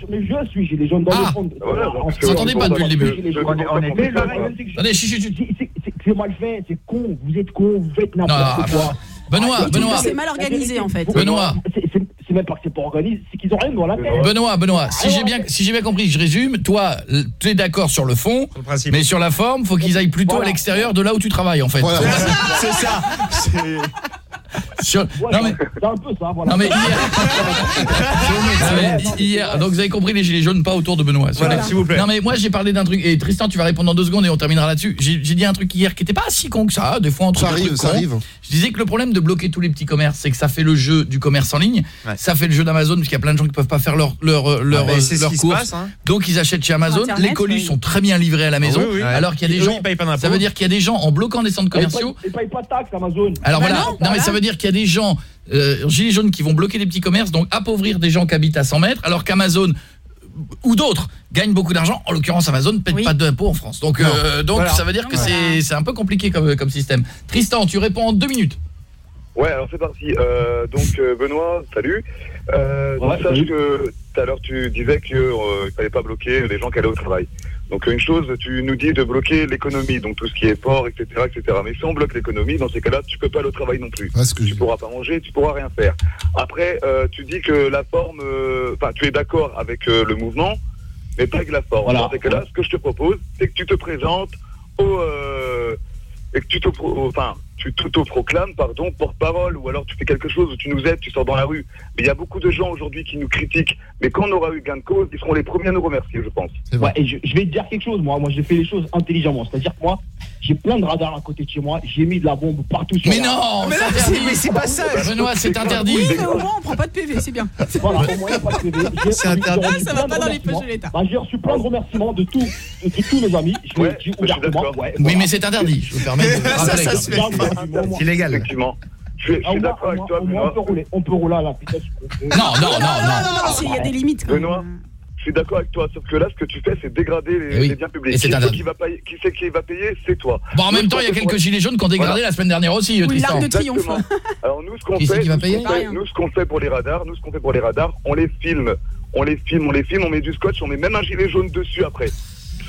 Mais je suis gilet jaune dans Ah. le fond. Voilà, En parce fait, que- J'entendais pas depuis le début. c'est que Attendez, chut, chut, chut. c'est- c'est- c'est- c'est mal fait, c'est con, vous êtes con, vous faites Non, n'importe quoi. Benoît, Ah, Benoît. C'est mal organisé en fait. Benoît. C'est- même pas que c'est pas organisé, c'est qu'ils ont rien dans la tête. Benoît, Benoît, si j'ai bien, si j'ai bien compris, je résume, toi, tu es d'accord sur le fond, mais sur la forme, faut qu'ils aillent plutôt à l'extérieur de là où tu travailles, en fait. Voilà. <laughs> C'est ça. Sur- Ouais, Non mais, c'est un peu ça, voilà. non mais hier, <laughs> Non, mais hier, donc vous avez compris les gilets jaunes pas autour de Benoît. Voilà, s'il vous plaît. Non mais moi j'ai parlé d'un truc et Tristan tu vas répondre dans deux secondes et on terminera là-dessus. J'ai dit un truc hier qui était pas si con que ça, des fois entre Ça arrive, ça arrive. Je disais que le problème de bloquer tous les petits commerces, c'est que ça fait le jeu du commerce en ligne, Ouais. ça fait le jeu d'Amazon parce qu'il y a plein de gens qui peuvent pas faire leur leur leur, Ah, ce leur course. passe, hein. Donc ils achètent chez Amazon, Internet, les colis oui. sont très bien livrés à la maison Ah oui, oui. alors qu'il y a des gens. Ça veut dire qu'il y a des gens en bloquant des centres commerciaux Ils payent pas de taxes, Amazon. alors Bah voilà, non, mais voilà. ça veut dire qu'il y a des gens euh, gilets jaunes qui vont bloquer les petits commerces donc appauvrir des gens qui habitent à 100 mètres alors qu'Amazon euh, ou d'autres gagnent beaucoup d'argent en l'occurrence Amazon ne paie Oui. pas d'impôts en France. Donc euh, donc Voilà. ça veut dire que Voilà. c'est c'est un peu compliqué comme comme système. Tristan, tu réponds en deux minutes. Ouais, alors c'est parti. Euh, donc Benoît, salut. Euh, donc sache salut. que tout à l'heure tu disais qu'il ne fallait pas bloquer les gens qui allaient au travail. Donc une chose, tu nous dis de bloquer l'économie, donc tout ce qui est port, etc., etc. Mais si on bloque l'économie, dans ces cas-là, tu peux pas aller au travail non plus. Ouais, ce que je- Tu pourras pas manger, tu pourras rien faire. Après, euh, tu dis que la forme, euh, enfin, tu es d'accord avec euh, le mouvement, mais pas avec la forme. Voilà. Dans ces cas-là, ce que je te propose, c'est que tu te présentes au, euh, et que tu te, enfin, tu t'auto-proclames, pardon, porte-parole, ou alors tu fais quelque chose où tu nous aides, tu sors dans la rue. Mais il y a beaucoup de gens aujourd'hui qui nous critiquent, mais quand on aura eu gain de cause, ils seront les premiers à nous remercier, je pense. C'est vrai. Ouais, et je, je vais te dire quelque chose, moi. Moi, j'ai fait les choses intelligemment. C'est-à-dire que moi, j'ai plein de radars à côté de chez moi. J'ai mis de la bombe partout sur Mais la- non, Mais c'est pas ça. Benoît, c'est interdit. Oui, mais au moins on prend pas de PV, c'est bien. <laughs> Voilà, au moins, pas de PV. <laughs> C'est interdit. Ça va pas de dans les poches de l'État. Bah, j'ai reçu plein de remerciements de tous, de, de tous mes amis. Je Ouais, l'ai dit je suis ouvertement. Oui, mais c'est interdit. Je me permets de <laughs> Ça, ça se fait. C'est légal. Effectivement. Je suis, je Ah, suis d'accord avec toi, on peut Benoît. rouler, on peut rouler à la vitesse. Non, non, non, non. non, non, il y a des limites. quand même. Benoît, je suis d'accord avec toi, sauf que là, ce que tu fais, c'est dégrader les, Eh oui. les biens publics. Et qui, c'est interdit. qui, va payer, qui c'est qui va payer C'est toi. Bon, en même temps, il y a quelques gilets jaunes qui ont dégradé la semaine dernière aussi, Tristan. l'arc de triomphe. Exactement. Alors nous, ce qu'on fait, nous, ce qu'on fait pour les radars, nous, ce qu'on fait pour les radars, on les filme, on les filme, on les filme, on met du scotch, on met même un gilet jaune dessus après.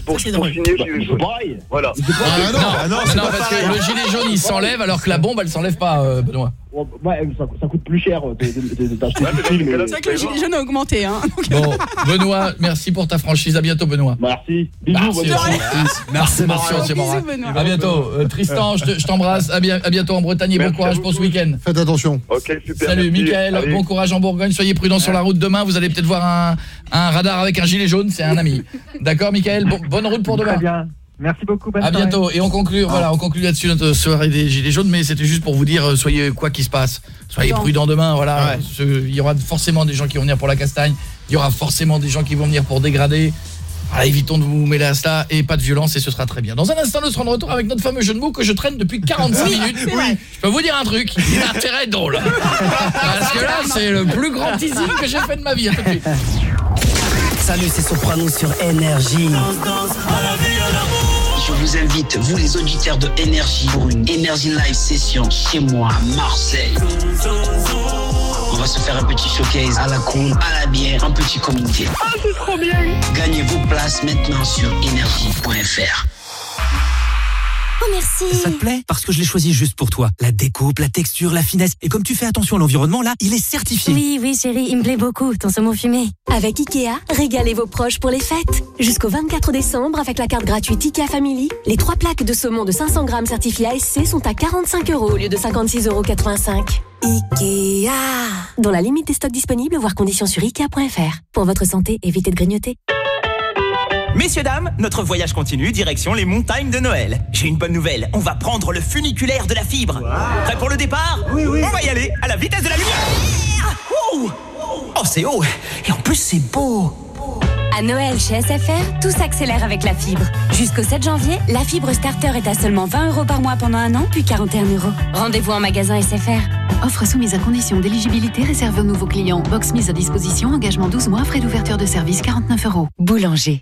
Pour, Ça, pour signer Bah, gilet C'est jaune. pareil. Voilà. Ah, non. Ah non, Non, c'est non, parce pareil. que le gilet jaune il s'enlève alors que la bombe elle s'enlève pas, euh, Benoît. Ça, ça coûte plus cher de- de- d'acheter film. C'est vrai que le gilet jaune a augmenté. Hein. Donc, Bon, Benoît, merci pour ta franchise. À bientôt, Benoît. Merci. Bisous, Merci, merci. Merci, merci. Benoît. À bientôt. Euh, Tristan, je te- je t'embrasse. À, bien- à bientôt en Bretagne et bon courage pour ce week-end. Faites attention. Ok, super. Salut. Allez. Bon courage en Bourgogne. Soyez prudents sur la route demain. Vous allez peut-être voir un, un radar avec un gilet jaune. C'est un ami. D'accord, Mickaël Bon- Bonne route pour demain. Très bien. Merci beaucoup. Bonne À soirée. bientôt et on conclut voilà on conclut là-dessus notre soirée des gilets jaunes mais c'était juste pour vous dire euh, soyez quoi qu'il se passe soyez Prudent. prudents demain voilà Ouais. Ce- il y aura forcément des gens qui vont venir pour la castagne il y aura forcément des gens qui vont venir pour dégrader voilà, évitons de vous mêler à cela et pas de violence et ce sera très bien. Dans un instant, nous serons de retour avec notre fameux jeu de mots que je traîne depuis <laughs> 45 minutes. vrai. Je peux vous dire un truc, il a intérêt à être drôle. Parce que là, c'est le plus grand teasing que j'ai fait de ma vie. Salut, c'est Soprano sur Énergie. Vous invite, vous les auditeurs de Énergie, pour une Énergie Live Session chez moi à Marseille. On va se faire un petit showcase à la cool, à la bière, en petit comité. Ah, c'est trop bien Gagnez vos places maintenant sur énergie.fr. Oh, merci. Ça te plaît? Parce que je l'ai choisi juste pour toi. La découpe, la texture, la finesse. Et comme tu fais attention à l'environnement, là, il est certifié. Oui, oui, chérie, il me plaît beaucoup, ton saumon fumé. Avec Ikea, régalez vos proches pour les fêtes. Jusqu'au 24 décembre, avec la carte gratuite Ikea Family, les trois plaques de saumon de 500 grammes certifiées ASC sont à 45 euros au lieu de 56,85 euros. Ikea Dans la limite des stocks disponibles, voire conditions sur Ikea.fr. Pour votre santé, évitez de grignoter. Messieurs, dames, notre voyage continue, direction les montagnes de Noël. J'ai une bonne nouvelle, on va prendre le funiculaire de la fibre. Prêt pour le départ Oui, oui. On va y aller à la vitesse de la lumière. Oh, oh c'est haut, et en plus c'est beau. À Noël chez SFR, tout s'accélère avec la fibre. Jusqu'au 7 janvier, la fibre starter est à seulement 20 euros par mois pendant un an, puis 41 euros. Rendez-vous en magasin SFR. Offre soumise à condition d'éligibilité réservée aux nouveaux clients. Box mise à disposition, engagement 12 mois, frais d'ouverture de service 49 euros. Boulanger.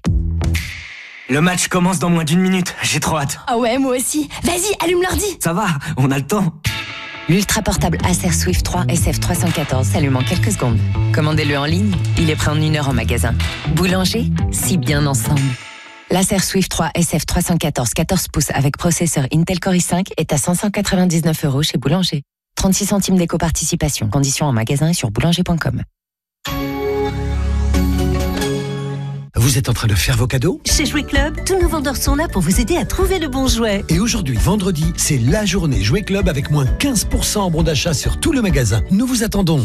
Le match commence dans moins d'une minute, j'ai trop hâte. Ah ouais, moi aussi. Vas-y, allume l'ordi. Ça va, on a le temps. L'ultra portable Acer Swift 3 SF314 s'allume en quelques secondes. Commandez-le en ligne, il est prêt en une heure en magasin. Boulanger, si bien ensemble. L'Acer Swift 3 SF314 14 pouces avec processeur Intel Core i5 est à 599 euros chez Boulanger. 36 centimes d'éco-participation. Conditions en magasin et sur boulanger.com. Vous êtes en train de faire vos cadeaux Chez Jouet Club, tous nos vendeurs sont là pour vous aider à trouver le bon jouet. Et aujourd'hui, vendredi, c'est la journée Jouet Club avec moins 15% en bon d'achat sur tout le magasin. Nous vous attendons.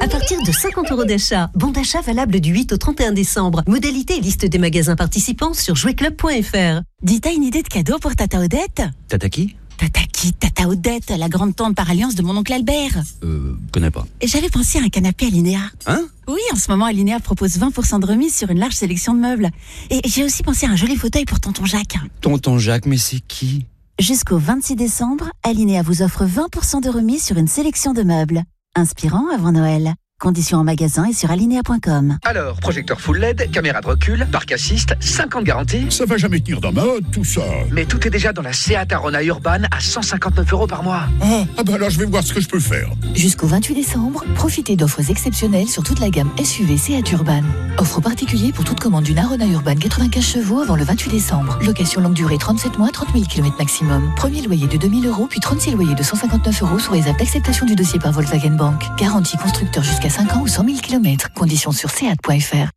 À partir de 50 euros d'achat, bon d'achat valable du 8 au 31 décembre. Modalité et liste des magasins participants sur jouetclub.fr. Dis, t'as une idée de cadeau pour Tata Odette? Tata qui? Tata qui Tata Odette, la grande tante par alliance de mon oncle Albert. Euh, connais pas. Et j'avais pensé à un canapé Alinéa. Hein? Oui, en ce moment, Alinéa propose 20% de remise sur une large sélection de meubles. Et j'ai aussi pensé à un joli fauteuil pour tonton Jacques. Tonton Jacques, mais c'est qui? Jusqu'au 26 décembre, Alinéa vous offre 20% de remise sur une sélection de meubles. Inspirant avant Noël. Conditions en magasin et sur alinea.com. Alors, projecteur full LED, caméra de recul, parc assist, 5 ans de garantie. Ça va jamais tenir dans ma hotte, tout ça. Mais tout est déjà dans la Seat Arona Urban à 159 euros par mois. Ah, ah bah alors je vais voir ce que je peux faire. Jusqu'au 28 décembre, profitez d'offres exceptionnelles sur toute la gamme SUV Seat Urban. Offre particulière pour toute commande d'une Arona Urban 95 chevaux avant le 28 décembre. Location longue durée 37 mois, 30 000 km maximum. Premier loyer de 2000 euros, puis 36 loyers de 159 euros sous réserve d'acceptation du dossier par Volkswagen Bank. Garantie constructeur jusqu'à 5 ans ou 100 000 km. Conditions sur seat.fr.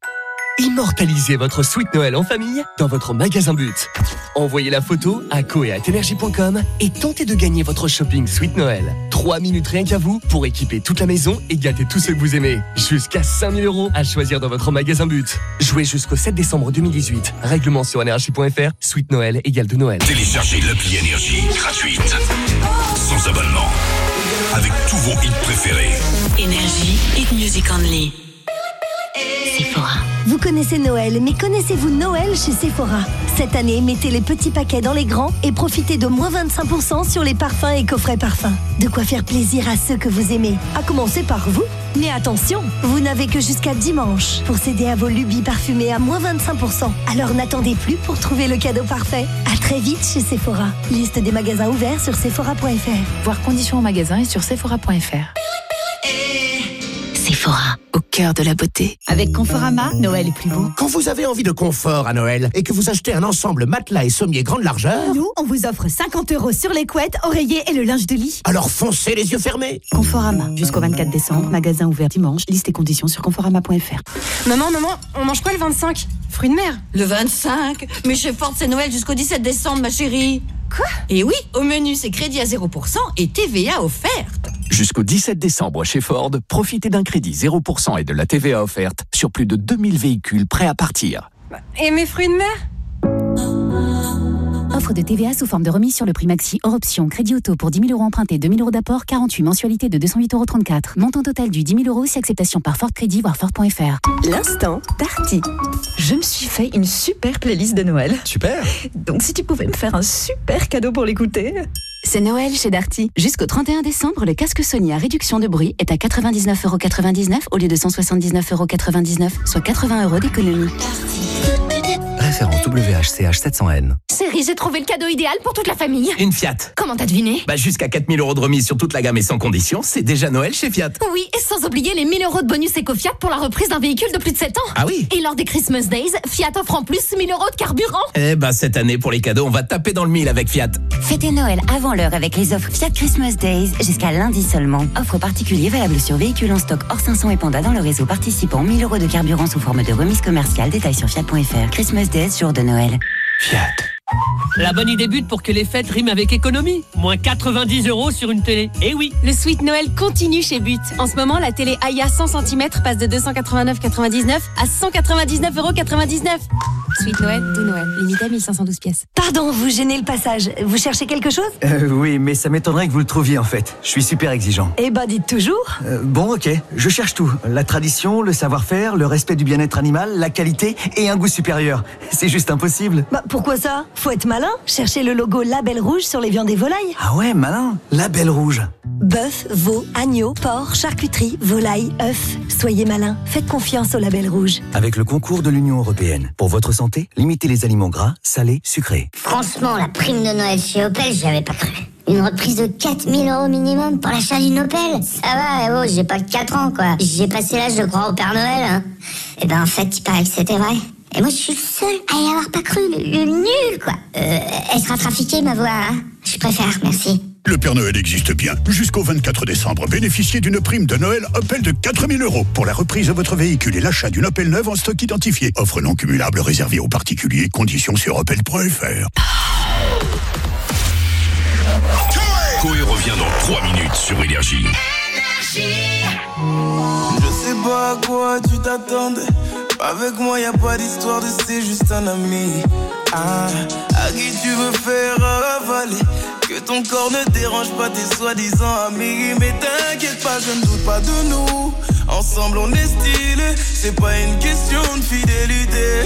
Immortalisez votre sweet Noël en famille dans votre magasin But. Envoyez la photo à coeatenergie.com et tentez de gagner votre shopping Sweet Noël. 3 minutes rien qu'à vous pour équiper toute la maison et gâter tous ceux que vous aimez. Jusqu'à 5000 euros à choisir dans votre magasin But. Jouez jusqu'au 7 décembre 2018. Règlement sur énergie.fr. Sweet Noël égale de Noël. Téléchargez l'appli Énergie gratuite. Sans abonnement. Avec tous vos hits préférés. Énergie, hit music only. Sephora. Vous connaissez Noël, mais connaissez-vous Noël chez Sephora? Cette année, mettez les petits paquets dans les grands et profitez de moins 25% sur les parfums et coffrets parfums. De quoi faire plaisir à ceux que vous aimez, à commencer par vous. Mais attention, vous n'avez que jusqu'à dimanche pour céder à vos lubies parfumées à moins 25%. Alors n'attendez plus pour trouver le cadeau parfait. À très vite chez Sephora. Liste des magasins ouverts sur sephora.fr. Voir conditions en magasin et sur sephora.fr. Sephora, au cœur de la beauté. Avec Conforama, Noël est plus beau. Quand vous avez envie de confort à Noël et que vous achetez un ensemble matelas et sommier grande largeur, Nous, on vous offre 50 euros sur les couettes, oreillers et le linge de lit. alors foncez les yeux fermés. Conforama, jusqu'au 24 décembre, magasin ouvert dimanche, liste et conditions sur conforama.fr. Maman, maman, on mange quoi le 25 Fruits de mer Le 25 Mais chez Ford, c'est Noël jusqu'au 17 décembre, ma chérie. Quoi? Et oui, au menu, c'est crédit à 0% et TVA offerte. Jusqu'au 17 décembre chez Ford, profitez d'un crédit 0% et de la TVA offerte sur plus de 2000 véhicules prêts à partir. Et mes fruits de mer? Offre de TVA sous forme de remise sur le prix maxi hors option. Crédit auto pour 10 000 euros empruntés, 2 000 euros d'apport, 48 mensualités de 208,34 euros. Montant total du 10 000 euros si acceptation par Ford Crédit, voire Ford.fr. L'instant Darty. Je me suis fait une super playlist de Noël. Super Donc si tu pouvais me faire un super cadeau pour l'écouter. C'est Noël chez Darty. Jusqu'au 31 décembre, le casque Sony à réduction de bruit est à 99,99€ au lieu de 179,99€, soit 80 euros d'économie. Référence WH CH 700N. Chérie, j'ai trouvé le cadeau idéal pour toute la famille. Une Fiat. Comment t'as deviné? Bah jusqu'à 4000 euros de remise sur toute la gamme et sans condition, c'est déjà Noël chez Fiat. Oui, et sans oublier les 1000 euros de bonus éco-Fiat pour la reprise d'un véhicule de plus de 7 ans. Ah oui? Et lors des Christmas Days, Fiat offre en plus 1000 euros de carburant. Eh bah cette année pour les cadeaux, on va taper dans le mille avec Fiat. Fêtez Noël avant l'heure avec les offres Fiat Christmas Days jusqu'à lundi seulement. Offre particulier valable sur véhicules en stock hors 500 et Panda dans le réseau participant. 1000 euros de carburant sous forme de remise commerciale. Détail sur fiat.fr. Christmas Days, jour de Noël. Fiat. La bonne idée but pour que les fêtes riment avec économie. Moins 90 euros sur une télé. Eh oui Le Sweet Noël continue chez But. En ce moment, la télé Aya 100 cm passe de 289,99 à 199,99 euros. Sweet Noël, tout Noël. Limité à 1512 pièces. Pardon, vous gênez le passage. Vous cherchez quelque chose? Euh, oui, mais ça m'étonnerait que vous le trouviez en fait. Je suis super exigeant. Eh ben, dites toujours. Euh, bon, ok, je cherche tout. La tradition, le savoir-faire, le respect du bien-être animal, la qualité et un goût supérieur. C'est juste impossible. Bah, pourquoi ça? Faut être malin. Cherchez le logo Label Rouge sur les viandes et volailles. Ah ouais, malin. La belle rouge. Bœuf, veau, agneau, porc, charcuterie, volaille, œufs. Soyez malin. Faites confiance au Label Rouge. Avec le concours de l'Union Européenne. Pour votre santé, limitez les aliments gras, salés, sucrés. Franchement, la prime de Noël chez Opel, j'y avais pas cru. Une reprise de 4000 euros minimum pour l'achat d'une Opel Ça va, eh oh, j'ai pas que 4 ans, quoi. J'ai passé l'âge de croire au Père Noël, hein. Et ben, en fait, il paraît que c'était vrai. Et moi, je suis le seul à y avoir pas cru, le, le nul, quoi. Euh, elle sera trafiquée, ma voix, hein Je préfère, merci. Le Père Noël existe bien. Jusqu'au 24 décembre, bénéficiez d'une prime de Noël Opel de 4000 euros pour la reprise de votre véhicule et l'achat d'une Opel neuve en stock identifié. Offre non cumulable réservée aux particuliers. Conditions sur opel.fr. Coé revient dans 3 minutes sur Énergie. Je sais pas à quoi tu t'attendais. Avec moi, y a pas d'histoire de c'est juste un ami. Ah, à qui tu veux faire avaler? Que ton corps ne dérange pas tes soi-disant amis. Mais t'inquiète pas, je ne doute pas de nous. Ensemble, on est stylé. C'est pas une question de fidélité.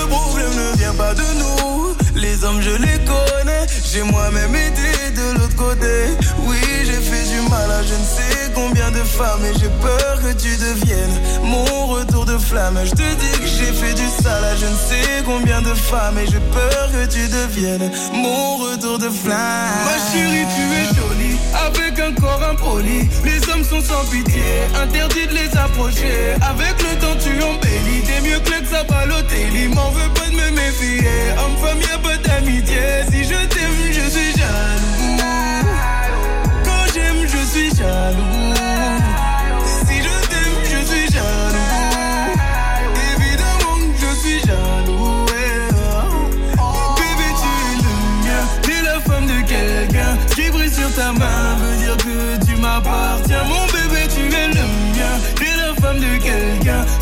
Le problème ne vient pas de nous. Les hommes, je les connais. J'ai moi-même été de l'autre côté. Oui, j'ai fait du mal à je ne sais combien de femmes. Et j'ai peur que tu deviennes mon retour de flamme. Je te dis que j'ai fait du sale à je ne sais combien de femmes. Et j'ai peur que tu deviennes mon retour de flamme. Ma chérie, tu es jolie. Avec un corps impoli. Les hommes sont sans pitié. Interdit de les approcher. Avec le temps, tu embellis. T'es mieux que le Sabalotelli. M'en veux pas de me méfier. Homme-femme, y'a pas d'amitié. Si je t'aime,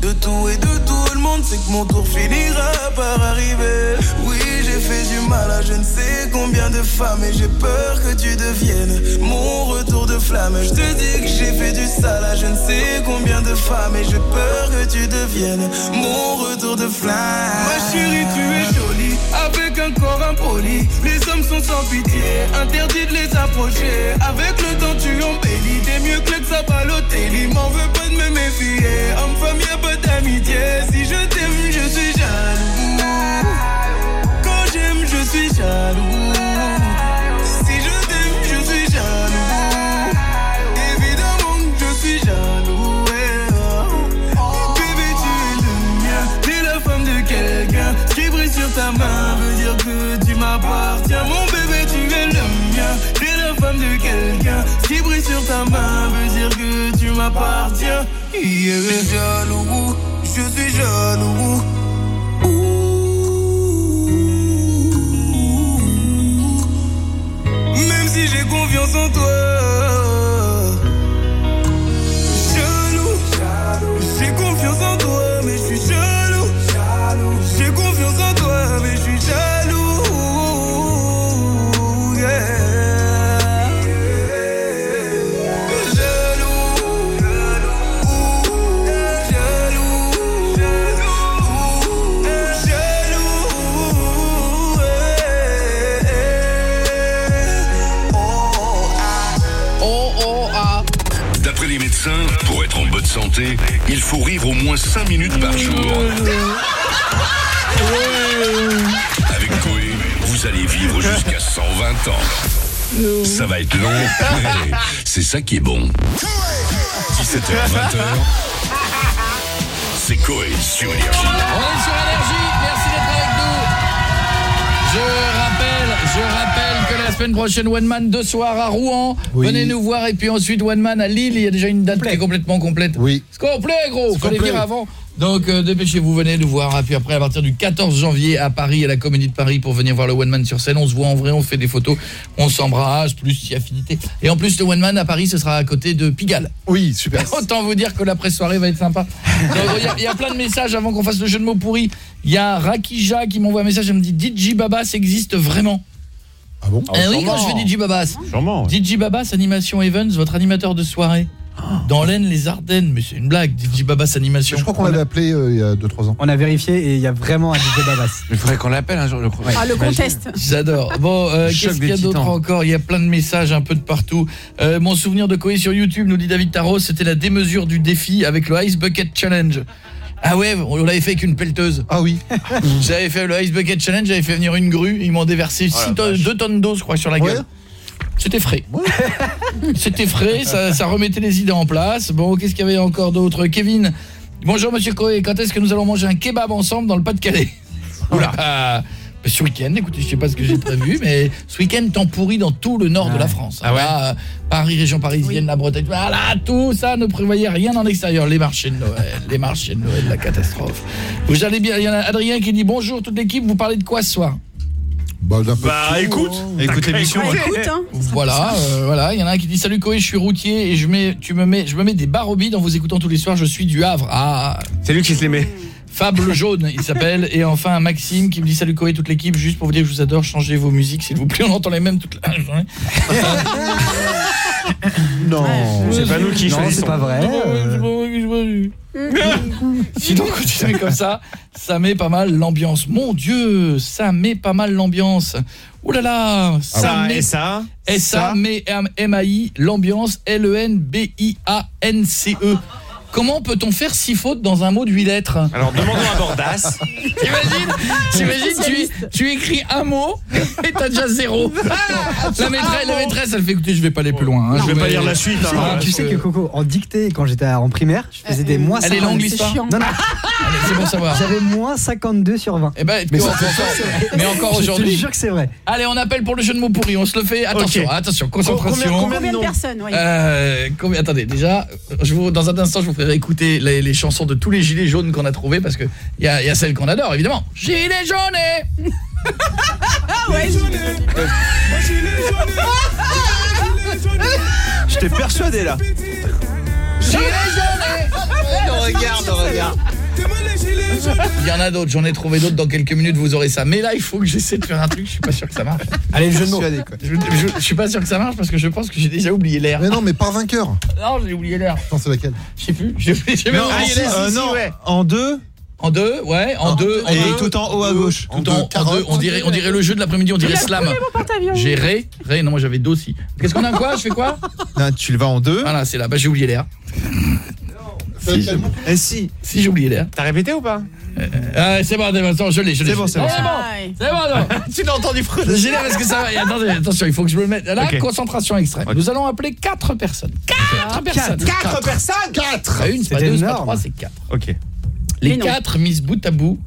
De tout et de tout le monde, c'est que mon tour finira par arriver. Oui, j'ai fait du mal à je ne sais combien de femmes et j'ai peur que tu deviennes mon retour de flamme. Je te dis que j'ai fait du sale à je ne sais combien de femmes et j'ai peur que tu deviennes mon retour de flamme. Ma chérie, tu es jolie avec un corps impoli. Les hommes sont sans pitié, interdit de les approcher. Avec le temps, tu embellis. T'es mieux que le Sabalotelli. M'en veux pas de me méfier. Homme-femme, y'a pas d'amitié. Si je t'aime, je suis jaloux. Quand j'aime, je suis jaloux. Sur ta main veut dire que tu m'appartiens. Mon bébé, tu es le mien. T'es la femme de quelqu'un. Qui brille sur ta main veut dire que tu m'appartiens. Yeah. Je suis jaloux, je suis jaloux. Même si j'ai confiance en toi. Santé, il faut rire au moins 5 minutes par jour. Avec Coé, vous allez vivre jusqu'à 120 ans. Ça va être long, mais c'est ça qui est bon. 17h, 20h. C'est Coé sur Énergie. On est sur Énergie, merci d'être avec nous. Je rappelle, je rappelle la semaine prochaine One Man deux soirs à Rouen. Venez nous voir et puis ensuite One Man à Lille, il y a déjà une date qui est complètement complète. Oui. C'est complet gros, fallait venir avant. Donc euh, dépêchez-vous, venez nous voir et puis après à partir du 14 janvier à Paris à la Comédie de Paris pour venir voir le One Man sur scène, on se voit en vrai, on fait des photos, on s'embrasse, plus si affinité. Et en plus le One Man à Paris ce sera à côté de Pigalle. Oui, super. <laughs> Autant vous dire que l'après-soirée va être sympa. Il y, a- il y a plein de messages avant qu'on fasse le jeu de mots pourri. Il y a Rakija qui m'envoie un message, elle me dit DJ Babas existe vraiment. Ah bon Ah oui, quand je fais DJ Babas. DJ Babas Animation Evans, votre animateur de soirée. Dans l'Aisne, les Ardennes, mais c'est une blague, DJ Babas Animation. Je crois qu'on l'avait appelé euh, il y a 2-3 ans. On a vérifié et il y a vraiment un DJ Babas. <laughs> Il faudrait qu'on l'appelle un jour, je crois. Ah, le conteste. J'adore. Bon, euh, qu'est-ce qu'il y a d'autre encore? Il y a plein de messages un peu de partout. Euh, mon souvenir de Koé sur YouTube, nous dit David Tarot, c'était la démesure du défi avec le Ice Bucket Challenge. Ah ouais, on l'avait fait avec une pelleteuse. Ah oui. <laughs> j'avais fait le Ice Bucket Challenge, j'avais fait venir une grue, ils m'ont déversé Oh la 6 tonnes, 2 tonnes d'eau, je crois, sur la Ouais. gueule. C'était frais. <laughs> C'était frais, ça, ça remettait les idées en place. Bon, qu'est-ce qu'il y avait encore d'autre? Kevin, bonjour monsieur Koé, quand est-ce que nous allons manger un kebab ensemble dans le Pas-de-Calais? Oula Ah, ce week-end, écoutez, je sais pas ce que j'ai prévu, <laughs> mais ce week-end temps pourri dans tout le nord de la France. Ah ouais Là, euh, Paris, région parisienne, la Bretagne, voilà, tout ça, ne prévoyez rien en extérieur. Les marchés de Noël, <laughs> les marchés de Noël, la catastrophe. Vous allez bien, il y en a Adrien qui dit bonjour toute l'équipe, vous parlez de quoi ce soir? Bah, Bah écoute, hein. écoute l'émission. Écoute, hein. Voilà, euh, voilà, il y en a un qui dit salut Koé, je suis routier et je mets tu me mets je me mets des barobis en vous écoutant tous les soirs, je suis du Havre. Ah, C'est lui qui se les met. Fab le jaune, il s'appelle et enfin Maxime qui me dit salut Koé toute l'équipe juste pour vous dire que je vous adore, changez vos musiques s'il vous plaît, on entend les mêmes toute la journée. <laughs> Non. C'est pas nous qui Non, choisissons. c'est pas vrai. <laughs> Sinon, continuez comme ça, ça met pas mal l'ambiance. Mon Dieu, ça met pas mal l'ambiance. Ouh là là, ça Ça, met et ça S-A, mais M-A-I, l'ambiance, E L-E-N-B-I-A-N-C-E. Comment peut-on faire six fautes dans un mot de huit lettres Alors demandons à Bordas. <laughs> T'imagines T'imagines, tu, tu écris un mot et t'as déjà zéro. <laughs> La maîtresse, la maîtresse, elle fait écoutez, je vais pas aller plus loin. hein, Je vais pas lire la suite. Tu sais- hein, tu sais que Coco, en dictée, quand j'étais en primaire, je faisais des moins Elle est 50. longue l'histoire chiant. Non, non, Allez, C'est bon à savoir. j'avais moins 52 sur 20. Eh ben, Mais, encore, mais encore Je te aujourd'hui. jure que c'est vrai. Allez, on appelle pour le jeu de mots pourris. On se le fait. Attention, Ok. attention, concentration. Combien- Combien de personnes oui. Euh, combien, attendez, déjà, je vous, dans un instant, je vous ferai écouter les, les chansons de tous les gilets jaunes qu'on a trouvés parce que il y a, il y a celles qu'on adore, évidemment. Gilets jaunes <laughs> ouais, J'étais persuadé là. Gilets jaunes <laughs> regarde, regarde. <laughs> Il y en a d'autres, j'en ai trouvé d'autres dans quelques minutes, vous aurez ça. Mais là, il faut que j'essaie de faire un truc, je suis pas sûr que ça marche. Allez. Persuadé, quoi. Je, je- je suis pas sûr que ça marche parce que je pense que j'ai déjà oublié l'air. Mais non, mais par vainqueur. Non, j'ai oublié l'air. Attends, c'est laquelle? Je sais plus, j'ai même Non, oublié ah, l'air. si, si, Euh, ouais. En deux? En deux, ouais, en deux, en et deux. tout en haut à gauche. Tout en, en deux, on dirait, on dirait le jeu de l'après-midi, on dirait slam. J'ai ré, ré, non moi j'avais do aussi. Qu'est-ce qu'on a quoi? Je fais quoi? Non, tu le vas en deux. Voilà, c'est là, bah j'ai oublié l'air. C'est laquelle Et si Si j'ai oublié l'air. T'as répété ou pas Ah, c'est bon, attends, je l'ai, je l'ai. C'est bon, c'est bon, c'est bon. Bon. <laughs> Tu l'as entendu Freud J'ai l'air parce que ça va. et Attendez, attention, il faut que je me le mette. Là, Ok. concentration extrême. Nous allons appeler quatre personnes. Quatre personnes. Quatre personnes Quatre Pas une, c'est pas deux, c'est pas trois, c'est quatre. Ok. Les Mais non. quatre mises bout à bout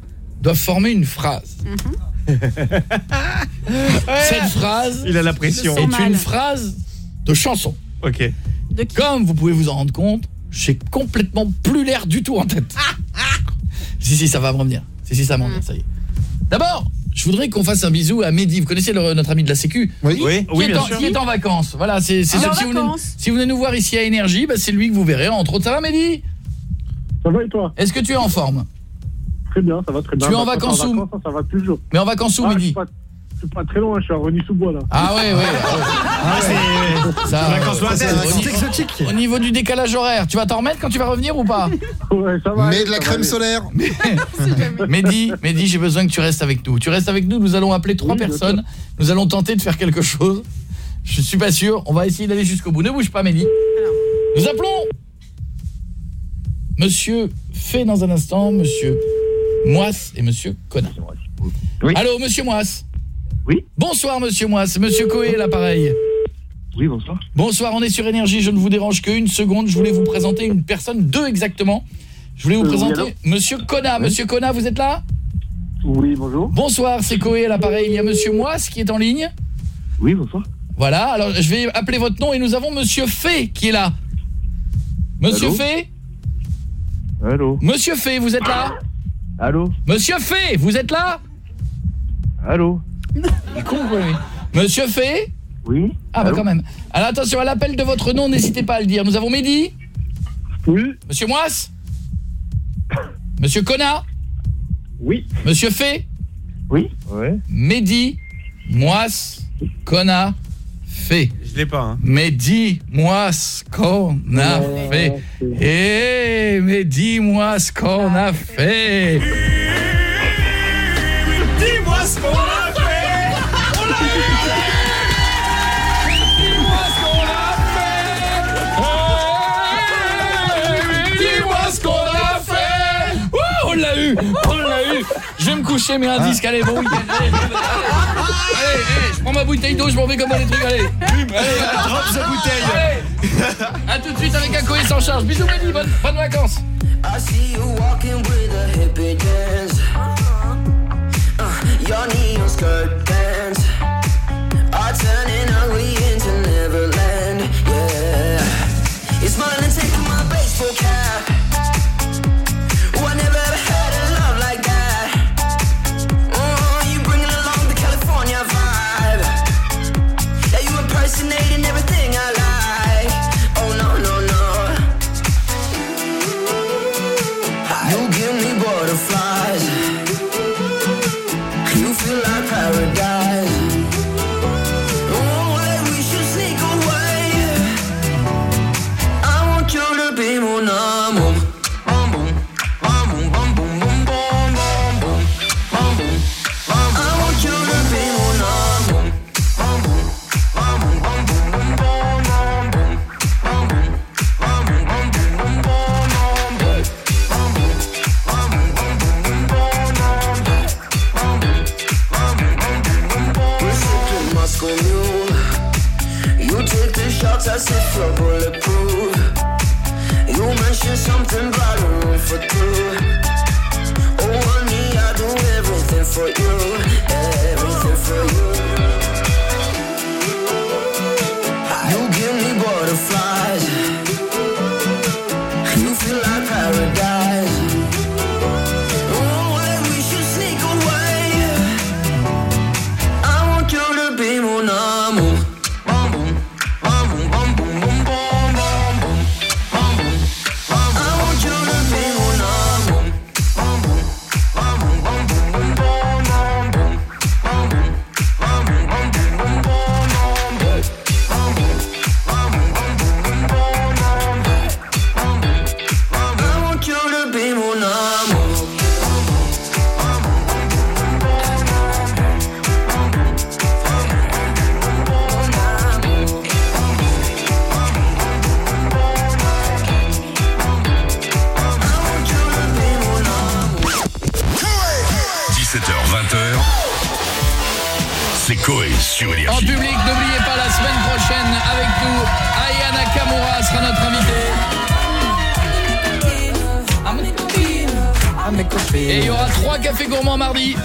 doivent former une phrase. <laughs> Cette phrase Il a la pression. Je est mal. une phrase de chanson. Ok. De Comme vous pouvez vous en rendre compte, j'ai complètement plus l'air du tout en tête. <laughs> si, si, ça va me revenir. Si, si, ça va me revenir, ça y est. D'abord, je voudrais qu'on fasse un bisou à Mehdi. Vous connaissez le- notre ami de la Sécu Oui. Oui, qui, oui, est bien en, sûr. qui est en vacances. Voilà, c'est c'est Ah, si, vous venez, vacances. si vous venez nous voir ici à Énergie, bah, c'est lui que vous verrez. Entre autres, ça va Mehdi? Ça va et toi? Est-ce que tu es en forme? Très bien, ça va très bien. Tu es en Bah, vacances où? vacances, Ça va toujours. Mais en vacances où, Ah, je Mehdi? suis pas- je suis pas très loin, je suis à Rony-sous-Bois là. Ah ouais, ouais. Ah, c'est Ça, vacances lointaines. au, C'est niveau, exotique. au niveau du décalage horaire, tu vas t'en remettre quand tu vas revenir ou pas? <laughs> Ouais, ça va. Mais aller, de la crème solaire. <laughs> <laughs> Mehdi, Mehdi, j'ai besoin que tu restes avec nous. Tu restes avec nous, nous allons appeler trois Oui, personnes. Nous allons tenter de faire quelque chose. Je suis pas sûr, on va essayer d'aller jusqu'au bout. Ne bouge pas Mehdi. Nous appelons monsieur fait dans un instant, monsieur Moisse et monsieur Connard. Allô, monsieur Moisse Oui. Bonsoir, monsieur Moisse. Monsieur Coé, l'appareil. Oui, bonsoir. Bonsoir, on est sur Énergie, je ne vous dérange qu'une seconde. Je voulais vous présenter une personne, deux exactement. Je voulais vous Euh, présenter monsieur Connard. Monsieur Connard, vous êtes là? Oui, bonjour. Bonsoir, c'est Coé à l'appareil. Il y a monsieur Moisse qui est en ligne. Oui, bonsoir. Voilà, alors je vais appeler votre nom et nous avons monsieur Fay qui est là. Monsieur Allô Fay Allô Monsieur Fay, vous êtes là? Allô Monsieur Fay, vous êtes là? Allô <laughs> Il est con quoi lui Monsieur Fay Oui Ah bah Allô quand même. Alors attention, à l'appel de votre nom, n'hésitez pas à le dire. Nous avons Mehdi Oui. Monsieur Moisse Monsieur Connard Oui. Monsieur Fay Oui. Ouais. Mehdi, Moisse, Connard, Fay. Je l'ai pas, hein. Mehdi, moi ce qu'on a fait. Eh, mais dis-moi ce qu'on a fait. Dis-moi ce qu'on a fait eu, on l'a eu. Je vais me coucher, mais un disque, allez, bon week-end. Allez, allez, je prends ma bouteille d'eau, je m'en vais comme dans les trucs, allez. Allez, Drop sa bouteille. Allez. A tout de suite avec un coïs sans charge. Bisous, Mehdi, bonnes, bonnes vacances. I see you walking with a hippie dance. Uh, your neon skirt as if you're bulletproof. You mentioned something about a room for two. Oh, honey, I do everything for you, En public, n'oubliez pas la semaine prochaine avec nous, Aya Nakamura sera notre invitée. Et il y aura trois cafés gourmands mardi.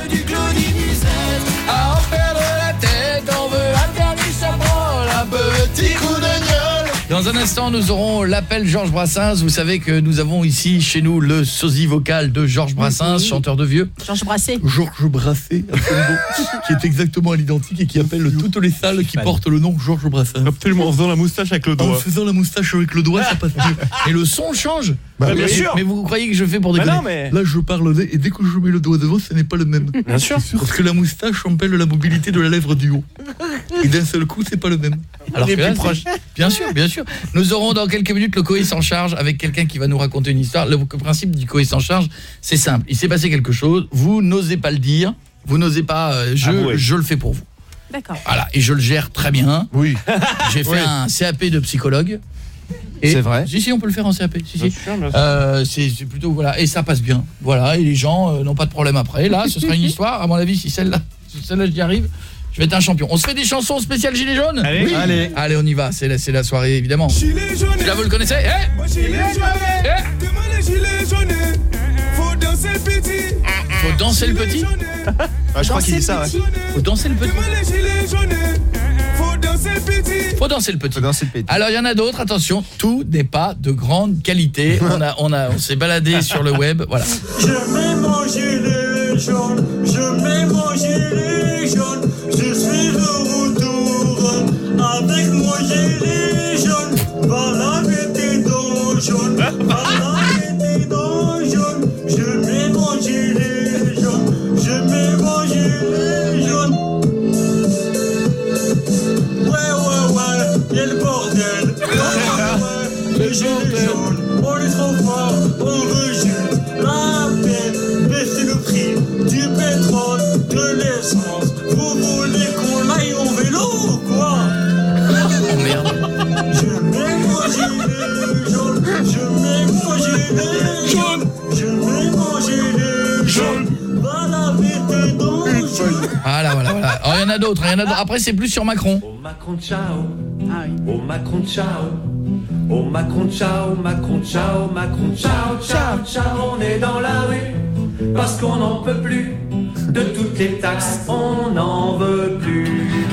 Dans un instant, nous aurons l'appel Georges Brassens. Vous savez que nous avons ici, chez nous, le sosie vocal de Georges Brassens, chanteur de vieux. Georges Brassé. Georges Brassé, absolument, qui est exactement à l'identique et qui appelle toutes les salles qui portent le nom Georges Brassens. Absolument, en faisant la moustache avec le En doigt. faisant la moustache avec le doigt, ça passe mieux. Et le son change. Bah, bien mais, sûr. mais vous croyez que je fais pour Bah déconner non, mais- Là, je parle et dès que je mets le doigt devant, ce n'est pas le même. Bien sûr. Parce que la moustache empêche la mobilité de la lèvre du haut. Et d'un seul coup, c'est pas le même. Alors que là, plus c'est- proche. Bien sûr, bien sûr. Nous aurons dans quelques minutes le coïs en charge avec quelqu'un qui va nous raconter une histoire. Le principe du coïs en charge, c'est simple. Il s'est passé quelque chose, vous n'osez pas le dire, vous n'osez pas, euh, je, le fais pour vous. D'accord. Voilà, et je le gère très bien. Oui. J'ai fait Oui. un CAP de psychologue. C'est vrai. Si si, on peut le faire en CAP. Si, si. Euh, c'est c'est plutôt voilà et ça passe bien. Voilà, et les gens euh, n'ont pas de problème après. Là, ce sera une <laughs> histoire à mon avis si celle-là si celle-là j'y arrive, je vais être un champion. On se fait des chansons spéciales gilets jaunes Allez. Oui. Allez. Allez, on y va, c'est la c'est la soirée évidemment. Là vous le connaissez Eh Gilet jaune, demain les gilets jaunes, faut danser le petit. Faut danser le petit Ah, je crois qu'il dit ça, ouais. Faut danser le petit. Gilets jaunes, faut danser le petit. Faut danser le petit. Alors il y en a d'autres, attention, tout n'est pas de grande qualité. <laughs> On a on a on s'est baladé <laughs> sur le web, voilà. Je mets mon gilet jaune, je mets mon gilet jaune, je suis de retour avec mon gilet jaune. Va laver tes dents on est trop fort, on juste la paix, baisser le prix du pétrole, de l'essence. Vous voulez qu'on aille en vélo ou quoi? Oh merde. Je mets mon gilet jaune, je mets mon gilet jaune, je mets mon gilet jaune. Va laver tes dents jaunes. Voilà voilà voilà. Alors il y en a d'autres, il y en a d'autres. après c'est plus sur Macron. Macron ciao. Oh Macron ciao. Oh Macron ciao, Macron ciao, Macron ciao, ciao, ciao, on est dans la rue parce qu'on n'en peut plus de toutes les taxes, on n'en veut plus.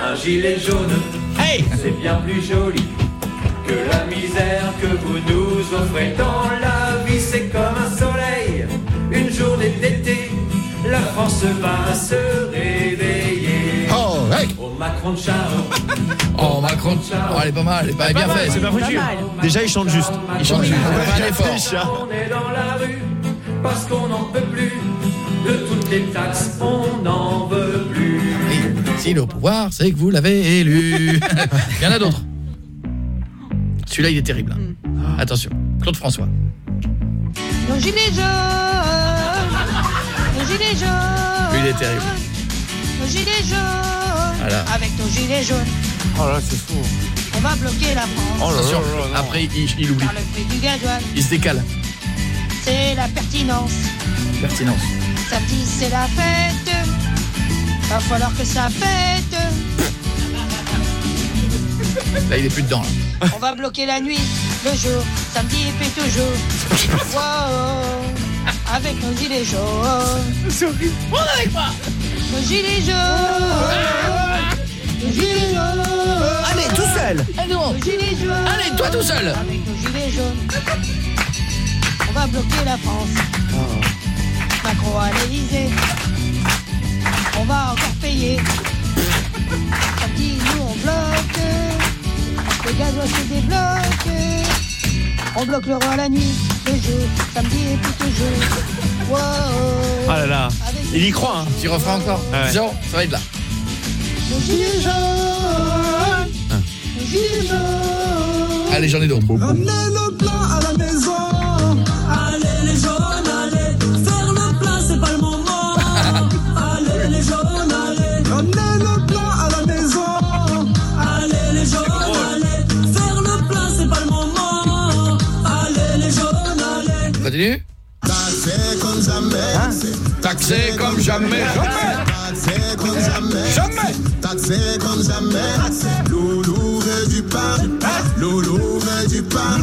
Un gilet jaune, hey, c'est bien plus joli que la misère que vous nous offrez dans la vie, c'est comme un soleil, une journée d'été, la France va se réveiller. Oh, hey. Oh Macron ciao. Oh Macron, oh, elle est pas mal, elle est pas, bien faite. C'est bien foutu. Déjà, il chante juste. Il chante juste, pas. On est dans la rue parce qu'on n'en peut plus de toutes les taxes, on n'en veut plus. S'il est au pouvoir, c'est que vous l'avez élu. <laughs> Il y en a d'autres. Celui-là, il est terrible. hein. Attention, Claude François. Nos gilets jaunes, nos gilets jaunes. Lui, il est terrible. Nos gilets jaunes. Voilà. Avec nos gilets jaunes, Oh là, c'est fou. on va bloquer la France. Attention, après, il, il oublie. Le prix du gasoil, Il se décale. c'est la pertinence. Pertinence. Samedi, c'est la fête. Va falloir que ça pète. Là, il est plus dedans. Là. On va bloquer la nuit, le jour, samedi et puis toujours. Wow, avec nos gilets jaunes. C'est horrible. On avec moi. Nos gilets jaunes. Allez, tout seul. Allez, jaunes. Allez, toi tout seul. Avec nos gilets jaunes. On va bloquer la France. Macron à l'Elysée. On va encore payer. Samedi, nous on bloque. Le gazoil se débloque. On bloque le roi la nuit, le jour, samedi et puis toujours. Wow. Ah là là. Il y croit, hein. Tu refais encore. Ouais. Zéro, ça va être là. Nos gilets jaunes. Hein. Nos gilets jaunes. Allez, j'en ai d'autres. Ramenez le plat à la maison. Allez les jaunes, allez. Faire le plat, c'est pas le moment. <laughs> Allez les jaunes, allez. Ramenez le plat à la maison. Allez les jaunes, allez. Faire le plat, c'est pas le moment. Allez les jaunes, allez. Continue. Taxé comme jamais. Taxé comme jamais. Taxé comme jamais. Jamais. Taxé comme jamais. Veut du pain. Loulou veut du pain.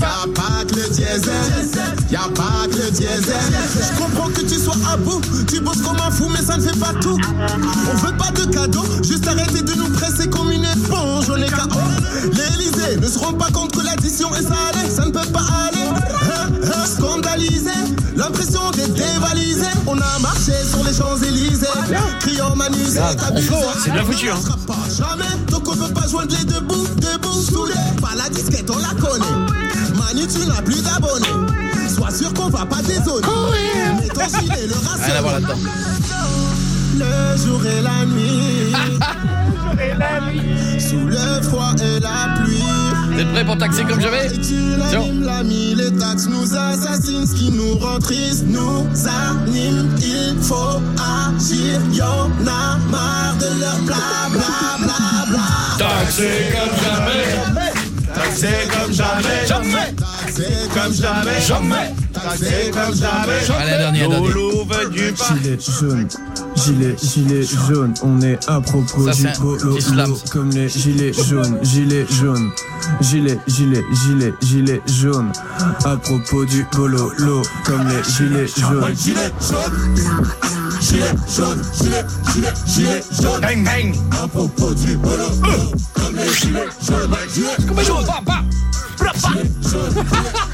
Y'a pas que le diesel. Y'a pas que le diesel. Je comprends que tu sois à bout. Tu bosses comme un fou, mais ça ne fait pas tout. On veut pas de cadeaux. Juste arrêter de nous presser comme une éponge. On est KO. L'Elysée ne se rend pas compte que l'addition est salée. Ça ne peut pas aller. Hein, hein, Scandalisé. L'impression d'être dévalisé. On a marché sur les Champs-Élysées. Criant Manu, c'est abusé. C'est bien foutu, hein. On sera pas jamais, donc on peut pas joindre les deux bouts, deux bouts soudés. Pas la disquette, on la connaît. Manu, tu n'as plus d'abonnés. Sois sûr qu'on va pas dézoner. Mets ton gilet, le là-dedans. Le jour et la nuit. Sous le froid et la pluie. Vous êtes prêts pour taxer comme jamais Tu l'animes, l'ami, les taxes nous assassinent, ce qui nous rend triste, nous anime. Il faut agir, y'en a marre de leur bla bla bla bla. Taxé comme jamais. Taxé comme jamais, jamais. Comme jamais, jamais. Taxé comme jamais, jamais. Dernier. Lolo veut du. Gilet jaune, gilet, gilet jaune, on est à propos Ça, du polo comme les gilets jaunes, gilet jaune, gilet, gilet, gilet, gilet jaune, à propos du polo comme les gilets jaunes. Gilet jaune. Gilet jaune, gilet, gilet, gilet jaune. Bang, bang. À propos du polo comme les gilets jaunes. Gilet jaune.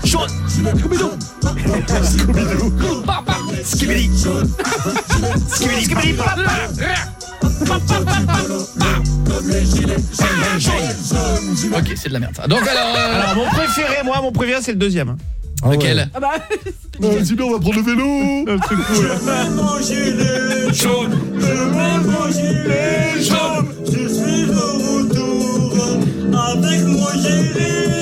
Jaune. Scooby-Doo. Scooby-Doo. Skibidi. Skibidi, skibidi, Ok, c'est de la merde. ça. Donc alors, euh, Alors, mon préféré, moi, mon préféré, c'est le deuxième. lequel Ah bah, bien, on va prendre le vélo. Cool. je mets mon gilet jaune, je suis au retour avec mon gilet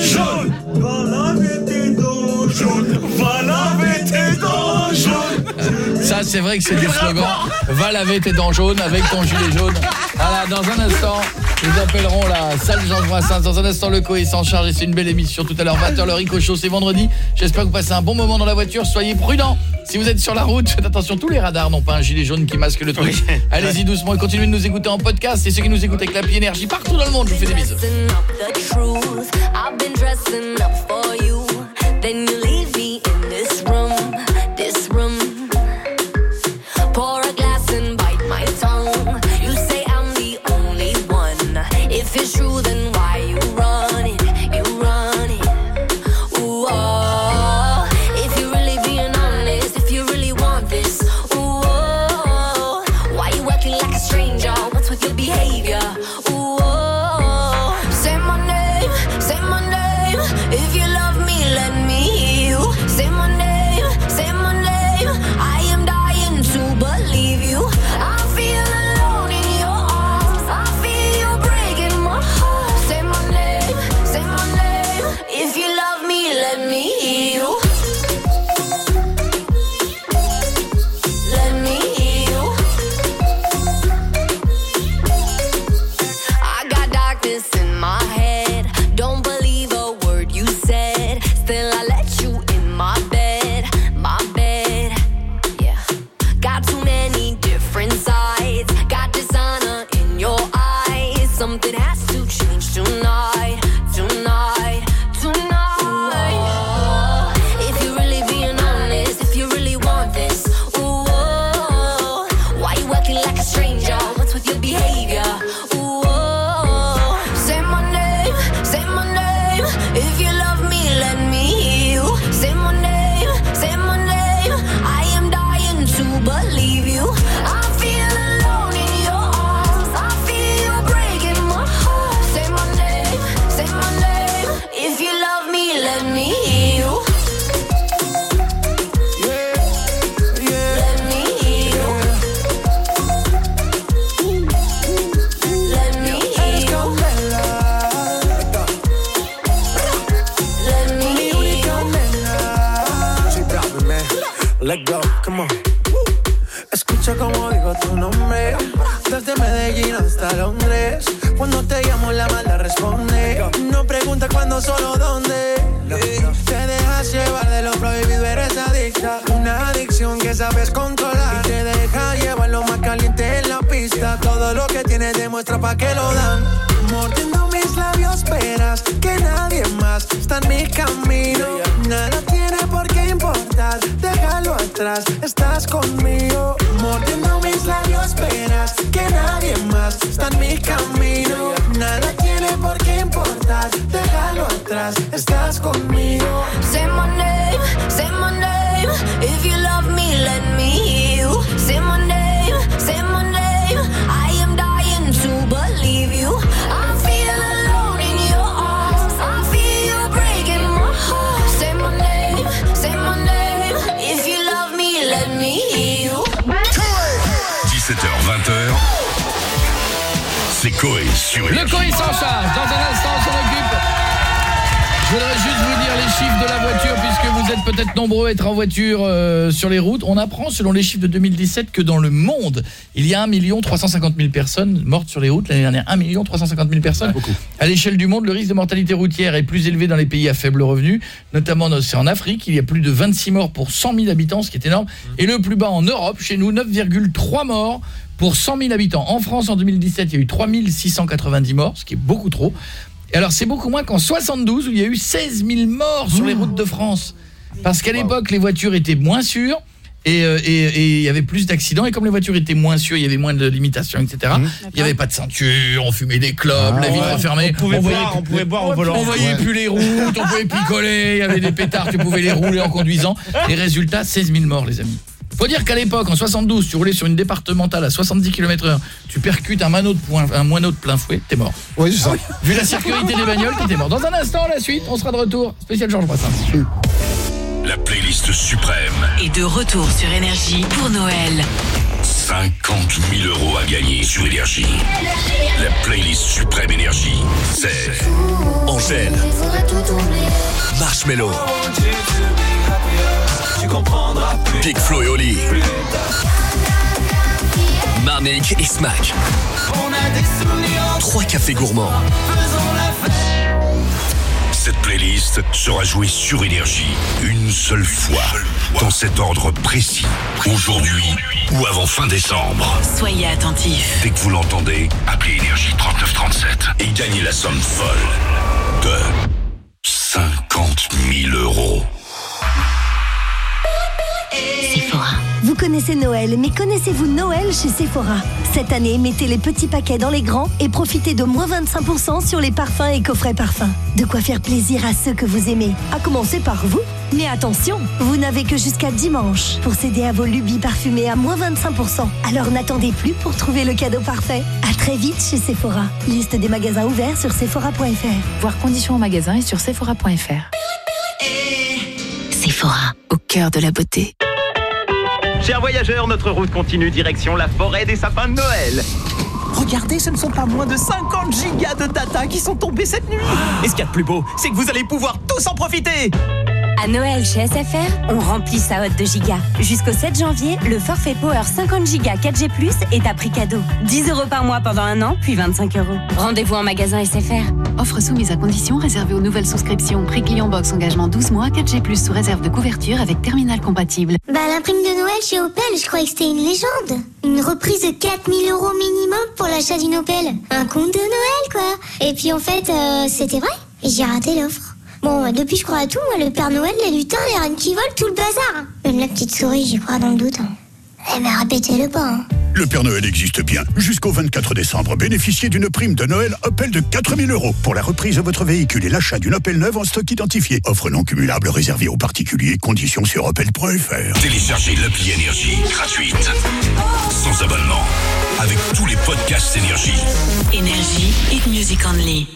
Ça, c'est vrai que c'est du slogan. Va laver tes dents jaunes avec ton gilet jaune. Voilà, dans un instant, nous appellerons la salle Jean Brassens. Dans un instant, le Coé s'en charge et c'est une belle émission. Tout à l'heure, 20h, le Rico Show, c'est vendredi. J'espère que vous passez un bon moment dans la voiture. Soyez prudents. Si vous êtes sur la route, faites attention. Tous les radars n'ont pas un gilet jaune qui masque le truc. Allez-y doucement et continuez de nous écouter en podcast. Et ceux qui nous écoutent avec l'appli énergie partout dans le monde, je vous fais des bisous. true than êtes peut-être nombreux à être en voiture euh, sur les routes. On apprend, selon les chiffres de 2017, que dans le monde, il y a 1 350 000 personnes mortes sur les routes. L'année dernière, 1 350 000 personnes. À l'échelle du monde, le risque de mortalité routière est plus élevé dans les pays à faible revenu. Notamment, c'est en Afrique. Il y a plus de 26 morts pour 100 000 habitants, ce qui est énorme. Et le plus bas en Europe, chez nous, 9,3 morts pour 100 000 habitants. En France, en 2017, il y a eu 3 690 morts, ce qui est beaucoup trop. Et alors, c'est beaucoup moins qu'en 72, où il y a eu 16 000 morts sur les routes de France. Parce qu'à l'époque, les voitures étaient moins sûres, et euh, et- et il y avait plus d'accidents, et comme les voitures étaient moins sûres, il y avait moins de limitations, etc. Il n'y avait pas de ceinture, on fumait des clopes, Ah la vitre ouais. fermée. On pouvait voyait boire, plus- on pouvait boire au volant. On voyait Ouais. plus les routes, on pouvait picoler, il y avait des pétards, tu pouvais les rouler en conduisant. Les résultats, 16 000 morts, les amis. Faut dire qu'à l'époque, en 72, tu roulais sur une départementale à 70 km heure, tu percutes un moineau de, point, un moineau de plein fouet, t'es mort. Oui, c'est ça. Vu la sécurité des bagnoles, t'étais mort. Dans un instant, la suite, on sera de retour. Spécial Georges Brassens. La playlist suprême. Et de retour sur Énergie pour Noël. 50 000 euros à gagner sur Énergie. La playlist suprême Énergie, c'est Angèle, Marshmello, Tu comprendras plus. Big Flo et Oli, Marnik et Smack, On a des souvenirs. trois cafés gourmands. Faisons la fête. Cette playlist sera jouée sur Énergie une seule fois, dans cet ordre précis, aujourd'hui ou avant fin décembre. Soyez attentifs. Dès que vous l'entendez, appelez Énergie 3937 et gagnez la somme folle de 50 000 euros. Vous connaissez Noël, mais connaissez-vous Noël chez Sephora? Cette année, mettez les petits paquets dans les grands et profitez de moins 25% sur les parfums et coffrets parfums. De quoi faire plaisir à ceux que vous aimez, à commencer par vous. Mais attention, vous n'avez que jusqu'à dimanche pour céder à vos lubies parfumées à moins 25%. Alors n'attendez plus pour trouver le cadeau parfait. À très vite chez Sephora. Liste des magasins ouverts sur sephora.fr. Voir conditions en magasin et sur sephora.fr. Sephora, au cœur de la beauté. Chers voyageurs, notre route continue direction la forêt des sapins de Noël. Regardez, ce ne sont pas moins de 50 gigas de data qui sont tombés cette nuit. Et ce qu'il y a de plus beau, c'est que vous allez pouvoir tous en profiter. À Noël chez SFR, on remplit sa hotte de gigas. Jusqu'au 7 janvier, le forfait Power 50 gigas 4G+, est à prix cadeau. 10 euros par mois pendant un an, puis 25 euros. Rendez-vous en magasin SFR. Offre soumise à conditions réservée aux nouvelles souscriptions. Prix client box engagement 12 mois, 4G+, sous réserve de couverture avec terminal compatible. Bah, la prime de Noël chez Opel, je croyais que c'était une légende. Une reprise de 4000 euros minimum pour l'achat d'une Opel. Un compte de Noël, quoi. Et puis en fait, euh, c'était vrai. Et j'ai raté l'offre. Bon, bah, depuis, je crois à tout. Moi, le Père Noël, les lutins, les reines qui volent, tout le bazar. hein. Même la petite souris, j'y crois dans le doute. hein. Eh, mais répétez-le pas. hein. Le Père Noël existe bien. Jusqu'au 24 décembre, bénéficiez d'une prime de Noël Opel de 4000 euros pour la reprise de votre véhicule et l'achat d'une Opel neuve en stock identifié. Offre non cumulable réservée aux particuliers. Conditions sur opel.fr. Téléchargez l'appli Énergie gratuite, sans abonnement, avec tous les podcasts Énergie. Énergie, hit music only.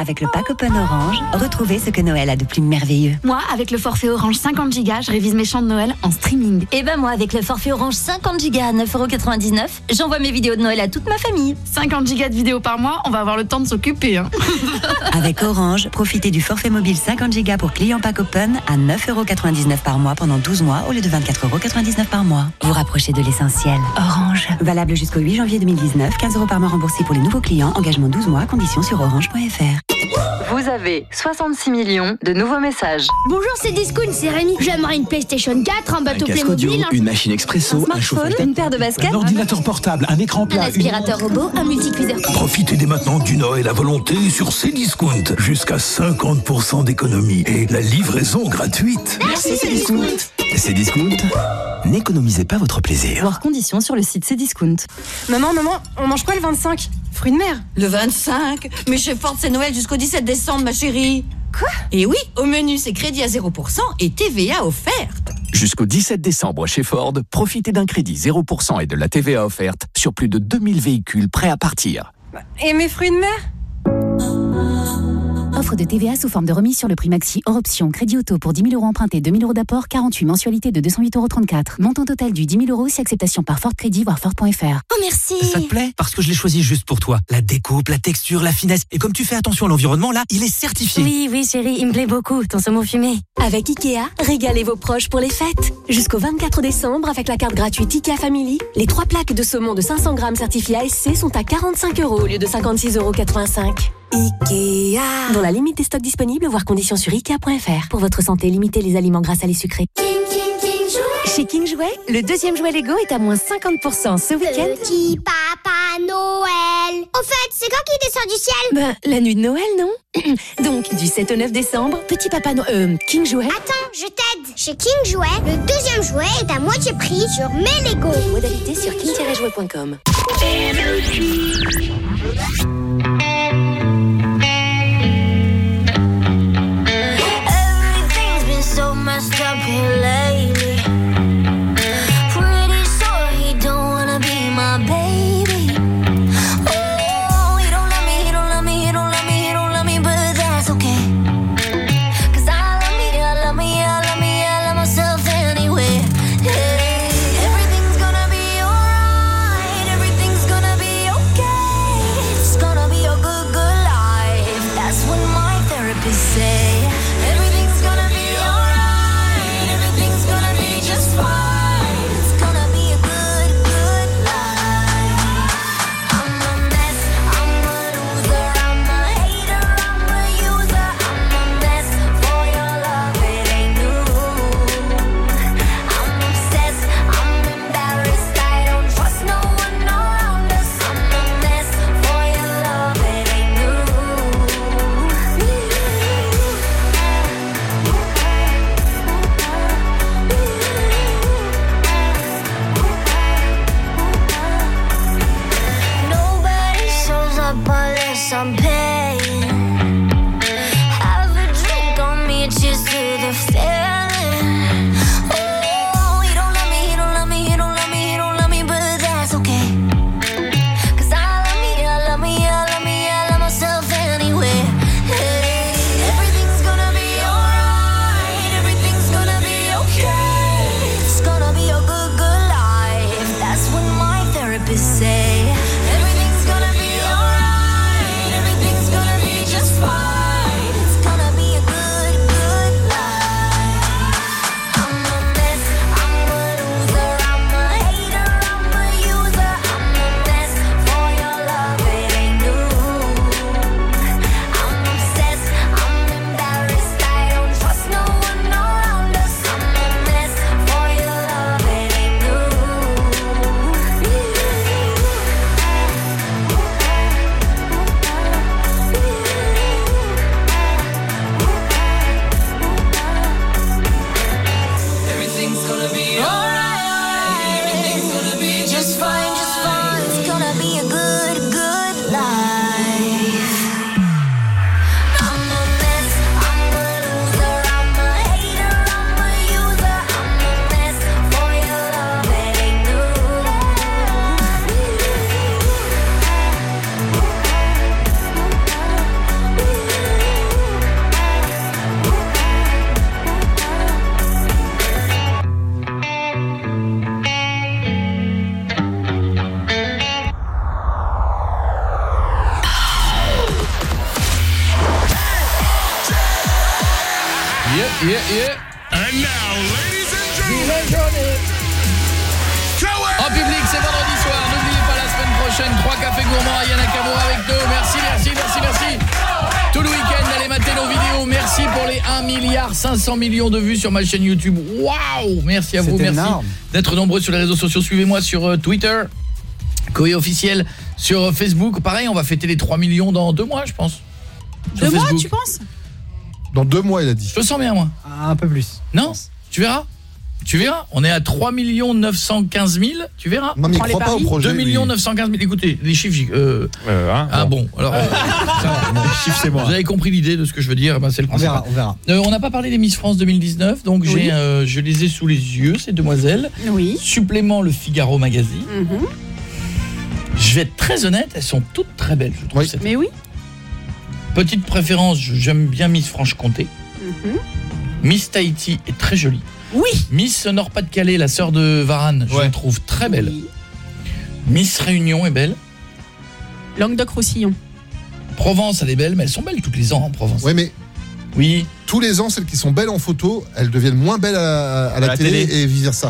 Avec le pack Open Orange, retrouvez ce que Noël a de plus merveilleux. Moi, avec le forfait Orange 50 Go, je révise mes chants de Noël en streaming. Et ben moi, avec le forfait Orange 50 Go à 9,99€, j'envoie mes vidéos de Noël à toute ma famille. 50 Go de vidéos par mois, on va avoir le temps de s'occuper. Hein. <laughs> Avec Orange, profitez du forfait mobile 50 Go pour clients pack Open à 9,99€ par mois pendant 12 mois au lieu de 24,99€ par mois. Vous rapprochez de l'essentiel. Orange. Valable jusqu'au 8 janvier 2019, 15 euros par mois remboursés pour les nouveaux clients, engagement 12 mois, conditions sur orange.fr. Vous avez 66 millions de nouveaux messages. Bonjour, c'est Discount, c'est Rémi. J'aimerais une PlayStation 4, un bateau casque audio, Playmobil, un- une machine expresso, un, chauffage une paire de baskets, un ordinateur portable, un écran un plat, une... aspirateur robot, un multicuiseur. Profitez dès maintenant du Noël à volonté sur Cdiscount. Jusqu'à 50% d'économie et la livraison gratuite. Merci, Cdiscount. Cdiscount, n'économisez pas votre plaisir. Voir conditions sur le site Cdiscount. Maman, maman, on mange quoi le 25 Fruits de mer Le 25 Mais chez Ford, c'est Noël jusqu'au 17 décembre, ma chérie. Quoi? Et oui, au menu, c'est crédit à 0% et TVA offerte. Jusqu'au 17 décembre chez Ford, profitez d'un crédit 0% et de la TVA offerte sur plus de 2000 véhicules prêts à partir. Et mes fruits de mer? Offre de TVA sous forme de remise sur le prix maxi hors option. Crédit auto pour 10 000 euros empruntés, 2 000 euros d'apport, 48 mensualités de 208,34 euros. Montant total du 10 000 euros si acceptation par Ford Crédit, voire Ford.fr. Oh merci Ça te plaît? Parce que je l'ai choisi juste pour toi. La découpe, la texture, la finesse. Et comme tu fais attention à l'environnement, là, il est certifié. Oui, oui chérie, il me plaît beaucoup, ton saumon fumé. Avec Ikea, régalez vos proches pour les fêtes. Jusqu'au 24 décembre, avec la carte gratuite Ikea Family, les trois plaques de saumon de 500 grammes certifiées ASC sont à 45 euros au lieu de 56,85 euros. Ikea Dans la limite des stocks disponibles, voire conditions sur Ikea.fr. Pour votre santé, limitez les aliments gras les sucrés. Chez King Jouet, le deuxième jouet Lego est à moins 50% ce week-end. Petit Papa Noël. Au fait, c'est quand qu'il descend du ciel? Ben, la nuit de Noël, non? <clears throat> Donc, du 7 au 9 décembre, Petit Papa Noël... Euh, King Jouet... Attends, je t'aide. Chez King Jouet, le deuxième jouet est à moitié prix sur mes Lego. Modalité sur king-jouet.com. millions de vues sur ma chaîne YouTube. Waouh Merci à vous, merci d'être nombreux sur les réseaux sociaux. Suivez-moi sur euh, Twitter, Koé officiel, sur euh, Facebook. Pareil, on va fêter les 3 millions dans deux mois, je pense. Sur Deux mois, tu penses? Dans deux mois, il a dit. Je le sens bien, moi. Un peu plus. Non? Tu verras? Tu verras On est à 3 915 000, tu verras Non, mais il Prends croit les pas au projet, 2 lui. 915 000. Écoutez, les chiffres... euh, hein, ah bon, alors... euh, <laughs> ça bon. chiffres, c'est moi. Vous avez compris l'idée de ce que je veux dire eh ben, c'est le On verra, on verra. Euh, on n'a pas parlé des Miss France 2019, donc Oui. j'ai, euh, je les ai sous les yeux, ces demoiselles. Oui. Supplément Le Figaro Magazine. Je vais être très honnête, elles sont toutes très belles, je trouve. cette Mais oui. Petite préférence, j'aime bien Miss Franche-Comté. Miss Tahiti est très jolie. Oui. Miss Nord-Pas-de-Calais, la sœur de Varane, je la trouve très belle. Miss Réunion est belle. Languedoc-Roussillon. Provence, elle est belle, mais elles sont belles toutes les ans en Provence. Ouais, mais oui. tous les ans, celles qui sont belles en photo, elles deviennent moins belles à, à la, la télé, télé. et vice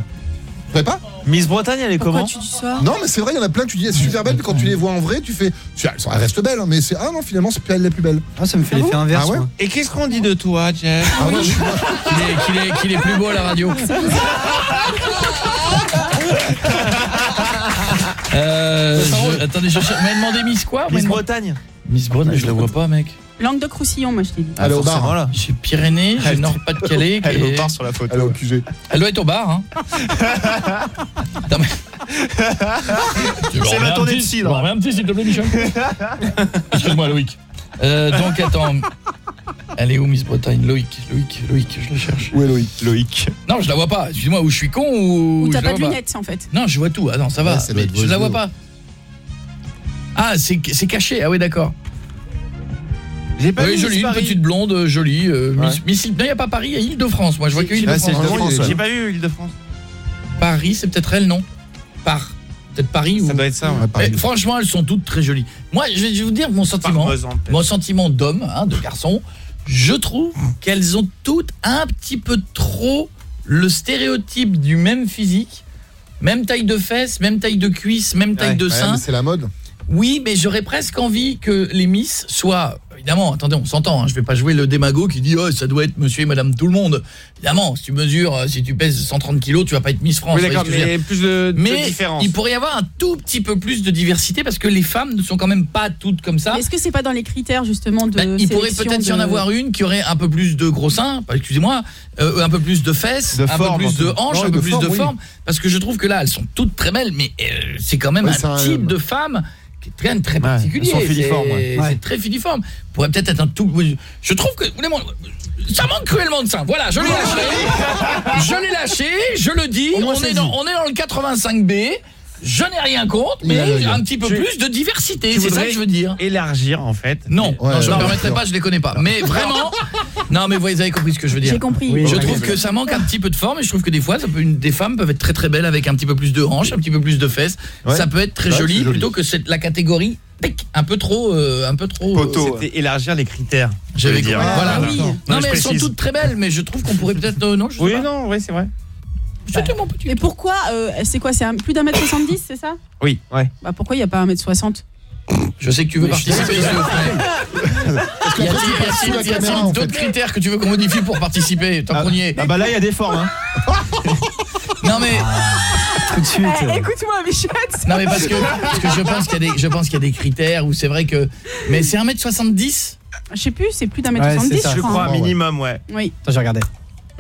pas Miss Bretagne, elle est Pourquoi comment tu dis ça Non, mais c'est vrai, il y en a plein, tu dis, elles sont super belles, puis quand tu les vois en vrai, tu fais, tu- elles sont- elles restent belles, hein, mais c'est, ah non, finalement, c'est pas elle la plus belle. Ah, ça me fait l'effet inverse, Ah ouais moi. Et qu'est-ce qu'on dit de toi, Jeff Ah ouais, je- Qu'il est, qu'il est- qu'il est plus beau à la radio. <laughs> Euh, je- attendez, je cherche- demandé Miss quoi Miss demandé- Bretagne Miss Bretagne, je la vois pas, mec. Languedoc-Roussillon, moi je t'ai dit. Elle est au bar. là. J'ai Pyrénées, j'ai Nord-Pas-de-Calais. <laughs> Elle est au bar sur la photo. Elle est au QG. Elle doit être au bar, hein. <laughs> Non, mais- Tu C'est remets tournée un de petit- cidre. remets un petit, s'il te plaît, Michel <laughs> Excuse-moi, Loïc. Euh, donc, attends. Elle est où, Miss Bretagne? Loïc, Loïc, Loïc, je la cherche. Où est Loïc? Loïc. Non, je la vois pas. Excuse-moi, ou je suis con ou. Ou t'as pas de lunettes en fait. Non, je vois tout. Ah non, ça va. Ouais, ça je la vois pas. Ah, c'est caché. Ah oui, d'accord. J'ai pas Oui, vu jolie, une Paris. petite blonde, euh, jolie. euh, Ouais. Miss, il n'y a pas Paris, il y a Île-de-France. Moi, je vois que c'est Île-de-France. J'ai pas vu Île-de-France. Paris, c'est peut-être elle, non? Par. Peut-être Paris ou. Ça doit être ça. ouais. Pareil. Mais franchement, elles sont toutes très jolies. Moi, je vais vous dire mon sentiment. Mon sentiment d'homme, hein, de garçon. Je trouve qu'elles ont toutes un petit peu trop le stéréotype du même physique, même taille de fesses, même taille de cuisse, même taille Ouais. de Ouais, sein. c'est la mode. Oui, mais j'aurais presque envie que les Miss soient... Évidemment, attendez, on s'entend, hein, je vais pas jouer le démago qui dit « Oh, ça doit être monsieur et madame tout le monde ». Évidemment, si tu mesures, euh, si tu pèses 130 kilos, tu vas pas être Miss France. Oui, mais plus de, de mais différence. il pourrait y avoir un tout petit peu plus de diversité parce que les femmes ne sont quand même pas toutes comme ça. Est-ce que c'est pas dans les critères justement de Ben, il pourrait peut-être y en avoir une qui aurait un peu plus de gros seins, excusez-moi, euh, un peu plus de fesses, De un forme, peu plus de hanches, un peu de plus forme, de oui. forme parce que je trouve que là elles sont toutes très belles mais euh, c'est quand même un c'est un- type de femme qui est très très Ouais, particulier. filiformes, C'est ouais. c'est très filiforme. Pourrait peut-être être un tout je trouve que ça manque cruellement de seins. Voilà, je l'ai lâché. <laughs> je l'ai lâché, je le dis, est dans on est dans le 85B. Je n'ai rien contre, mais l'œil. un petit peu Tu- plus de diversité, c'est ça que je veux dire. Élargir, en fait. Non, Ouais, non, je ne me permettrai pas, je les connais pas. Mais vraiment, <laughs> non, mais vous avez compris ce que je veux dire. J'ai compris. Oui, Je trouve que ça manque un petit peu de forme et je trouve que des fois, ça peut, une, des femmes peuvent être très très belles avec un petit peu plus de hanches, un petit peu plus de fesses. Ouais. Ça peut être très Ouais, joli, plutôt que cette, la catégorie tic, un peu trop, euh, un peu trop. euh, C'était élargir les critères. J'avais dire. Voilà. Ah, oui. Non, Non, mais elles sont toutes très belles, mais je trouve qu'on pourrait peut-être euh, non, je sais Oui, pas. non, oui, c'est vrai. C'était mon petit. Et pourquoi euh, c'est quoi c'est un- plus d'un mètre 70, c'est ça? Oui, ouais. Bah pourquoi il y a pas un mètre 60 Je sais que tu veux participer. plaît. Y a-t-il- y a-t-il- sous la y a-t-il caméra, en d'autres critères que tu veux qu'on modifie pour participer tant qu'on y est Ah bah là, il y a des formes. Hein. <laughs> Non mais Tout de suite. euh, Écoute-moi, Michette Non mais parce que, parce que je pense qu'il y a des je pense qu'il y a des critères où c'est vrai que mais c'est 1m70 Je sais plus, c'est plus d'un mètre Ouais, 70, c'est ça. Je crois. hein. minimum, ouais. Oui. Attends, j'ai regardé.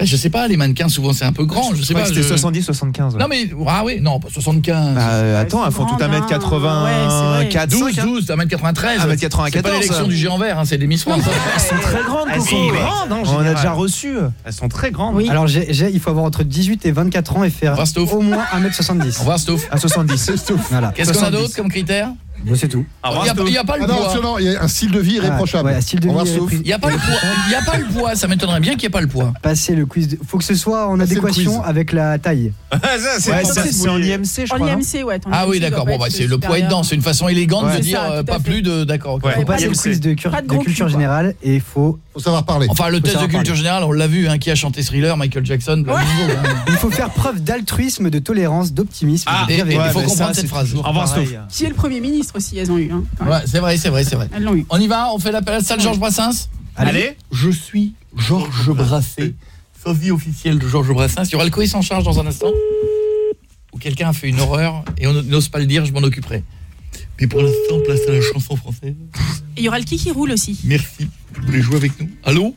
Je sais pas les mannequins souvent c'est un peu grand, je sais Je pas. c'était je- 70, 75. ouais. Non mais ah oui, non, pas 75. Bah, euh, attends, elles font tout à hein. 1m84, 12 5. 12, 1m93. 1m94, C'est pas l'élection du géant vert hein, c'est des Miss France. Elles sont très grandes, Elles sont grandes, hein, On On a déjà reçu. Elles sont très grandes. Alors, j'ai- j'ai- il faut avoir entre 18 et 24 ans et faire au moins 1m70. Au revoir Stouff. À 70. Voilà. Qu'est-ce qu'on a 70. d'autre comme critère? C'est tout. Il y a, a pas le Ah poids. non, il y a un style de vie irréprochable. ouais, un style de vie. Il y a pas le poids, il y a pas le poids, ça m'étonnerait bien qu'il n'y ait pas le poids. Passer le quiz. de- Faut que ce soit en Passer adéquation avec la taille. <laughs> Ça, c'est Ouais, en IMC, je En crois. non IMC, ouais. Ah IMC oui, d'accord. Bon bah c'est le poids est dedans, c'est une façon élégante Ouais. de dire ça, euh, pas plus de d'accord. Ouais. Faut passer le quiz de, culture générale et il faut, Faut savoir parler. Enfin le test de culture générale, on l'a vu hein, qui a chanté Thriller, Michael Jackson, hein. il faut faire preuve d'altruisme, de tolérance, d'optimisme. Ah, il faut comprendre cette phrase. Qui est le Premier ministre aussi, elles ont eu. Hein. Ouais, c'est vrai, c'est vrai, c'est vrai. Elles l'ont eu. On y va, on fait l'appel à la salle Georges Brassens Allez. Je suis Georges Brassens, sosie officiel de Georges Brassens. Il y aura le coïs en charge dans un instant. Ou quelqu'un a fait une horreur et on n'ose pas le dire, je m'en occuperai. Mais pour l'instant, place à la chanson française. Et il y aura le qui qui roule aussi. Merci. Vous voulez jouer avec nous Allô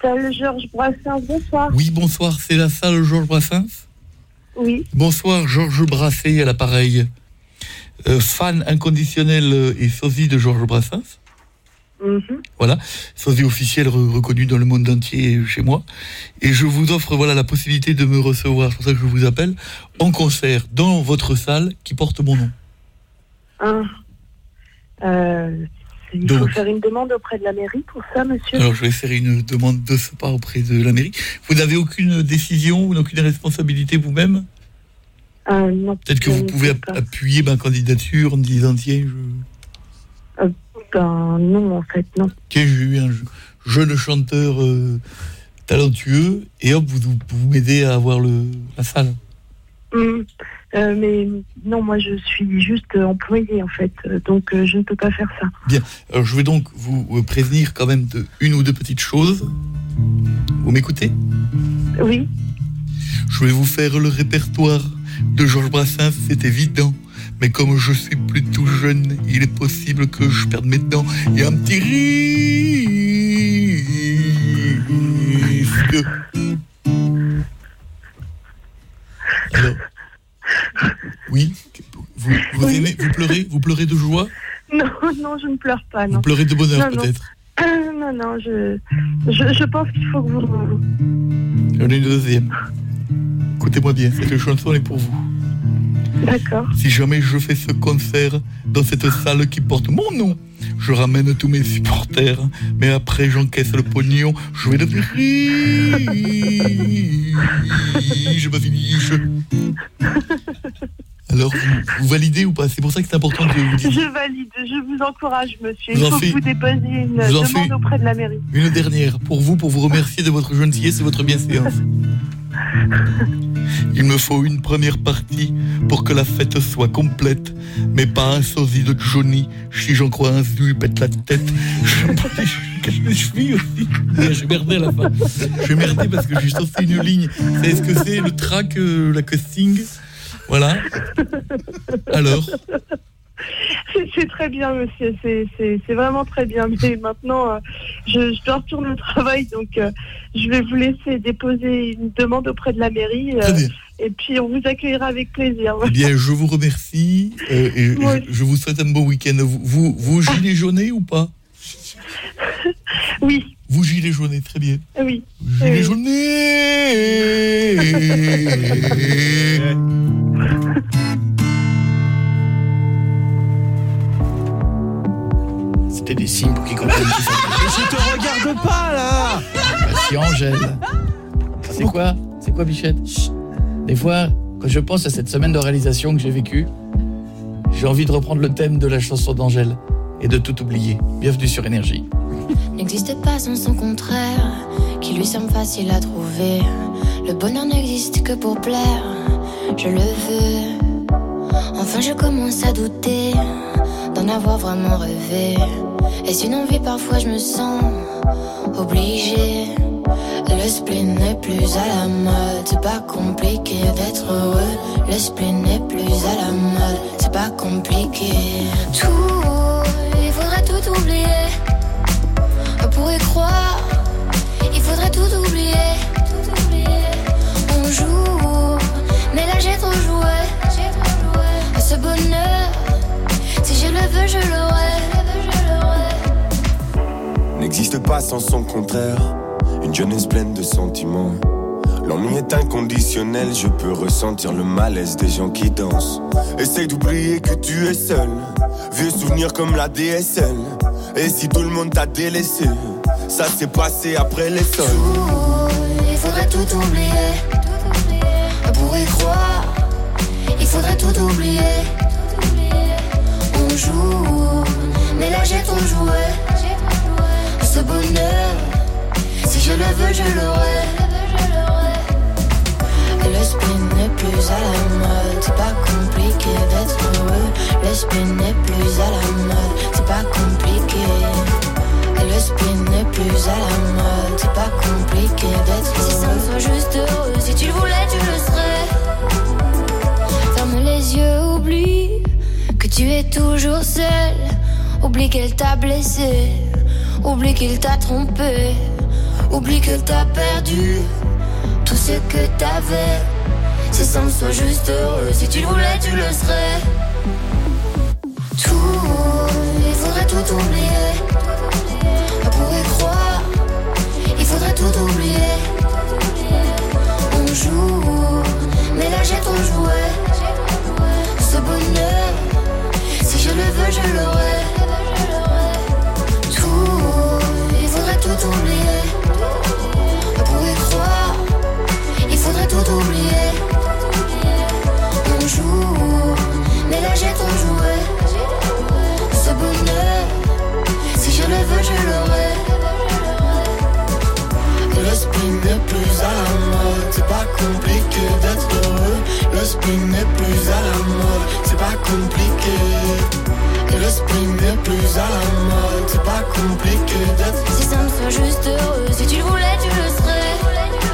Salut Georges Brassens, bonsoir. Oui, bonsoir, c'est la salle Georges Brassens Oui. Bonsoir, Georges Brassens à l'appareil. Euh, fan inconditionnel et sosie de Georges Brassens. Mhm. Voilà, sosie officiel re- reconnu dans le monde entier chez moi. Et je vous offre voilà la possibilité de me recevoir, c'est pour ça que je vous appelle, en concert dans votre salle qui porte mon nom. Ah. Euh, il faut faire une demande auprès de la mairie pour ça, monsieur. Alors je vais faire une demande de ce pas auprès de la mairie. Vous n'avez aucune décision ou aucune responsabilité vous-même? Euh, non. Peut-être que vous pouvez appuyer ma candidature en disant tiens, je... Euh, ben non, en fait, non. tiens, j'ai eu un je- jeune chanteur euh, talentueux et hop, vous, vous, vous m'aidez à avoir le, la salle. Hum, euh, mais non, moi je suis juste employée en fait, donc je ne peux pas faire ça. Bien, alors je vais donc vous prévenir quand même de une ou deux petites choses. Vous m'écoutez? Oui. Je vais vous faire le répertoire de Georges Brassens, c'est évident. Mais comme je suis plutôt jeune, il est possible que je perde mes dents. Il y a un petit risque. Alors, oui, vous, vous Oui. aimez, vous pleurez, vous pleurez de joie, Non, non, je ne pleure pas. Non. vous pleurez de bonheur non. peut-être? Euh, non, non, je, je, je pense qu'il faut que vous. J'en ai une deuxième. Écoutez-moi bien, cette chanson est pour vous. D'accord. Si jamais je fais ce concert dans cette salle qui porte mon nom, je ramène tous mes supporters, mais après j'encaisse le pognon, je vais devenir riche, <laughs> ma finiche. Alors, vous, vous validez ou pas? C'est pour ça que c'est important de vous dire. Je valide, je vous encourage, monsieur. Vous Il faut que vous déposiez une vous demande auprès de la mairie. Une dernière pour vous, pour vous remercier de votre gentillesse et votre bienséance. <laughs> Il me faut une première partie pour que la fête soit complète, mais pas un sosie de Johnny. Si j'en crois un, lui pète la tête. Je les chevilles aussi. Mais J'ai merdé à la fin. J'ai merdé parce que j'ai sauté une ligne. Vous savez ce que c'est le track, euh, la casting? Voilà. Alors C'est- très bien, monsieur. C'est- vraiment très bien. Mais maintenant, euh, je, je dois retourner au travail, donc euh, je vais vous laisser déposer une demande auprès de la mairie. euh, Très bien. et puis, on vous accueillera avec plaisir. Eh bien, je vous remercie euh, et je, je vous souhaite un bon week-end. Vous, vous, vous gilet <laughs> ou pas? Oui. Vous gilet jaunez, très bien. Oui. Gilet Euh, jaunez C'était des signes pour qu'ils comprennent qui ça Mais je te regarde pas là Bah, si Angèle. C'est quoi? C'est quoi Bichette? Des fois, quand je pense à cette semaine de réalisation que j'ai vécue, j'ai envie de reprendre le thème de la chanson d'Angèle et de tout oublier. Bienvenue sur Énergie. N'existe pas sans son contraire, qui lui semble facile à trouver. Le bonheur n'existe que pour plaire, je le veux. Enfin, je commence à douter d'en avoir vraiment rêvé. Est-ce une envie Parfois, je me sens obligée. Le spleen n'est plus à la mode, c'est pas compliqué d'être heureux. Le spleen n'est plus à la mode, c'est pas compliqué. Tout, il faudrait tout oublier. Pour y croire, il faudrait tout oublier. Tout oublier. On joue, mais là j'ai trop joué. À ce bonheur, si je le veux, je l'aurai. n'existe pas sans son contraire. Une jeunesse pleine de sentiments. L'ennui est inconditionnel, je peux ressentir le malaise des gens qui dansent. Essaye d'oublier que tu es seul. Vieux souvenirs comme la DSL. Et si tout le monde t'a délaissé, ça s'est passé après les sols. Il faudrait tout oublier. Pour y croire, il faudrait tout oublier. On joue, mais là j'ai trop joué. Ce bonheur, si je le veux, je l'aurai. Le spin n'est plus à la mode, c'est pas compliqué d'être heureux. Le spin n'est plus à la mode, c'est pas compliqué. Le spin n'est plus à la mode, c'est pas compliqué d'être heureux. Si ça me soit juste heureux, si tu le voulais, tu le serais. Ferme les yeux, oublie que tu es toujours seul. Oublie qu'elle t'a blessé, oublie qu'il t'a trompé, oublie que t'as perdu ce que t'avais. C'est simple, sois juste heureux. Si tu le voulais, tu le serais. Tout, il faudrait tout oublier. On pourrait croire, il faudrait tout oublier. On joue, mais là j'ai ton jouet. Ce bonheur, si je le veux, je l'aurai. Tout, il faudrait tout oublier. t'oublier un jour. Mais là j'ai ton jouet, ce bonheur. Si je le veux, je l'aurai. Le spin n'est plus à la mode, c'est pas compliqué d'être heureux. Le spin n'est plus à la mode, c'est pas compliqué. Le spin n'est plus à la mode, c'est pas compliqué d'être. Si ça me soit juste heureux, si tu le voulais, tu le serais.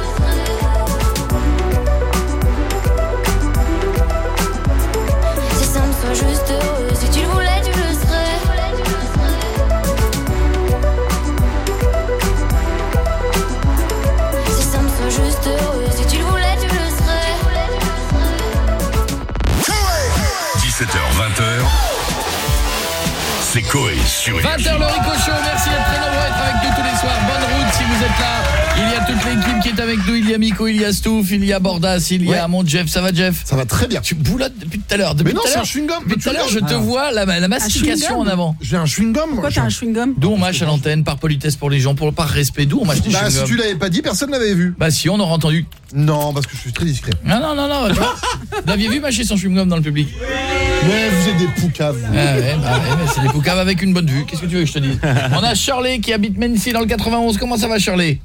Coé sur 20h le Rico Show, merci d'être très nombreux à être avec nous tous les soirs. Bonne route si vous êtes là. Il y a toute l'équipe qui est avec nous. Il y a Miko, il y a Stouff, il y a Bordas, il y a mon Jeff. Ça va Jeff? Ça va très bien. Tu boulottes depuis tout à l'heure. Mais non, c'est un chewing-gum. Depuis tout à l'heure, je te Ah. vois la, la mastication en avant. J'ai un chewing-gum. Pourquoi t'as un chewing-gum D'où on mâche à l'antenne, par politesse pour les gens, pour par respect. D'où on mâche des Bah, si tu l'avais pas dit, personne l'avait vu. Bah si, on aurait entendu. Non, parce que je suis très discret. Non, non, non, non. tu vois, <laughs> Vous l'aviez vu mâcher son chewing-gum dans le public Mais vous êtes des poucaves. Ah ouais, bah ouais, mais c'est des poucaves avec une bonne vue. Qu'est-ce que tu veux que je te dise? On a Shirley qui habite Mency dans le 91. Comment ça va Shirley?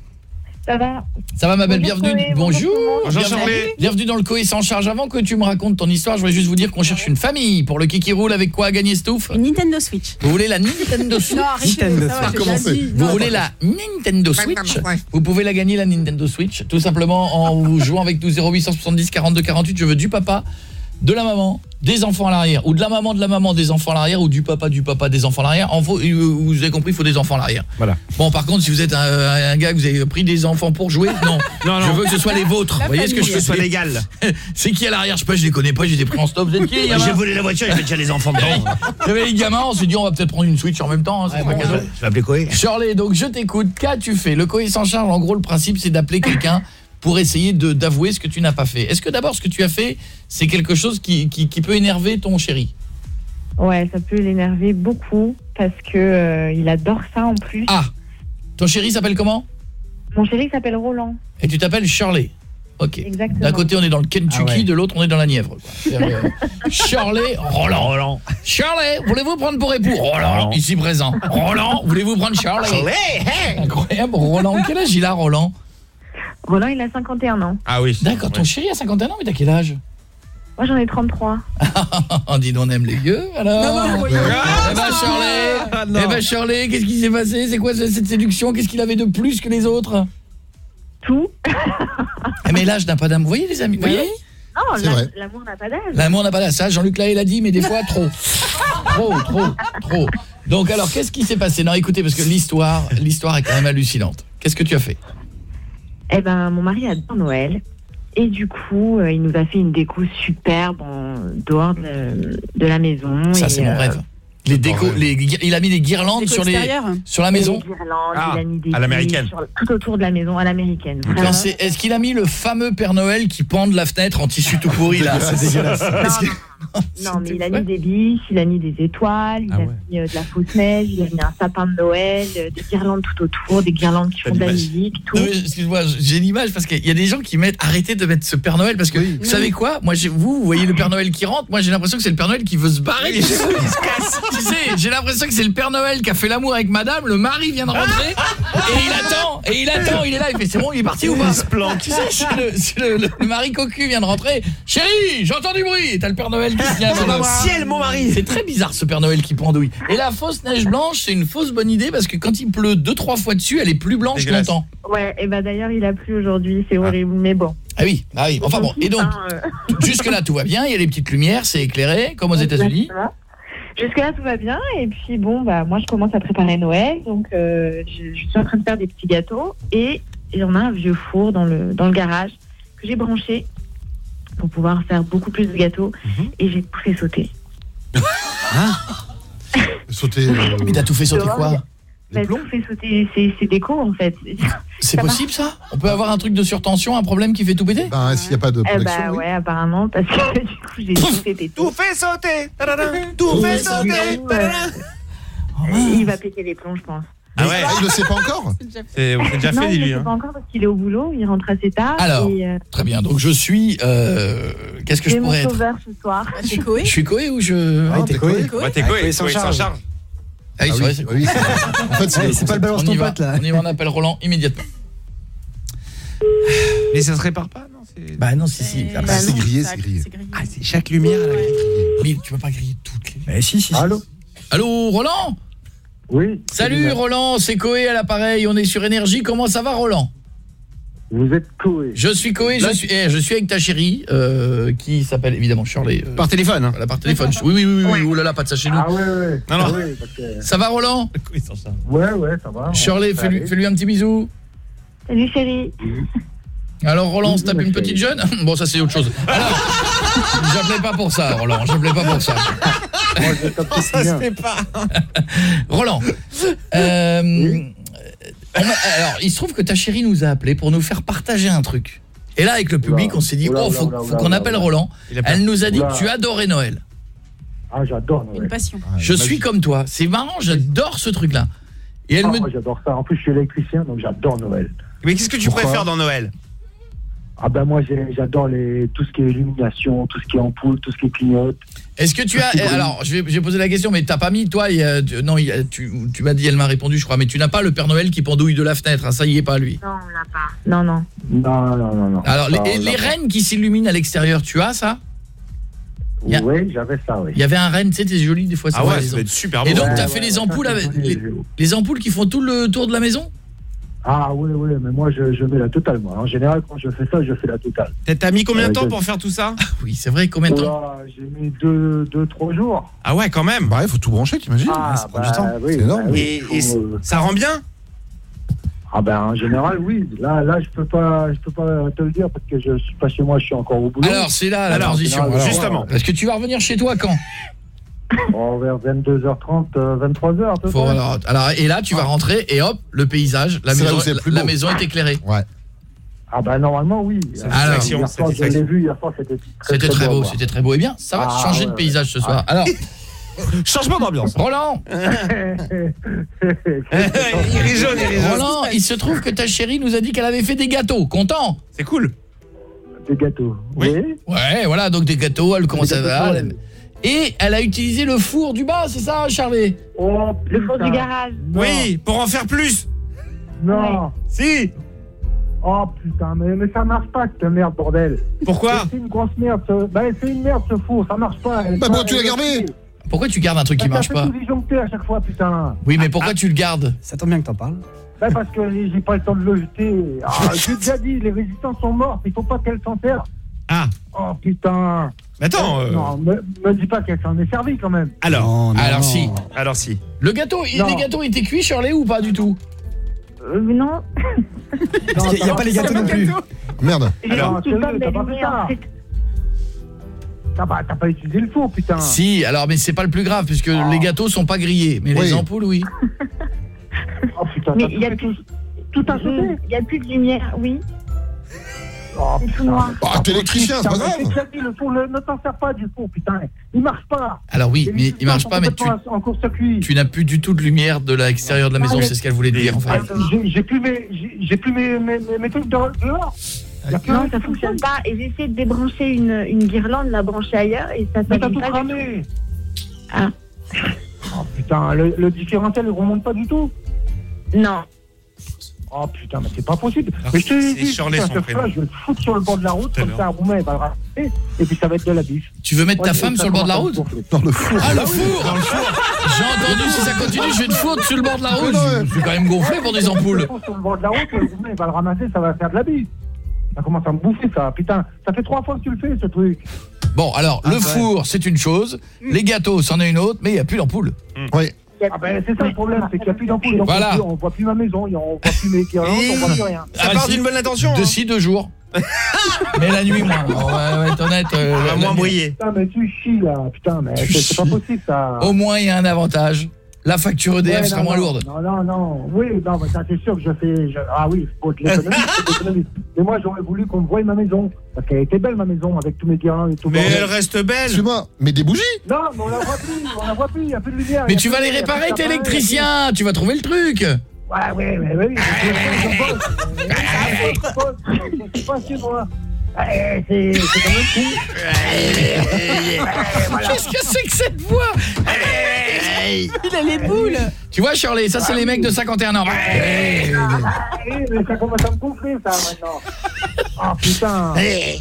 Ça va Ça va ma belle, Bonjour, bienvenue. Chloé, Bonjour. bonjour, bienvenue, Shirley. bienvenue dans le Coé sans charge. Avant que tu me racontes ton histoire, je voulais juste vous dire qu'on cherche une famille pour le Kiki Roule avec quoi à gagner Stouff Une Nintendo Switch. Vous voulez la Nintendo Switch? Non, arrêtez, Nintendo Switch. Vous Non, voulez la Nintendo Switch? Vous pouvez la gagner la Nintendo Switch tout simplement en jouant avec nous 0870 42 48. Je veux du papa, de la maman, des enfants à l'arrière ou de la maman de la maman des enfants à l'arrière ou du papa du papa des enfants à l'arrière. En faut, vous avez compris, il faut des enfants à l'arrière. Voilà. Bon par contre si vous êtes un, un gars que vous avez pris des enfants pour jouer, non. <laughs> Non, Je veux que ce soit les vôtres. La Vous voyez ce que je veux Que ce soit légal. <laughs> C'est qui à l'arrière Je sais pas, je les connais pas, je les ai pris en stop. Vous êtes qui J'ai volé la voiture, il y avait déjà les enfants dedans. Il y avait les gamins, on s'est dit on va peut-être prendre une Switch en même temps, hein, c'est pas cadeau. Je vais appeler Coé. Shirley, donc je t'écoute. Qu'as-tu fait? Le coïs en charge, en gros, le principe, c'est d'appeler quelqu'un pour essayer de d'avouer ce que tu n'as pas fait. Est-ce que d'abord, ce que tu as fait, c'est quelque chose qui, qui, qui peut énerver ton chéri? Ouais, ça peut l'énerver beaucoup parce que euh, il adore ça en plus. Ah Ton chéri s'appelle comment? Mon chéri s'appelle Roland. Et tu t'appelles Shirley Ok. D'un côté, on est dans le Kentucky, Ah ouais. de l'autre, on est dans la Nièvre. quoi. Euh, <laughs> Shirley, Roland. Roland. Shirley, voulez-vous prendre pour époux? Roland, Roland. ici présent. Roland, voulez-vous prendre Shirley? Incroyable, Roland. Quel âge il a, Roland? Roland, il a 51 ans. Ah oui. D'accord, ton chéri a 51 ans, mais t'as quel âge? Moi, j'en ai 33. Oh, <laughs> dis donc, on aime les vieux, alors Non, non, voyons. Eh ben, Shirley, eh ben, Shirley, qu'est-ce qui s'est passé? C'est quoi cette séduction? Qu'est-ce qu'il avait de plus que les autres? Tout. <laughs> Eh, Mais l'âge n'a pas d'âme. Vous voyez, les amis vous voyez? Non, C'est la- vrai. l'amour n'a pas d'âge. L'amour n'a pas d'âge. Ça, Jean-Luc Lahaye l'a dit, mais des fois, trop. trop, trop, trop. Donc, alors, qu'est-ce qui s'est passé? Non, écoutez, parce que l'histoire l'histoire est quand même hallucinante. Qu'est-ce que tu as fait? Eh ben, mon mari adore Noël. Et du coup, euh, il nous a fait une déco superbe en dehors de, de la maison. Ça, c'est mon euh, rêve. Les gui- il a mis des guirlandes Déco sur, les, sur la des maison guirlandes, Ah, il a mis des à l'américaine. tout autour de la maison, à l'américaine. Est-ce qu'il a mis le fameux Père Noël qui pend de la fenêtre en tissu tout pourri là? <laughs> C'est dégueulasse. <laughs> Non, mais il a mis des biches, il a mis des étoiles, il Ah a ouais. mis euh, de la fausse neige, il a mis un sapin de Noël, euh, des guirlandes tout autour, des guirlandes qui font de la musique, tout. Excuse-moi, j'ai l'image parce qu'il y a des gens qui mettent arrêtez de mettre ce Père Noël parce que vous savez quoi? Moi vous vous voyez le Père Noël qui rentre, moi j'ai l'impression que c'est le Père Noël qui veut se barrer. tu sais, il se <laughs> casse. Tu sais, j'ai l'impression que c'est le Père Noël qui a fait l'amour avec madame, le mari vient de rentrer et il attend et il attend, il est là, il fait c'est bon, il est parti ou pas? Il se planque. Tu sais, le, c'est le- le- le mari cocu vient de rentrer. Chérie, j'entends du bruit. T'as le Père Noël qui se tient dans le ciel, mon mari. c'est très bizarre ce Père Noël qui pendouille. Et la fausse neige blanche, c'est une fausse bonne idée parce que quand il pleut deux trois fois dessus, elle est plus blanche longtemps. Ouais, et bah d'ailleurs, il a plu aujourd'hui, c'est horrible, mais bon. Ah oui, ah oui. Enfin bon, et donc euh, jusque là tout va bien, il y a les petites lumières, c'est éclairé comme aux États-Unis. exactement. Jusque-là, tout va bien. Et puis, bon, bah, moi, je commence à préparer Noël. Donc, euh, je, je suis en train de faire des petits gâteaux. Et il y en a un vieux four dans le, dans le garage que j'ai branché pour pouvoir faire beaucoup plus de gâteaux. Et j'ai tout fait sauter. Sauter. euh, Mais t'as tout fait sauter quoi Bah, tout fait sauter ses, ses décos, en fait. <laughs> C'est possible ça On peut avoir un truc de surtension, un problème qui fait tout péter Ben, s'il n'y a pas de Eh protection. bah oui. ouais, apparemment, parce que <laughs> du coup, j'ai tout fait péter. Tout fait sauter. Tout fait sauter. Il va péter les plombs, je pense. Ah ouais. Ah, il le sait pas encore <laughs> C'est déjà non, fait, il ne dis-lui. sait hein. pas encore parce qu'il est au boulot, il rentre assez tard. Alors, et, euh, Très bien. Donc je suis euh, qu'est-ce que je pourrais être sauveur ce soir. Bah, t'es Coé <laughs> Je suis Coé ou je Ah, t'es Coé. Ouais, t'es Ah, Coé, Coé s'en charge. Ah oui, Ah c'est vrai, oui, c'est oui, c'est- En fait, c'est le pas le balance on ton y va, pote là. on y va, on appelle Roland immédiatement. Mais ça se répare pas, non Bah non, si si. Bah, c'est grillé, c'est grillé. Ah, c'est chaque lumière, elle a grillé. Mais tu peux pas griller toutes les Mais si, si. si. Allô? Allô, Roland? Oui. Salut Roland, c'est Coé à l'appareil, on est sur énergie. Comment ça va Roland? Vous êtes Coé. Je suis Coé, je suis eh, je suis avec ta chérie euh, qui s'appelle évidemment Shirley. euh, Par téléphone hein. voilà, par téléphone. Oui oui oui oui, là là, pas de ça chez nous. Ah ouais, ouais. Non, non. Ah ouais, parce que- Ça va Roland? Ouais, ouais, ça va. Shirley, fais-lui un petit bisou. Salut chérie. Alors Roland, on se tape une petite jeune? <laughs> Bon, ça c'est autre chose. Alors, j'appelais pas pour ça, Roland, j'appelais pas pour ça. <laughs> Ça se fait pas. <laughs> Roland, euh, alors, il se trouve que ta chérie nous a appelé pour nous faire partager un truc. Et là, avec le public, on s'est dit, Oula, oh, faut, oula, faut qu'on appelle oula. Roland. Elle nous a dit Oula. que tu adorais Noël. Ah, j'adore Noël. Une passion. Je suis comme toi. C'est marrant, j'adore ce truc-là. Et elle Ah, me Moi, j'adore ça. En plus, je suis électricien, donc j'adore Noël. Mais qu'est-ce que tu Pourquoi préfères dans Noël? Ah ben moi, j'adore les tout ce qui est illumination, tout ce qui est ampoule, tout ce qui est clignote. Est-ce que tu as <laughs> alors je vais j'ai posé la question mais t'as pas mis toi il y a- tu- non il y a- tu, tu m'as dit elle m'a répondu je crois mais tu n'as pas le Père Noël qui pendouille de la fenêtre hein, ça y est pas lui. Non, on l'a pas. Non, non. Non, non, non, non. Alors les, et pas. rennes qui s'illuminent à l'extérieur, tu as ça? A- Oui, j'avais ça, oui. Il y avait un renne, tu sais, c'est joli des fois. Ah ouais, ça être super Et beau. donc Ouais, t'as ouais, fait les ampoules avec les ampoules qui font tout le tour de la maison? Ah oui, oui, mais moi, je, je mets la totale, moi. En général, quand je fais ça, je fais la totale. T'as- mis combien de Ouais, temps je- pour faire tout ça? Oui, c'est vrai, combien de temps? J'ai mis deux, deux, trois jours. Ah ouais, quand même. Bah, il faut tout brancher, t'imagines? Ah, Ça prend bah, du temps. oui, c'est énorme. bah oui. Et, faut, et c- euh, ça rend bien? Ah ben en général oui. Là là je peux pas je peux pas te le dire parce que je suis pas chez moi, je suis encore au boulot. Alors c'est là la Alors, transition. alors, Alors, justement. Est-ce que tu vas revenir chez toi quand? <laughs> Oh, vers 22h30, euh, 23h à peu Faut- près. alors, alors, et là tu vas rentrer et hop le paysage, la C'est là maison, où c'est le plus la beau. maison est éclairée. Ouais. Ah ben normalement oui. Alors, hier soir, je satisfaction. l'ai vu hier soir, c'était très, C'était très beau, c'était très beau. Eh bien, ça va Ah, changer ouais, de ouais. paysage ce soir. Alors, <laughs> Changement d'ambiance. Roland, <laughs> il rit jaune, il rit jaune. Roland, il se trouve que ta chérie nous a dit qu'elle avait fait des gâteaux. Content C'est cool. Des gâteaux. Oui. Ouais, voilà, donc des gâteaux, elle commence à... gâteaux, elle- Et elle a utilisé le four du bas, c'est ça, Charlie Oh, Le four du garage. Non. Oui, pour en faire plus. Non. Si. Oh putain, mais, mais ça marche pas cette merde bordel. Pourquoi C'est une grosse merde. Ce... Ben, c'est une merde ce four, ça marche pas. Elle- Bah, pourquoi elle- tu l'as gardé Pourquoi tu gardes un truc qui Bah, marche ça pas fait tout disjoncter à chaque fois putain. Oui, mais pourquoi tu le gardes Ça tombe bien que t'en parles. Ben, parce que j'ai pas le temps de le jeter. Ah, <laughs> j'ai déjà dit, les résistants sont mortes, il faut pas qu'elles s'en servent. Ah. Oh putain. Mais attends. euh, Non, me, me dis pas qu'elle s'en est servie quand même. Alors. Non, non, Alors non. si. Alors si. Le gâteau, il- Non. les gâteaux étaient cuits, Shirley, ou pas du tout? Euh, non. <laughs> Qu'il n'y a pas les gâteaux non plus. Merde. Alors, t'as pas d'allumer fait ça en fait. T'as pas, t'as pas utilisé le four putain. Si, alors mais c'est pas le plus grave puisque Ah. les gâteaux sont pas grillés, mais Oui. les ampoules oui. <laughs> Oh putain, Mais il y a tout, plus, tout, tout sauté. il y a plus de lumière, oui. Oh putain. Ah, t'es électricien, c'est pas grave. le four, le- ne t'en sers pas du four putain. Il marche pas. Alors oui, mais il marche pas mais tu tu n'as plus du tout de lumière de l'extérieur de la maison, Ah, c'est ce qu'elle voulait dire en fait. Ah, J'ai plus mes, j'ai plus mes, mes, mes, mes trucs dehors. dehors. Y a plus Non, ça fonctionne pas. Et j'ai essayé de débrancher une, une guirlande, la brancher ailleurs et ça Mais t'as tout pas. cramé. Ah. Oh putain, le, le différentiel il remonte pas du tout. Non. Oh putain, mais c'est pas possible. Alors, mais je te fois, je vais le foutre sur le bord de la route, comme ça un roumain il va le ramasser, et puis ça va être de la bif. Tu veux mettre ta Ouais, femme sur le bord de la route. Dans le four. Ah le four J'ai entendu si ça continue, je vais te foutre sur le bord de la route. Je je vais quand même gonfler pour des ampoules. Sur le bord de la route, le roumain il va le ramasser, ça va faire de la bif. Ça commence à me bouffer ça, putain. Ça fait trois fois que tu le fais ce truc. Bon, alors le ouais. four, c'est une chose, les gâteaux, c'en est une autre, mais il y a plus d'ampoule. Oui. Ah ben c'est ça le problème, c'est qu'il n'y a plus d'ampoule. donc Voilà. on voit- plus ma maison, on voit plus mes guirlandes, on voit plus rien. Ça Ah, part d'une bonne intention. De hein. si deux jours. <laughs> mais la nuit moins. On va, on va être honnête. euh, On la- va la moins briller. Putain, mais tu chies là, putain, mais c'est pas possible ça. Au moins il y a un avantage. La facture EDF Ouais, sera non, moins non, lourde. Non, non, non. Oui, non, mais ça c'est sûr que je fais. je- Ah oui, faut de l'économie. Mais moi j'aurais voulu qu'on me voie ma maison. Parce qu'elle était belle ma maison avec tous mes guirlandes et tout. Mais bordel. elle reste belle. Excuse-moi, mais des bougies Non, mais on la voit plus, on la voit plus, il n'y a plus de lumière. Mais tu vas les réparer, t'es électricien, tu vas trouver le truc. Ouais, ouais, ouais, ouais. Je suis pas chez moi. Eh, C'est c'est quand même cool. Qu'est-ce que c'est que cette voix? Il a les boules. Tu vois Shirley, ça c'est les mecs de 51 ans. Eh, mais ça commence à me gonfler ça maintenant. Oh <laughs> putain.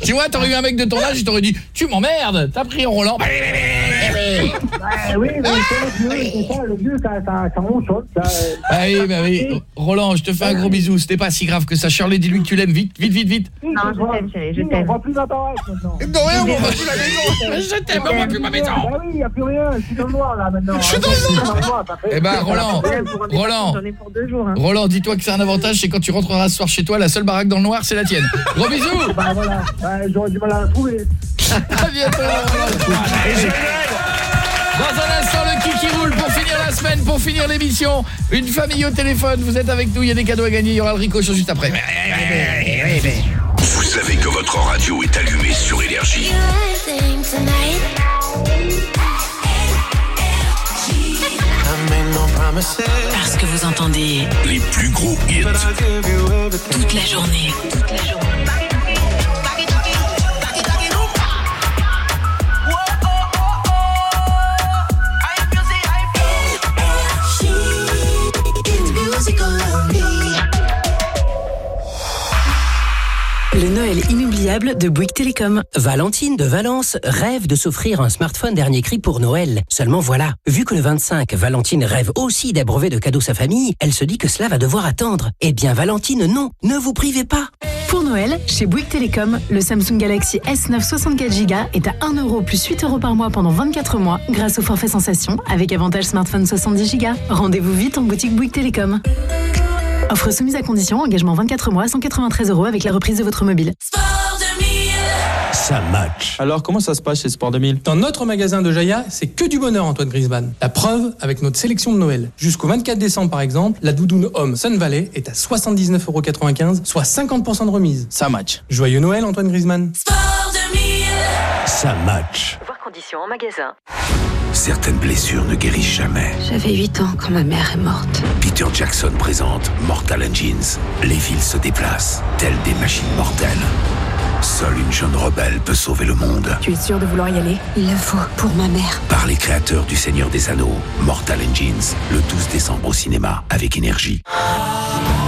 Tu vois, t'aurais eu un mec de ton âge, il t'aurait dit "Tu m'emmerdes, t'as pris un Roland." Ouais, oui, mais c'est le vieux, c'est ça, le vieux, ça, ça, ça ronchonne. Ça, Ah oui, bah oui. Roland, je te fais un gros bisou. C'était pas si grave que ça. Shirley, dis-lui que tu l'aimes. Vite, vite, vite, vite. Non, je t'aime, je on t'aime. voit plus maintenant. Non, rien, on voit plus la maison. Je t'aime, on voit plus ma maison. Bah oui, il n'y a plus rien, je suis dans le noir là maintenant. Je suis dans le noir Eh ben, Roland, Roland, J'en ai pour deux jours. Hein. Roland, dis-toi que c'est un avantage, c'est quand tu rentreras ce soir chez toi, la seule baraque dans le noir, c'est la tienne. Gros bisous Bah voilà, bah, j'aurais du mal à la trouver. <laughs> À bientôt Roland. Dans un instant, le qui qui roule pour finir la semaine, pour finir l'émission. Une famille au téléphone, vous êtes avec nous, il y a des cadeaux à gagner, il y aura le ricochet juste après. Vous savez que votre radio est allumée sur Énergie. Parce que vous entendez Les plus gros hits. toute la journée. Toute la journée. Le Noël inoubliable de Bouygues Télécom. Valentine de Valence rêve de s'offrir un smartphone dernier cri pour Noël. Seulement voilà, vu que le 25, Valentine rêve aussi d'abreuver de cadeaux sa famille, elle se dit que cela va devoir attendre. Eh bien Valentine, non, ne vous privez pas. Pour Noël, chez Bouygues Télécom, le Samsung Galaxy S9 64 Go est à 1 euro plus 8 euros par mois pendant 24 mois grâce au forfait sensation avec avantage smartphone 70 Go. Rendez-vous vite en boutique Bouygues Télécom. Offre soumise à condition, engagement 24 mois, 193 euros avec la reprise de votre mobile. Ça match. Alors, comment ça se passe chez Sport 2000 Dans notre magasin de Jaya, c'est que du bonheur, Antoine Griezmann. La preuve avec notre sélection de Noël. Jusqu'au 24 décembre, par exemple, la doudoune homme Sun Valley est à 79,95€, soit 50% de remise. Ça match. Joyeux Noël, Antoine Griezmann. Ça match. Voir conditions en magasin. Certaines blessures ne guérissent jamais. J'avais 8 ans quand ma mère est morte. Peter Jackson présente Mortal Engines. Les villes se déplacent, telles des machines mortelles. Seule une jeune rebelle peut sauver le monde. Tu es sûr de vouloir y aller? Il le faut pour ma mère. Par les créateurs du Seigneur des Anneaux, Mortal Engines, le 12 décembre au cinéma avec énergie.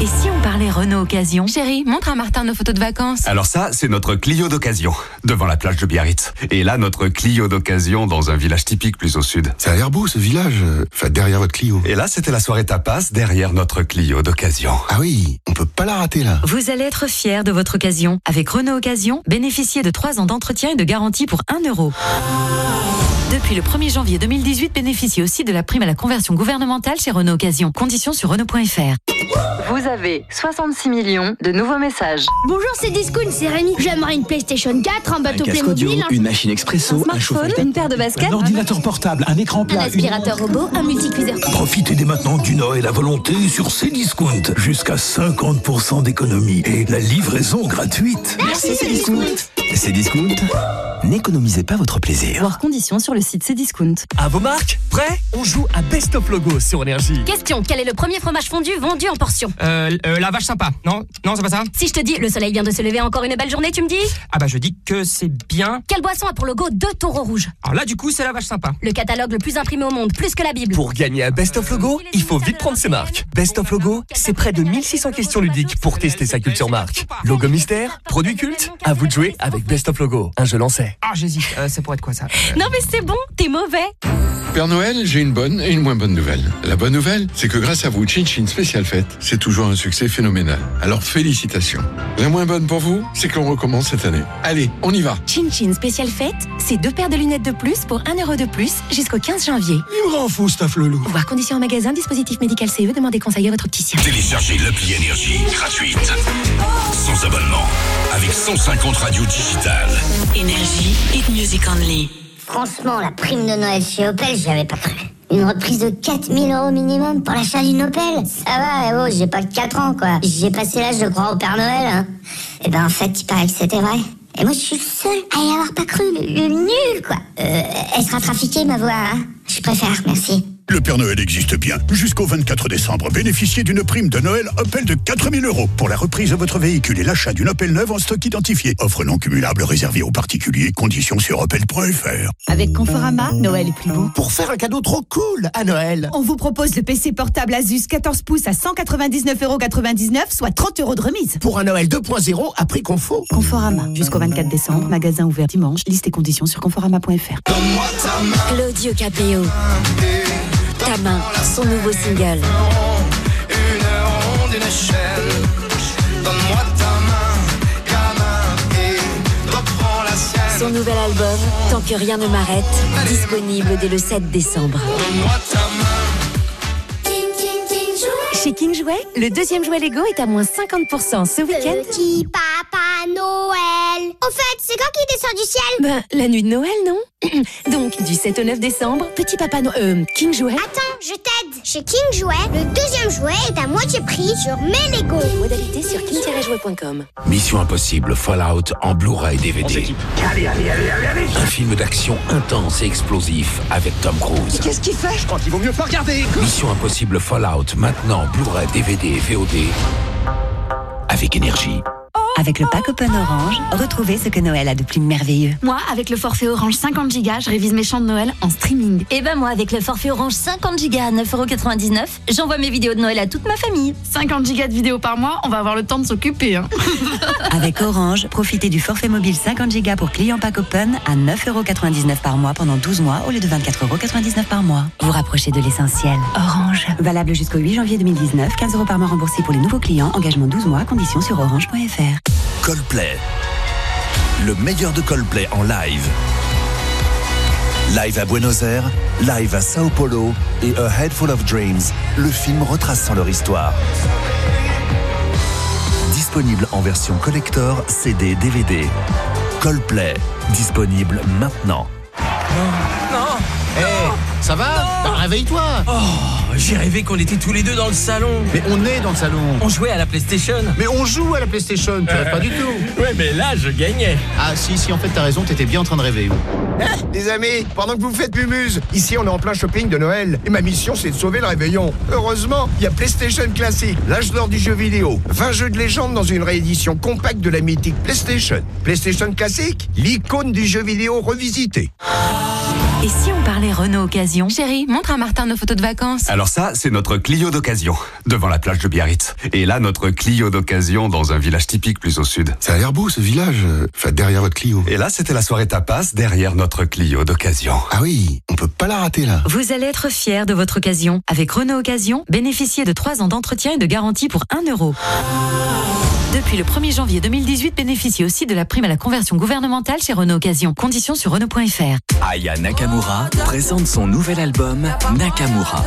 Et si on parlait Renault Occasion? Chérie, montre à Martin nos photos de vacances. Alors ça, c'est notre Clio d'occasion, devant la plage de Biarritz. Et là, notre Clio d'occasion dans un village typique plus au sud. Ça a l'air beau ce village, enfin derrière votre Clio. Et là, c'était la soirée tapas derrière notre Clio d'occasion. Ah oui, on peut pas la rater là. Vous allez être fiers de votre occasion. Avec Renault Occasion, bénéficiez de 3 ans d'entretien et de garantie pour 1 euro. Depuis le 1er janvier 2018, bénéficiez aussi de la prime à la conversion gouvernementale chez Renault Occasion. Conditions sur Renault.fr. Vous avez 66 millions de nouveaux messages. Bonjour, c'est Discount, c'est Rémi. J'aimerais une PlayStation 4, un bateau Playmobil, un, machine expresso, un, chauffage. une paire de baskets, Un ordinateur portable, un écran un plat. aspirateur robot, un multicuiseur. Profitez dès maintenant du Noël à volonté sur Cdiscount. Jusqu'à 50% d'économie et la livraison gratuite. Merci, Cdiscount. Cdiscount, n'économisez pas votre plaisir. Voir conditions sur le site Cdiscount. À vos marques Prêt On joue à Best of Logo sur Énergie. Question, quel est le premier fromage fondu vendu en portion? Euh, la vache sympa. Non Non, c'est pas ça? Si je te dis, le soleil vient de se lever, encore une belle journée, tu me dis? Ah bah je dis que c'est bien. Quelle boisson a pour logo deux taureaux rouges? Alors là, du coup, c'est la vache sympa. Le catalogue le plus imprimé au monde, plus que la Bible. Pour gagner à Best of Logo, il faut vite prendre ses marques. Best of Logo, c'est près de 1600 questions ludiques pour tester sa culture marque. Logo mystère, produit culte, à vous de jouer avec Best of Logo. Un jeu lancé. Ah, j'hésite. c'est pour être quoi ça <laughs> Non mais c'est bon, t'es mauvais Père Noël, j'ai une bonne et une moins bonne nouvelle. La bonne nouvelle, c'est que grâce à vous, Chin Chin Spécial Fête, c'est toujours un succès phénoménal. Alors félicitations. La moins bonne pour vous, c'est qu'on recommence cette année. Allez, on y va. Chin Chin spécial fête, c'est deux paires de lunettes de plus pour 1 euro de plus jusqu'au 15 janvier. Il me rend fou, Staff Lelou. Voir conditions en magasin, dispositif médical CE, demandez conseil à votre opticien. Téléchargez l'appli énergie gratuite. Sans abonnement. Avec 150 radios digitales. Énergie, hit music only. Franchement, la prime de Noël chez Opel, j'y avais pas cru. Une reprise de 4000 euros minimum pour l'achat d'une Opel Ça va, eh oh, j'ai pas que 4 ans, quoi. J'ai passé l'âge de croire au Père Noël, hein. Et ben, en fait, il paraît que c'était vrai. Et moi, je suis le seul à y avoir pas cru. Le, le nul, quoi. Euh, elle sera trafiquée, ma voix, hein. Je préfère, merci. Le Père Noël existe bien. Jusqu'au 24 décembre, bénéficiez d'une prime de Noël Opel de 4000 euros pour la reprise de votre véhicule et l'achat d'une Opel neuve en stock identifié. Offre non cumulable réservée aux particuliers. Conditions sur opel.fr. Avec Conforama, Noël est plus beau. Pour faire un cadeau trop cool à Noël. On vous propose le PC portable Asus 14 pouces à 199,99€, soit 30 euros de remise. Pour un Noël 2.0 à prix confort. Conforama, jusqu'au 24 décembre, magasin ouvert dimanche, liste et conditions sur conforama.fr. Claudio Capéo. Ta main, son nouveau single. Une ronde, une échelle. Donne-moi ta main, gamin, et reprends la sienne. Son nouvel album, Tant que rien ne m'arrête, disponible dès le 7 décembre. Donne-moi ta main. Chez King Jouet, le deuxième jouet Lego est à moins 50% ce week-end. Petit Papa Noël. Au fait, c'est quand qu'il descend du ciel Ben, la nuit de Noël, non? <clears throat> Donc, du 7 au 9 décembre, Petit Papa Noël... Euh, King Jouet. Attends, je t'aide. Chez King Jouet, le deuxième jouet est à moitié prix sur mes Lego. Modalité sur king-jouet.com. Mission Impossible Fallout en Blu-ray DVD. Allez, allez, allez, allez, allez. Un film d'action intense et explosif avec Tom Cruise. Qu'est-ce qu'il fait? Je crois qu'il vaut mieux pas regarder. Mission Impossible Fallout maintenant Blu-ray DVD et VOD avec énergie. Avec le pack Open Orange, retrouvez ce que Noël a de plus merveilleux. Moi, avec le forfait Orange 50 Go, je révise mes chants de Noël en streaming. Et ben moi, avec le forfait Orange 50 Go à 9,99€, j'envoie mes vidéos de Noël à toute ma famille. 50 Go de vidéos par mois, on va avoir le temps de s'occuper. Hein. <laughs> Avec Orange, profitez du forfait mobile 50 Go pour clients pack Open à 9,99€ par mois pendant 12 mois au lieu de 24,99€ par mois. Vous rapprochez de l'essentiel. Orange. Valable jusqu'au 8 janvier 2019, 15 euros par mois remboursés pour les nouveaux clients. Engagement 12 mois, conditions sur orange.fr. Coldplay. Le meilleur de Coldplay en live. Live à Buenos Aires, live à Sao Paulo et A Head Full of Dreams, le film retraçant leur histoire. Disponible en version collector, CD, DVD. Coldplay, disponible maintenant. Non Hé, ça va Bah, Réveille-toi Oh, j'ai rêvé qu'on était tous les deux dans le salon. Mais on est dans le salon On jouait à la PlayStation. Mais on joue à la PlayStation, tu rêves pas du tout Ouais, mais là, je gagnais. Ah si, si, en fait t'as raison, t'étais bien en train de rêver. Eh, les amis, pendant que vous faites mumuse, ici on est en plein shopping de Noël, et ma mission c'est de sauver le réveillon. Heureusement, il y a PlayStation Classic, l'âge d'or du jeu vidéo. 20 jeux de légende dans une réédition compacte de la mythique PlayStation. PlayStation Classic, l'icône du jeu vidéo revisité. Et si on parlait Renault Occasion? Chérie, montre à Martin nos photos de vacances. Alors ça, c'est notre Clio d'occasion, devant la plage de Biarritz. Et là, notre Clio d'occasion dans un village typique plus au sud. Ça a l'air beau ce village. Enfin, derrière votre Clio. Et là, c'était la soirée tapas derrière notre Clio d'occasion. Ah oui, on peut pas la rater là. Vous allez être fiers de votre occasion. Avec Renault Occasion, bénéficiez de 3 ans d'entretien et de garantie pour 1 euro. Depuis le 1er janvier 2018, bénéficiez aussi de la prime à la conversion gouvernementale chez Renault Occasion. Conditions sur Renault.fr. Aya Nakamura présente son nouvel album Nakamura.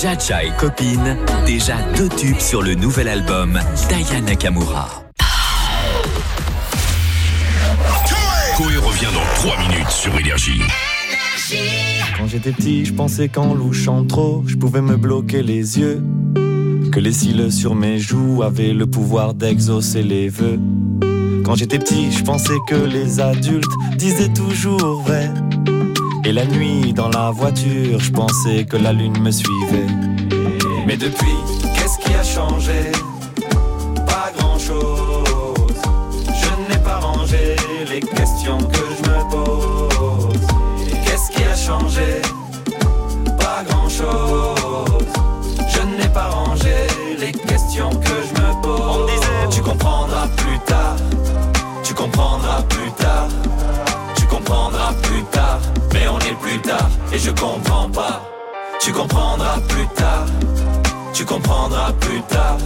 Jaja et copine, déjà deux tubes sur le nouvel album d'Aya Nakamura. Koé revient dans 3 minutes sur Énergie. Quand j'étais petit, je pensais qu'en louchant trop, je pouvais me bloquer les yeux. Que les cils sur mes joues avaient le pouvoir d'exaucer les vœux. Quand j'étais petit, je pensais que les adultes disaient toujours vrai. Et la nuit, dans la voiture, je pensais que la lune me suivait. Mais depuis, qu'est-ce qui a changé? Les questions que je me pose. Qu'est-ce qui a changé? Pas grand-chose. Je n'ai pas rangé les questions que je me pose. On disait, tu comprendras plus tard. Tu comprendras plus tard. Tu comprendras plus tard. Mais on est plus tard et je comprends pas. Tu comprendras plus tard. Tu comprendras plus tard.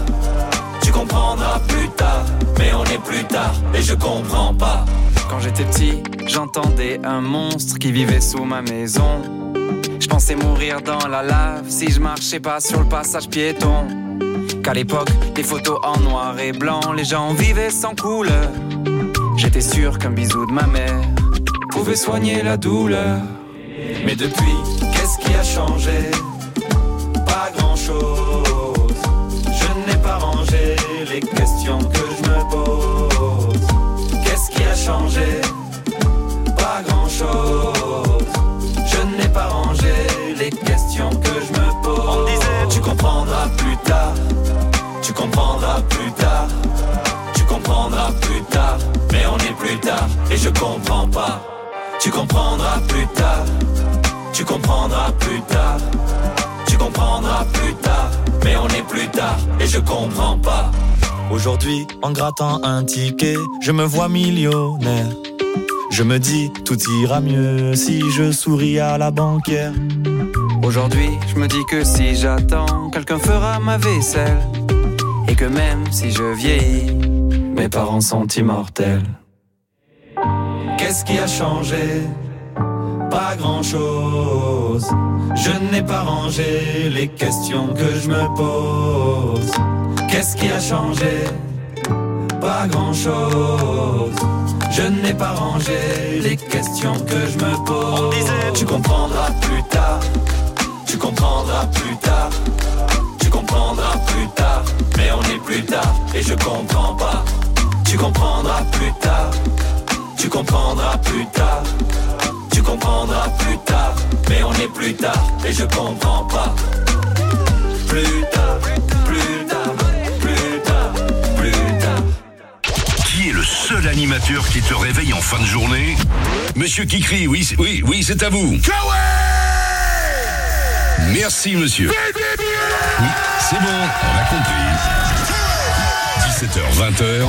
Tu comprendras plus tard. Mais on est plus tard et je comprends pas. Quand j'étais petit, j'entendais un monstre qui vivait sous ma maison. Je pensais mourir dans la lave si je marchais pas sur le passage piéton. Qu'à l'époque, des photos en noir et blanc, les gens vivaient sans couleur. J'étais sûr qu'un bisou de ma mère pouvait soigner la douleur. Mais depuis, qu'est-ce qui a changé? Pas grand-chose. Je n'ai pas rangé les questions que Pas grand chose. Je n'ai pas rangé les questions que je me pose. On disait, tu comprendras plus tard. Tu comprendras plus tard. Tu comprendras plus tard. Mais on est plus tard et je comprends pas. Tu comprendras plus tard. Tu comprendras plus tard. Tu comprendras plus tard. Mais on est plus tard et je comprends pas. Aujourd'hui, en grattant un ticket, je me vois millionnaire. Je me dis, tout ira mieux si je souris à la banquière. Aujourd'hui, je me dis que si j'attends, quelqu'un fera ma vaisselle. Et que même si je vieillis, mes parents sont immortels. Qu'est-ce qui a changé? Pas grand chose. Je n'ai pas rangé les questions que je me pose. Qu'est-ce qui a changé? Pas grand chose. Je n'ai pas rangé les questions que je me pose. On disait, tu comprendras plus tard. Tu comprendras plus tard. Tu comprendras plus tard. Mais on est plus tard et je comprends pas. Tu comprendras plus tard. Tu comprendras plus tard. Tu comprendras plus tard. Mais on est plus tard et je comprends pas. Plus tard, plus tard, Qui est le seul animateur qui te réveille en fin de journée Monsieur Kikri, oui, c'est- oui, oui, c'est à vous. Merci, monsieur. Oui, c'est bon, on a compris. 17h, 20h.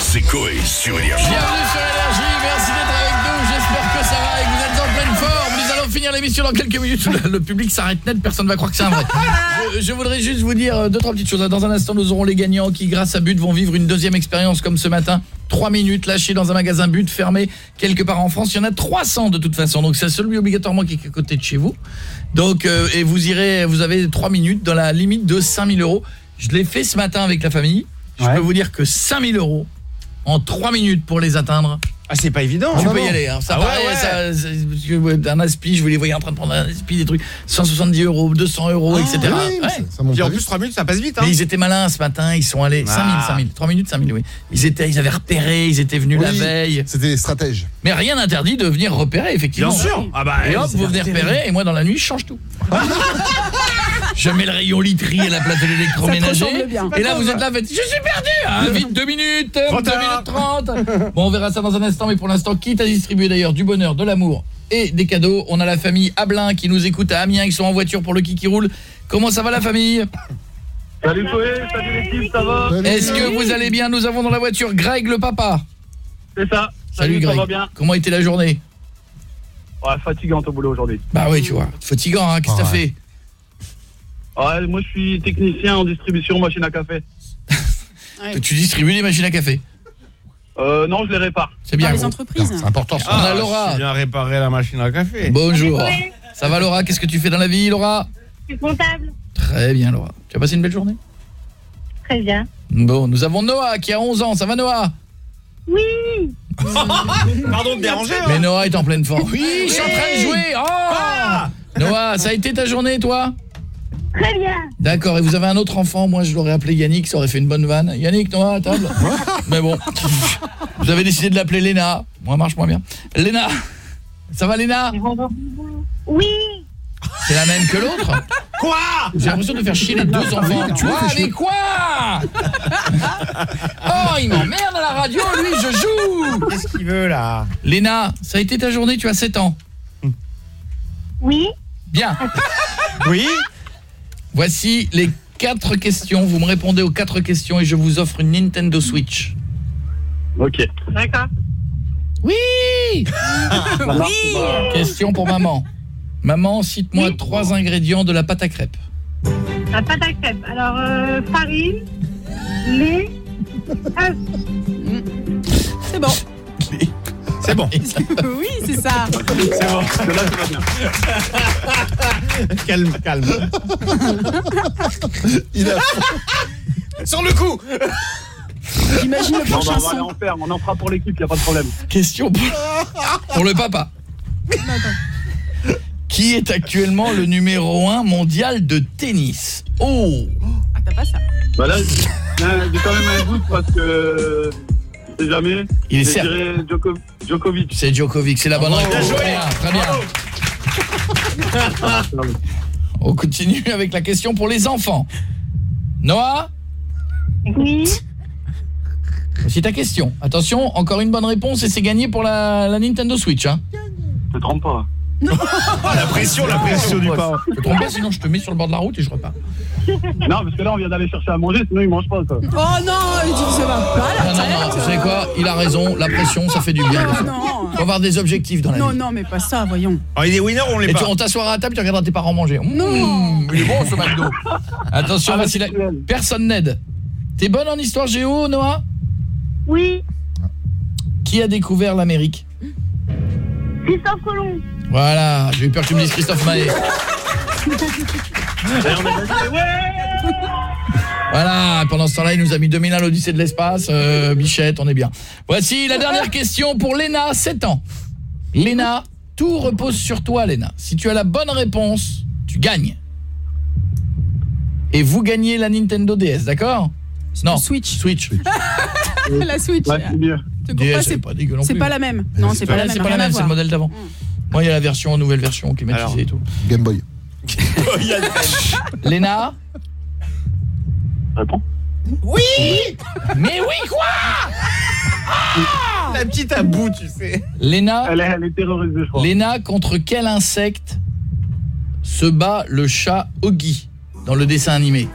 C'est Coé sur Énergie. Bienvenue sur Énergie, merci d'être avec nous, j'espère que ça va et que vous êtes en pleine forme. Finir l'émission dans quelques minutes. Le, public s'arrête net, personne ne va croire que c'est un vrai. <laughs> Je, je voudrais juste vous dire euh, deux, trois petites choses. Dans un instant, nous aurons les gagnants qui, grâce à But, vont vivre une deuxième expérience comme ce matin. Trois minutes lâchées dans un magasin But fermé quelque part en France. Il y en a 300 de toute façon, donc c'est celui obligatoirement qui est à côté de chez vous. Donc, euh, et vous irez, vous avez trois minutes dans la limite de 5000 euros. Je l'ai fait ce matin avec la famille. Je peux vous dire que 5000 euros en 3 minutes pour les atteindre. Ah, c'est pas évident. Tu Non, peux non. y aller. hein. Ça Ah paraît, ouais. ça- un aspi, je vous les voyais en train de prendre un aspi, des trucs, 170 euros, 200 euros, Ah, etc. oui, Ouais. ça- ça monte Puis en plus, vite. 3 minutes, ça passe vite. Hein. Mais ils étaient malins ce matin, ils sont allés 5000, Ah. 5000, 3 minutes, 5000, oui. Ils étaient, ils avaient repéré, ils étaient venus la veille. C'était stratège. Mais rien n'interdit de venir repérer, effectivement. Bien sûr. Ah bah, et hop, vous venez repérer, et moi dans la nuit, je change tout. <laughs> je mets le rayon literie à la d'électroménager. ressemble bien. Et là, vous êtes là, faites, je suis perdu hein, Vite, 2 minutes, 2 Trop tard. minutes 30 Bon, on verra ça dans un instant, mais pour l'instant, quitte à distribuer d'ailleurs du bonheur, de l'amour et des cadeaux, on a la famille Ablin qui nous écoute à Amiens, ils sont en voiture pour le Kiki Roule. Comment ça va la famille? Salut Coé, salut l'équipe, ça va? Est-ce que vous allez bien? Nous avons dans la voiture Greg le papa. C'est ça. Salut, Salut, ça Greg. va bien Comment était la journée? Ouais, fatigante au boulot aujourd'hui. Bah oui, tu vois, fatigant, hein, qu'est-ce que t'as fait? Ouais, moi je suis technicien en distribution machine à café. <laughs> Tu distribues les machines à café Euh, non, je les répare. C'est bien. gros. C'est important. On a Laura. Je viens réparer la machine à café. Bonjour. Ça va Laura? Qu'est-ce que tu fais dans la vie Laura? Je suis comptable. Très bien Laura. Tu as passé une belle journée? Très bien. Bon, nous avons Noah qui a 11 ans. Ça va Noah? Oui <laughs> Pardon de déranger. hein. Mais Noah est en pleine forme. Oui, je suis en train de jouer. Oh Noah, ça a été ta journée toi? Très bien. D'accord, et vous avez un autre enfant, moi je l'aurais appelé Yannick, ça aurait fait une bonne vanne. Yannick, Noah, à table Mais bon, <laughs> vous avez décidé de l'appeler Léna. Moi, marche moins bien. Léna, ça va Léna? Oui C'est la même que l'autre? Quoi? J'ai l'impression de faire chier les deux enfants. tu fais chier. Mais quoi? Oh, il m'emmerde à la radio, lui, je joue Qu'est-ce qu'il veut là? Léna, ça a été ta journée, tu as 7 ans. Oui Bien. Oui Voici les quatre questions. Vous me répondez aux quatre questions et je vous offre une Nintendo Switch. Ok. D'accord. Oui Oui Question pour maman. Maman, cite-moi trois ingrédients de la pâte à crêpes. La pâte à crêpes. Alors, euh, farine, lait, œuf. C'est bon. C'est bon. <laughs> oui, c'est ça. C'est bon. Là, tout va bien. calme, calme. Il a <laughs> Sur le coup J'imagine le prochain on va aller en faire. On en fera pour l'équipe, y a pas de problème. Question pour, pour le papa. Qui est actuellement le numéro 1 mondial de tennis? Oh Ah, t'as pas ça. Bah là, là, j'ai quand même un doute parce que. Je sais jamais. Il est Djoko- Djokovic. C'est Djokovic, c'est la bonne Oh, réponse. bien joué. Très bien, très <laughs> bien. On continue avec la question pour les enfants. Noah Oui. C'est ta question. Attention, encore une bonne réponse et c'est gagné pour la, la Nintendo Switch. Hein. Je te trompe pas. La pression, la pression du pas. Je te trompe pas, sinon je te mets sur le bord de la route et je repars. Non, parce que là, on vient d'aller chercher à manger, sinon ils mangent pas, quoi. Oh non, il dit que ça va pas la Non, non, non, vous savez quoi Il a raison, la pression, ça fait du bien. Non, non. Faut avoir des objectifs dans la Non, vie. non, mais pas ça, voyons. Oh, il est winner, on l'est Et tu, pas. on t'assoira à table, tu regarderas tes parents manger. Mmh, il est bon ce McDo. Attention, Ah, voici la... Personne n'aide. T'es bonne en histoire géo, Noah? Oui. Qui a découvert l'Amérique? Christophe Colomb. Voilà, j'ai eu peur que tu me dises Christophe Maé. Voilà, pendant ce temps-là, il nous a mis 2000 à l'Odyssée de l'espace. Euh, Bichette, on est bien. Voici la dernière question pour Léna, 7 ans. Léna, tout repose sur toi, Léna. Si tu as la bonne réponse, tu gagnes. Et vous gagnez la Nintendo DS, d'accord? Non, Switch. Switch. <laughs> la Switch. Ouais, c'est pas, pas pas la même. Non, c'est pas la Ouais, même. C'est pas la même, c'est le modèle d'avant. Moi, il y a la version, nouvelle version climatisée et tout. Game Boy. <laughs> Léna Réponds. Oui Mais oui, quoi La petite à bout, tu sais. Léna Elle est, elle est terrorisée, je crois. Léna, contre quel insecte se bat le chat Oggy dans le dessin animé?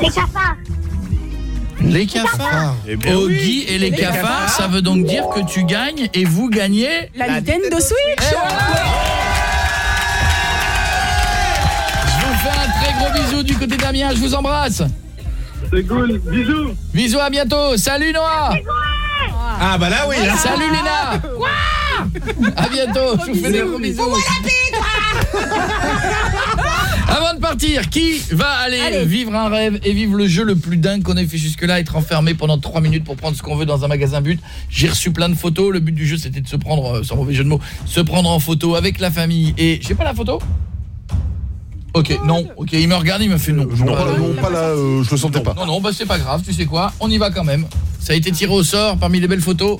Les cafards. Les cafards. Eh Oggy oui. et les, Les cafards, cafards. ça veut donc dire que tu gagnes et vous gagnez La Nintendo Switch. Je vous fais un très gros bisou du côté d'Amiens, je vous embrasse. C'est cool. Bisous. Bisous, à bientôt. Salut Noah. Ah bah là oui. là. Salut Léna. À bientôt. Je vous fais des gros bisous. <laughs> Avant de partir, qui va aller, Allez. vivre un rêve et vivre le jeu le plus dingue qu'on ait fait jusque-là, être enfermé pendant 3 minutes pour prendre ce qu'on veut dans un magasin but? J'ai reçu plein de photos, le but du jeu c'était de se prendre, euh, sans mauvais jeu de mots, se prendre en photo avec la famille et... J'ai pas la photo? Ok, non, ok, il me regarde, il me fait non. Non, pas, là, non, pas là, euh, je le sentais pas. non, non, bah c'est pas grave, tu sais quoi, on y va quand même. Ça a été tiré au sort parmi les belles photos.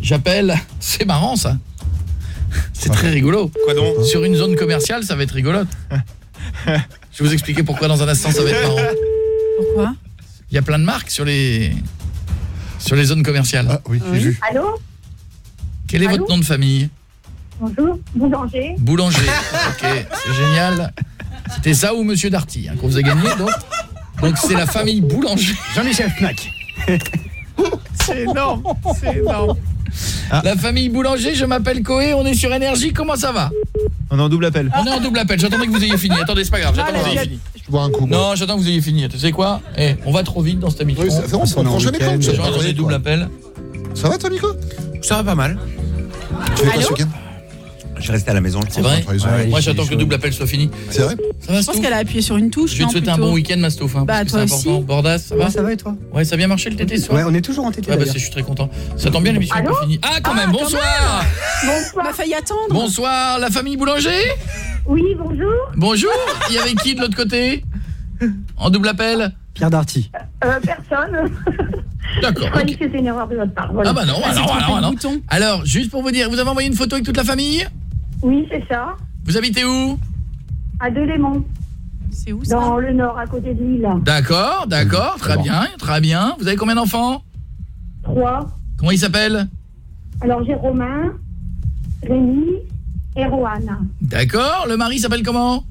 J'appelle, <laughs> c'est marrant ça. C'est très rigolo. Quoi donc Sur une zone commerciale, ça va être rigolote. Je vais vous expliquer pourquoi dans un instant ça va être marrant. Pourquoi Il y a plein de marques sur les sur les zones commerciales. Ah oui, j'ai vu. Allô Quel est allô votre nom de famille Bonjour. Boulanger. Boulanger. OK, c'est génial. C'était ça ou monsieur Darty hein, qu'on vous a gagné donc. Donc c'est la famille Boulanger. Jean-Michel Fnac. <laughs> c'est énorme, c'est énorme. La famille Boulanger, je m'appelle Coé, on est sur énergie, comment ça va? On est en double appel. On est en double appel, j'attendais que vous ayez fini. Attendez, c'est pas grave, j'attends que vous ayez fini. Je vois un coup. moi. Non, j'attends que vous ayez fini. Tu sais quoi? Eh, on va trop vite dans cette émission. Oui, ça, on prend jamais compte. Toi. appels. Ça va toi, Nico? Ça va pas mal. Tu fais quoi ce Je restais à la maison. C'est vrai Ouais, Ouais, Moi, j'attends que le double appel soit fini. C'est vrai Ça va, Je pense qu'elle a appuyé sur une touche. Je vais te souhaiter un bon week-end, Mastouf. Hein, Bah, parce que toi c'est aussi. important. Bordas, ça va Ouais, ça va et toi Ouais, ça a bien marché le TT Ouais, on est toujours en TT Ouais, bah, je suis très content. Ça tombe bien, l'émission pas finie. Ah, quand Ah, même, bonsoir On a failli attendre. Bonsoir, la famille Boulanger Oui, bonjour. Bonjour Il y avait qui de l'autre côté En double appel Pierre Darty. Euh, personne. D'accord, Je croyais ok. que c'était une erreur de votre part. Voilà. Ah bah non, Ah, alors, alors, alors. bouton. Alors, juste pour vous dire, vous avez envoyé une photo avec toute la famille Oui, c'est ça. Vous habitez où? À Delémont, C'est où ça? Dans le nord, à côté de Lille. D'accord, d'accord, très bien, très bien. Vous avez combien d'enfants? Trois. Comment ils s'appellent Alors, j'ai Romain, Rémi et Roanne. D'accord, le mari s'appelle comment?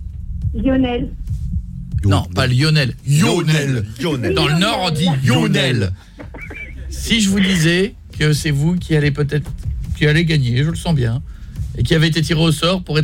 Lionel. Non, pas Lionel, Lionel. Lionel. Dans le Nord, on dit Lionel. Si je vous disais que c'est vous qui allez peut-être qui allez gagner, je le sens bien, et qui avez été tiré au sort pour être